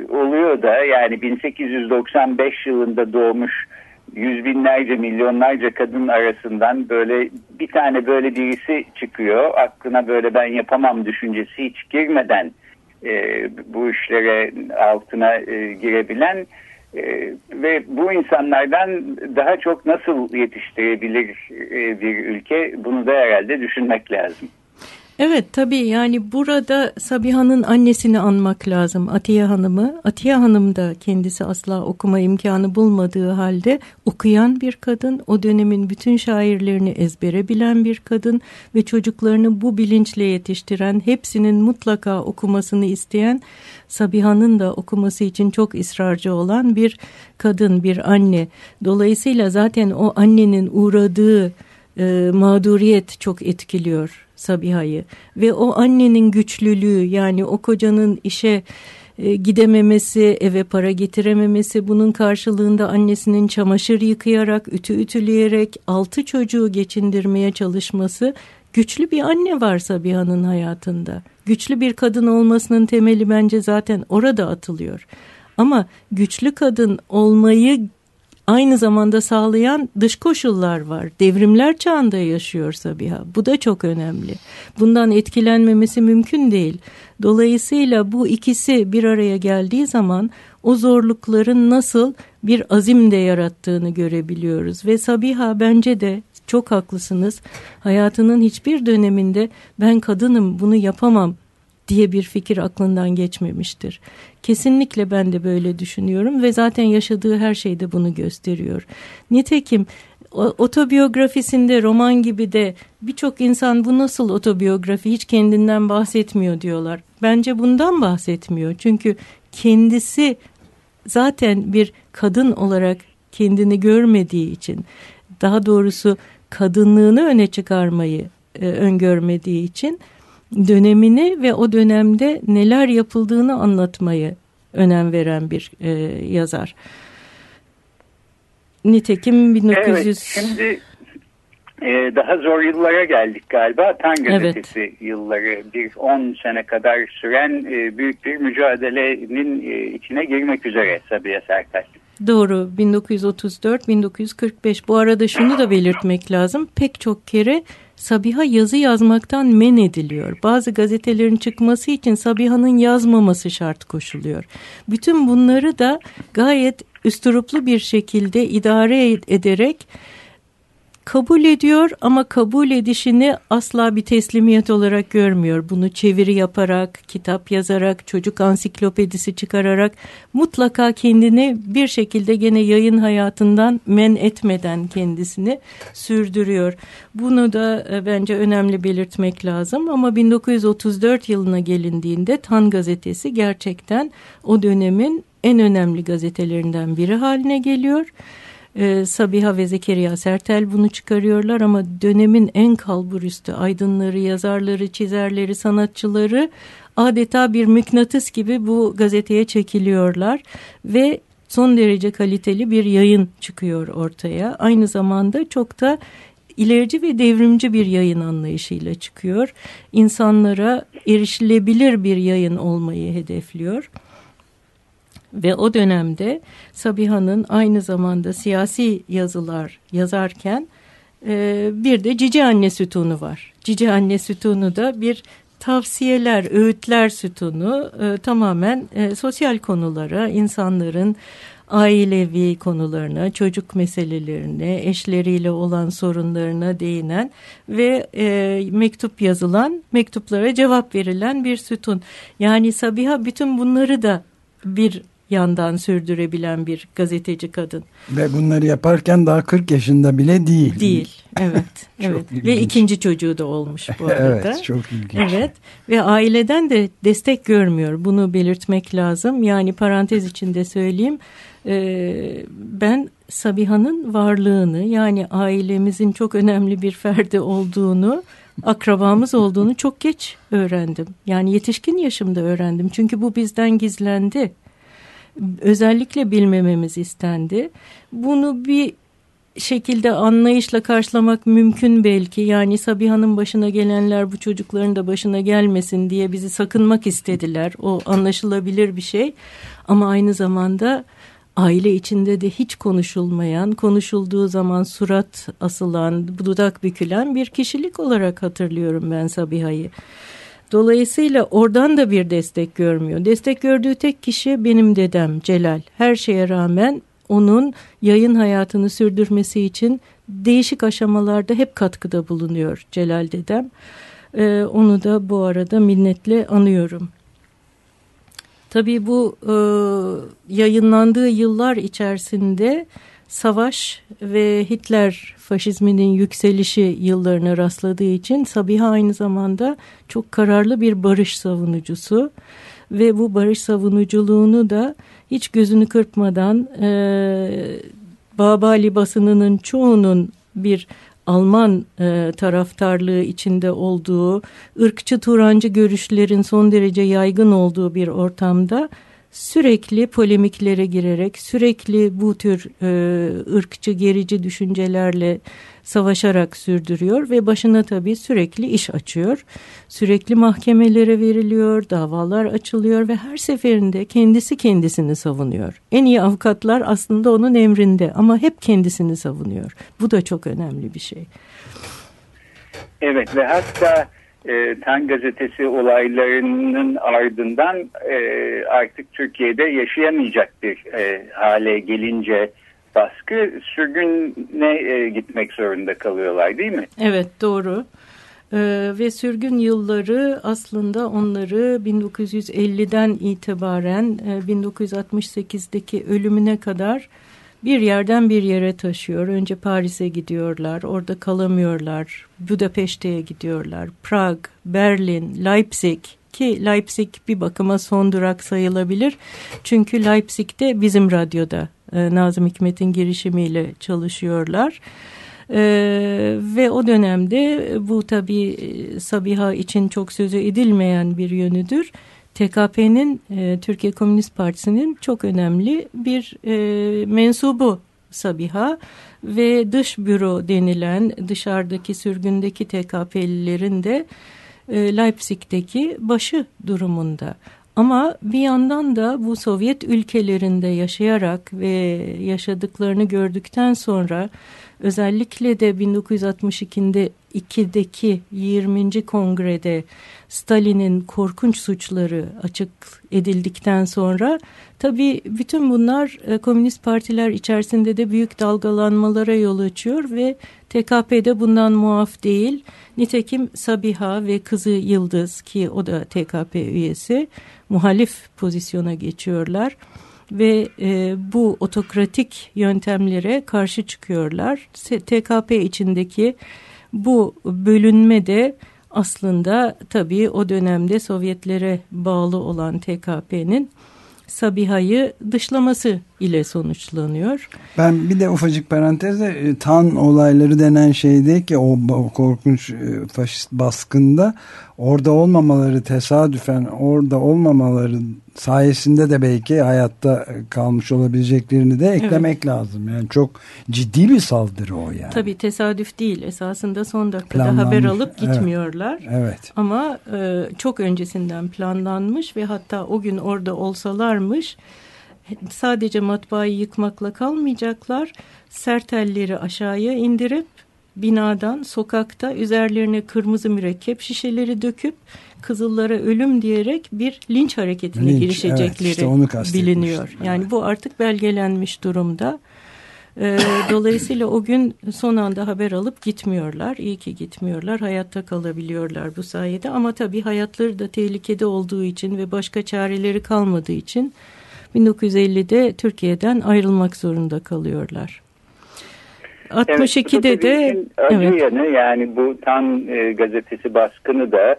oluyor da yani 1895 yılında doğmuş yüz binlerce milyonlarca kadın arasından böyle bir tane böyle birisi çıkıyor. Aklına böyle ben yapamam düşüncesi hiç girmeden e, bu işlere altına e, girebilen e, ve bu insanlardan daha çok nasıl yetiştirebilir e, bir ülke bunu da herhalde düşünmek lazım. Evet tabii yani burada Sabiha'nın annesini anmak lazım Atiye Hanım'ı. Atiye Hanım da kendisi asla okuma imkanı bulmadığı halde okuyan bir kadın. O dönemin bütün şairlerini ezbere bilen bir kadın ve çocuklarını bu bilinçle yetiştiren, hepsinin mutlaka okumasını isteyen Sabiha'nın da okuması için çok ısrarcı olan bir kadın, bir anne. Dolayısıyla zaten o annenin uğradığı e, mağduriyet çok etkiliyor Sabiha'yı ve o annenin güçlülüğü yani o kocanın işe e, gidememesi, eve para getirememesi, bunun karşılığında annesinin çamaşır yıkayarak, ütü ütüleyerek altı çocuğu geçindirmeye çalışması güçlü bir anne var Sabiha'nın hayatında. Güçlü bir kadın olmasının temeli bence zaten orada atılıyor. Ama güçlü kadın olmayı aynı zamanda sağlayan dış koşullar var. Devrimler çağında yaşıyor Sabiha. Bu da çok önemli. Bundan etkilenmemesi mümkün değil. Dolayısıyla bu ikisi bir araya geldiği zaman o zorlukların nasıl bir azim de yarattığını görebiliyoruz. Ve Sabiha bence de çok haklısınız. Hayatının hiçbir döneminde ben kadınım bunu yapamam diye bir fikir aklından geçmemiştir. Kesinlikle ben de böyle düşünüyorum ve zaten yaşadığı her şey de bunu gösteriyor. Nitekim otobiyografisinde roman gibi de birçok insan bu nasıl otobiyografi hiç kendinden bahsetmiyor diyorlar. Bence bundan bahsetmiyor. Çünkü kendisi zaten bir kadın olarak kendini görmediği için daha doğrusu kadınlığını öne çıkarmayı e, öngörmediği için dönemini ve o dönemde neler yapıldığını anlatmayı önem veren bir e, yazar. Nitekim 1900... Evet, şimdi e, daha zor yıllara geldik galiba. Tan gazetesi evet. yılları bir 10 sene kadar süren e, büyük bir mücadelenin e, içine girmek üzere Sabiha Sertaç. Doğru 1934-1945 bu arada şunu da belirtmek lazım pek çok kere Sabiha yazı yazmaktan men ediliyor. Bazı gazetelerin çıkması için Sabiha'nın yazmaması şart koşuluyor. Bütün bunları da gayet üstüruplu bir şekilde idare ederek kabul ediyor ama kabul edişini asla bir teslimiyet olarak görmüyor. Bunu çeviri yaparak, kitap yazarak, çocuk ansiklopedisi çıkararak mutlaka kendini bir şekilde gene yayın hayatından men etmeden kendisini sürdürüyor. Bunu da e, bence önemli belirtmek lazım ama 1934 yılına gelindiğinde Tan gazetesi gerçekten o dönemin en önemli gazetelerinden biri haline geliyor. Ee, Sabiha ve Zekeriya Sertel bunu çıkarıyorlar ama dönemin en kalburüstü aydınları, yazarları, çizerleri, sanatçıları adeta bir mıknatıs gibi bu gazeteye çekiliyorlar ve son derece kaliteli bir yayın çıkıyor ortaya. Aynı zamanda çok da ilerici ve devrimci bir yayın anlayışıyla çıkıyor. İnsanlara erişilebilir bir yayın olmayı hedefliyor. Ve o dönemde Sabiha'nın aynı zamanda siyasi yazılar yazarken e, bir de Cici Anne sütunu var. Cici Anne sütunu da bir tavsiyeler, öğütler sütunu e, tamamen e, sosyal konulara, insanların ailevi konularına, çocuk meselelerine, eşleriyle olan sorunlarına değinen ve e, mektup yazılan, mektuplara cevap verilen bir sütun. Yani Sabiha bütün bunları da bir yandan sürdürebilen bir gazeteci kadın. Ve bunları yaparken daha 40 yaşında bile değil. Değil, evet. evet. Ve ikinci çocuğu da olmuş bu arada. evet, çok ilginç. Evet ve aileden de destek görmüyor. Bunu belirtmek lazım. Yani parantez içinde söyleyeyim. Ee, ben Sabiha'nın varlığını yani ailemizin çok önemli bir ferdi olduğunu akrabamız olduğunu çok geç öğrendim. Yani yetişkin yaşımda öğrendim. Çünkü bu bizden gizlendi özellikle bilmememiz istendi. Bunu bir şekilde anlayışla karşılamak mümkün belki. Yani Sabiha'nın başına gelenler bu çocukların da başına gelmesin diye bizi sakınmak istediler. O anlaşılabilir bir şey. Ama aynı zamanda aile içinde de hiç konuşulmayan, konuşulduğu zaman surat asılan, dudak bükülen bir kişilik olarak hatırlıyorum ben Sabiha'yı. Dolayısıyla oradan da bir destek görmüyor. Destek gördüğü tek kişi benim dedem Celal. Her şeye rağmen onun yayın hayatını sürdürmesi için değişik aşamalarda hep katkıda bulunuyor Celal dedem. Ee, onu da bu arada minnetle anıyorum. Tabii bu e, yayınlandığı yıllar içerisinde savaş ve Hitler faşizminin yükselişi yıllarına rastladığı için Sabiha aynı zamanda çok kararlı bir barış savunucusu ve bu barış savunuculuğunu da hiç gözünü kırpmadan e, Babali basınının çoğunun bir Alman e, taraftarlığı içinde olduğu, ırkçı Turancı görüşlerin son derece yaygın olduğu bir ortamda sürekli polemiklere girerek, sürekli bu tür e, ırkçı gerici düşüncelerle savaşarak sürdürüyor ve başına tabii sürekli iş açıyor. Sürekli mahkemelere veriliyor, davalar açılıyor ve her seferinde kendisi kendisini savunuyor. En iyi avukatlar aslında onun emrinde ama hep kendisini savunuyor. Bu da çok önemli bir şey. Evet ve hatta e, Tan gazetesi olaylarının ardından e, artık Türkiye'de yaşayamayacak bir e, hale gelince baskı sürgüne e, gitmek zorunda kalıyorlar değil mi? Evet doğru. Ee, ve sürgün yılları aslında onları 1950'den itibaren e, 1968'deki ölümüne kadar bir yerden bir yere taşıyor. Önce Paris'e gidiyorlar, orada kalamıyorlar. Budapeşte'ye gidiyorlar. Prag, Berlin, Leipzig ki Leipzig bir bakıma son durak sayılabilir. Çünkü Leipzig'te bizim radyoda e, Nazım Hikmet'in girişimiyle çalışıyorlar. Ee, ve o dönemde bu tabi Sabiha için çok sözü edilmeyen bir yönüdür. TKP'nin e, Türkiye Komünist Partisi'nin çok önemli bir e, mensubu Sabiha ve dış büro denilen dışarıdaki sürgündeki TKP'lilerin de e, Leipzig'teki başı durumunda. Ama bir yandan da bu Sovyet ülkelerinde yaşayarak ve yaşadıklarını gördükten sonra özellikle de 1962'de 2'deki 20. kongrede Stalin'in korkunç suçları açık edildikten sonra tabii bütün bunlar e, komünist partiler içerisinde de büyük dalgalanmalara yol açıyor ve TKP'de bundan muaf değil. Nitekim Sabiha ve kızı Yıldız ki o da TKP üyesi muhalif pozisyona geçiyorlar ve e, bu otokratik yöntemlere karşı çıkıyorlar. TKP içindeki bu bölünme de aslında tabii o dönemde Sovyetlere bağlı olan TKP'nin Sabiha'yı dışlaması ile sonuçlanıyor. Ben bir de ufacık parantezde e, Tan olayları denen şeyde ki o korkunç e, faşist baskında orada olmamaları tesadüfen orada olmamaları sayesinde de belki hayatta kalmış olabileceklerini de eklemek evet. lazım. Yani çok ciddi bir saldırı o yani. Tabii tesadüf değil. Esasında son dakikada haber alıp gitmiyorlar. Evet. evet. Ama e, çok öncesinden planlanmış ve hatta o gün orada olsalarmış sadece matbaayı yıkmakla kalmayacaklar. Sertelleri aşağıya indirip binadan sokakta üzerlerine kırmızı mürekkep şişeleri döküp Kızıllara ölüm diyerek bir linç hareketine linç, girişecekleri evet, işte biliniyor. Yani evet. bu artık belgelenmiş durumda. Ee, dolayısıyla o gün son anda haber alıp gitmiyorlar. İyi ki gitmiyorlar. Hayatta kalabiliyorlar bu sayede. Ama tabii hayatları da tehlikede olduğu için ve başka çareleri kalmadığı için 1950'de Türkiye'den ayrılmak zorunda kalıyorlar. 62'de evet, de acı evet. yanı yani bu Tan e, gazetesi baskını da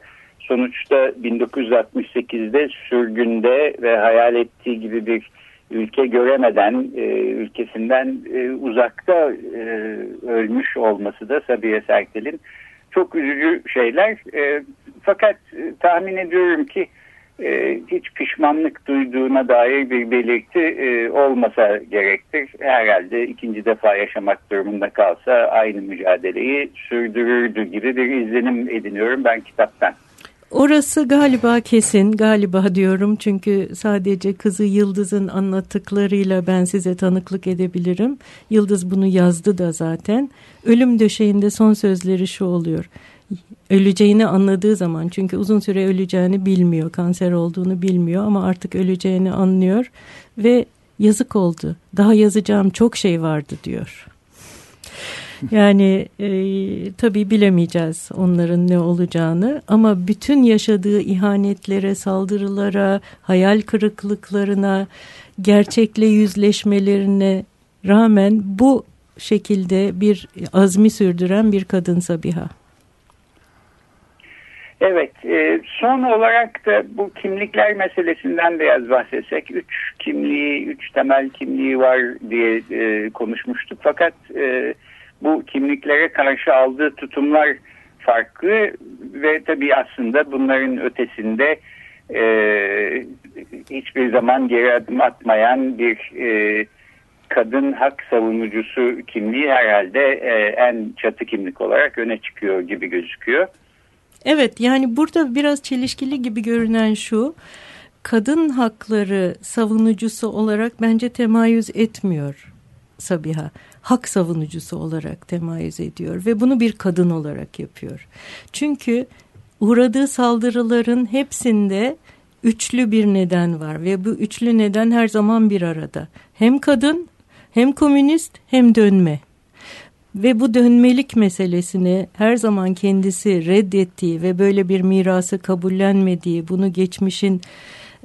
sonuçta 1968'de sürgünde ve hayal ettiği gibi bir ülke göremeden e, ülkesinden e, uzakta e, ölmüş olması da Sabiha Sertel'in çok üzücü şeyler. E, fakat e, tahmin ediyorum ki e, hiç pişmanlık duyduğuna dair bir belirti e, olmasa gerektir. Herhalde ikinci defa yaşamak durumunda kalsa aynı mücadeleyi sürdürürdü gibi bir izlenim ediniyorum ben kitaptan. Orası galiba kesin galiba diyorum çünkü sadece kızı Yıldız'ın anlattıklarıyla ben size tanıklık edebilirim. Yıldız bunu yazdı da zaten. Ölüm döşeğinde son sözleri şu oluyor. Öleceğini anladığı zaman çünkü uzun süre öleceğini bilmiyor, kanser olduğunu bilmiyor ama artık öleceğini anlıyor ve yazık oldu. Daha yazacağım çok şey vardı diyor. Yani e, tabii bilemeyeceğiz onların ne olacağını ama bütün yaşadığı ihanetlere, saldırılara, hayal kırıklıklarına, gerçekle yüzleşmelerine rağmen bu şekilde bir azmi sürdüren bir kadın Sabiha. Evet, e, son olarak da bu kimlikler meselesinden biraz bahsetsek. Üç kimliği, üç temel kimliği var diye e, konuşmuştuk. Fakat e, bu kimliklere karşı aldığı tutumlar farklı ve tabii aslında bunların ötesinde e, hiçbir zaman geri adım atmayan bir e, kadın hak savunucusu kimliği herhalde e, en çatı kimlik olarak öne çıkıyor gibi gözüküyor. Evet yani burada biraz çelişkili gibi görünen şu kadın hakları savunucusu olarak bence temayüz etmiyor Sabiha hak savunucusu olarak temayüz ediyor ve bunu bir kadın olarak yapıyor. Çünkü uğradığı saldırıların hepsinde üçlü bir neden var ve bu üçlü neden her zaman bir arada. Hem kadın, hem komünist, hem dönme. Ve bu dönmelik meselesini her zaman kendisi reddettiği ve böyle bir mirası kabullenmediği, bunu geçmişin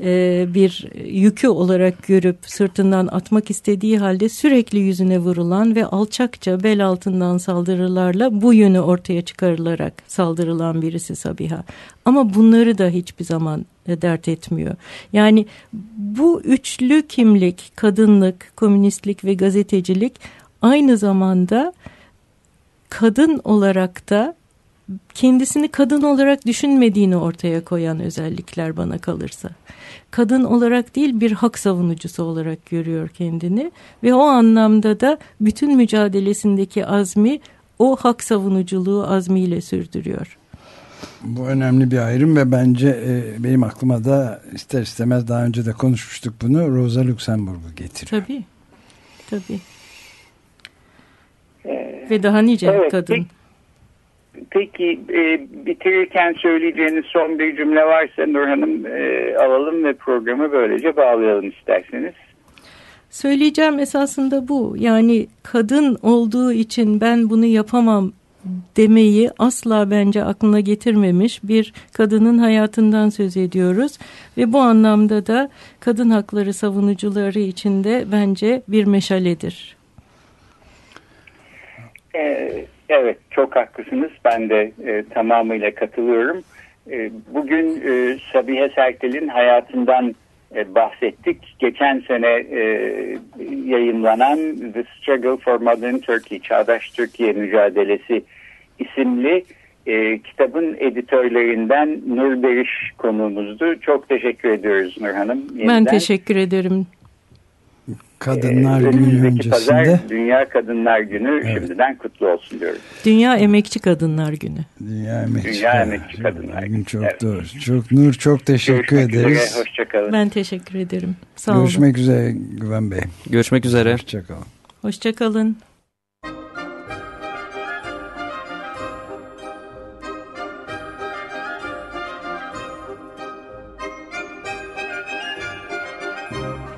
e, bir yükü olarak görüp sırtından atmak istediği halde sürekli yüzüne vurulan ve alçakça bel altından saldırılarla bu yönü ortaya çıkarılarak saldırılan birisi Sabiha. Ama bunları da hiçbir zaman e, dert etmiyor. Yani bu üçlü kimlik, kadınlık, komünistlik ve gazetecilik aynı zamanda kadın olarak da kendisini kadın olarak düşünmediğini ortaya koyan özellikler bana kalırsa. Kadın olarak değil bir hak savunucusu olarak görüyor kendini ve o anlamda da bütün mücadelesindeki azmi o hak savunuculuğu azmiyle sürdürüyor. Bu önemli bir ayrım ve bence e, benim aklıma da ister istemez daha önce de konuşmuştuk bunu Rosa Luxemburg'u getiriyor. Tabii. Tabii. ve daha nice evet, kadın. Peki, e, bitirirken söyleyeceğiniz son bir cümle varsa Nur Hanım e, alalım ve programı böylece bağlayalım isterseniz. Söyleyeceğim esasında bu. Yani kadın olduğu için ben bunu yapamam demeyi asla bence aklına getirmemiş bir kadının hayatından söz ediyoruz. Ve bu anlamda da kadın hakları savunucuları için de bence bir meşaledir. Ee, evet çok haklısınız. Ben de e, tamamıyla katılıyorum. E, bugün e, Sabiha Sertel'in hayatından e, bahsettik. Geçen sene e, yayınlanan The Struggle for Modern Turkey, Çağdaş Türkiye Mücadelesi isimli e, kitabın editörlerinden Nur Beriş konuğumuzdu. Çok teşekkür ediyoruz Nur Hanım. Yeniden. Ben teşekkür ederim. Kadınlar ee, Günü öncesinde. Pazar, Dünya Kadınlar Günü evet. şimdiden kutlu olsun diyoruz. Dünya Emekçi Kadınlar Günü. Dünya Emekçi, Dünya Kadınlar, Emekçi Kadınlar Günü. Çok evet. doğru. Çok Nur çok teşekkür Görüşmek ederiz. Üzere, hoşçakalın. Ben teşekkür ederim. Sağ Görüşmek olun. üzere Güven Bey. Görüşmek üzere. Hoşçakalın. Hoşçakalın.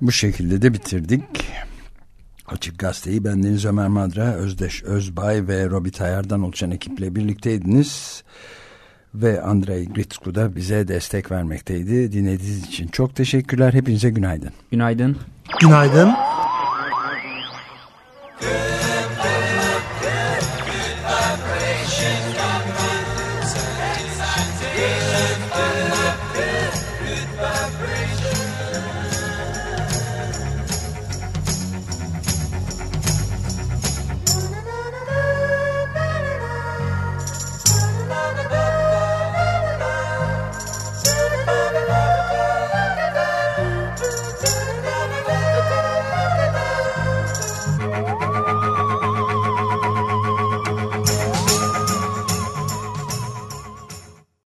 Bu şekilde de bitirdik. Açık Gazete'yi bendeniz Ömer Madra, Özdeş Özbay ve Robi Tayar'dan oluşan ekiple birlikteydiniz. Ve Andrei Gritsku da bize destek vermekteydi. Dinlediğiniz için çok teşekkürler. Hepinize günaydın. Günaydın. Günaydın.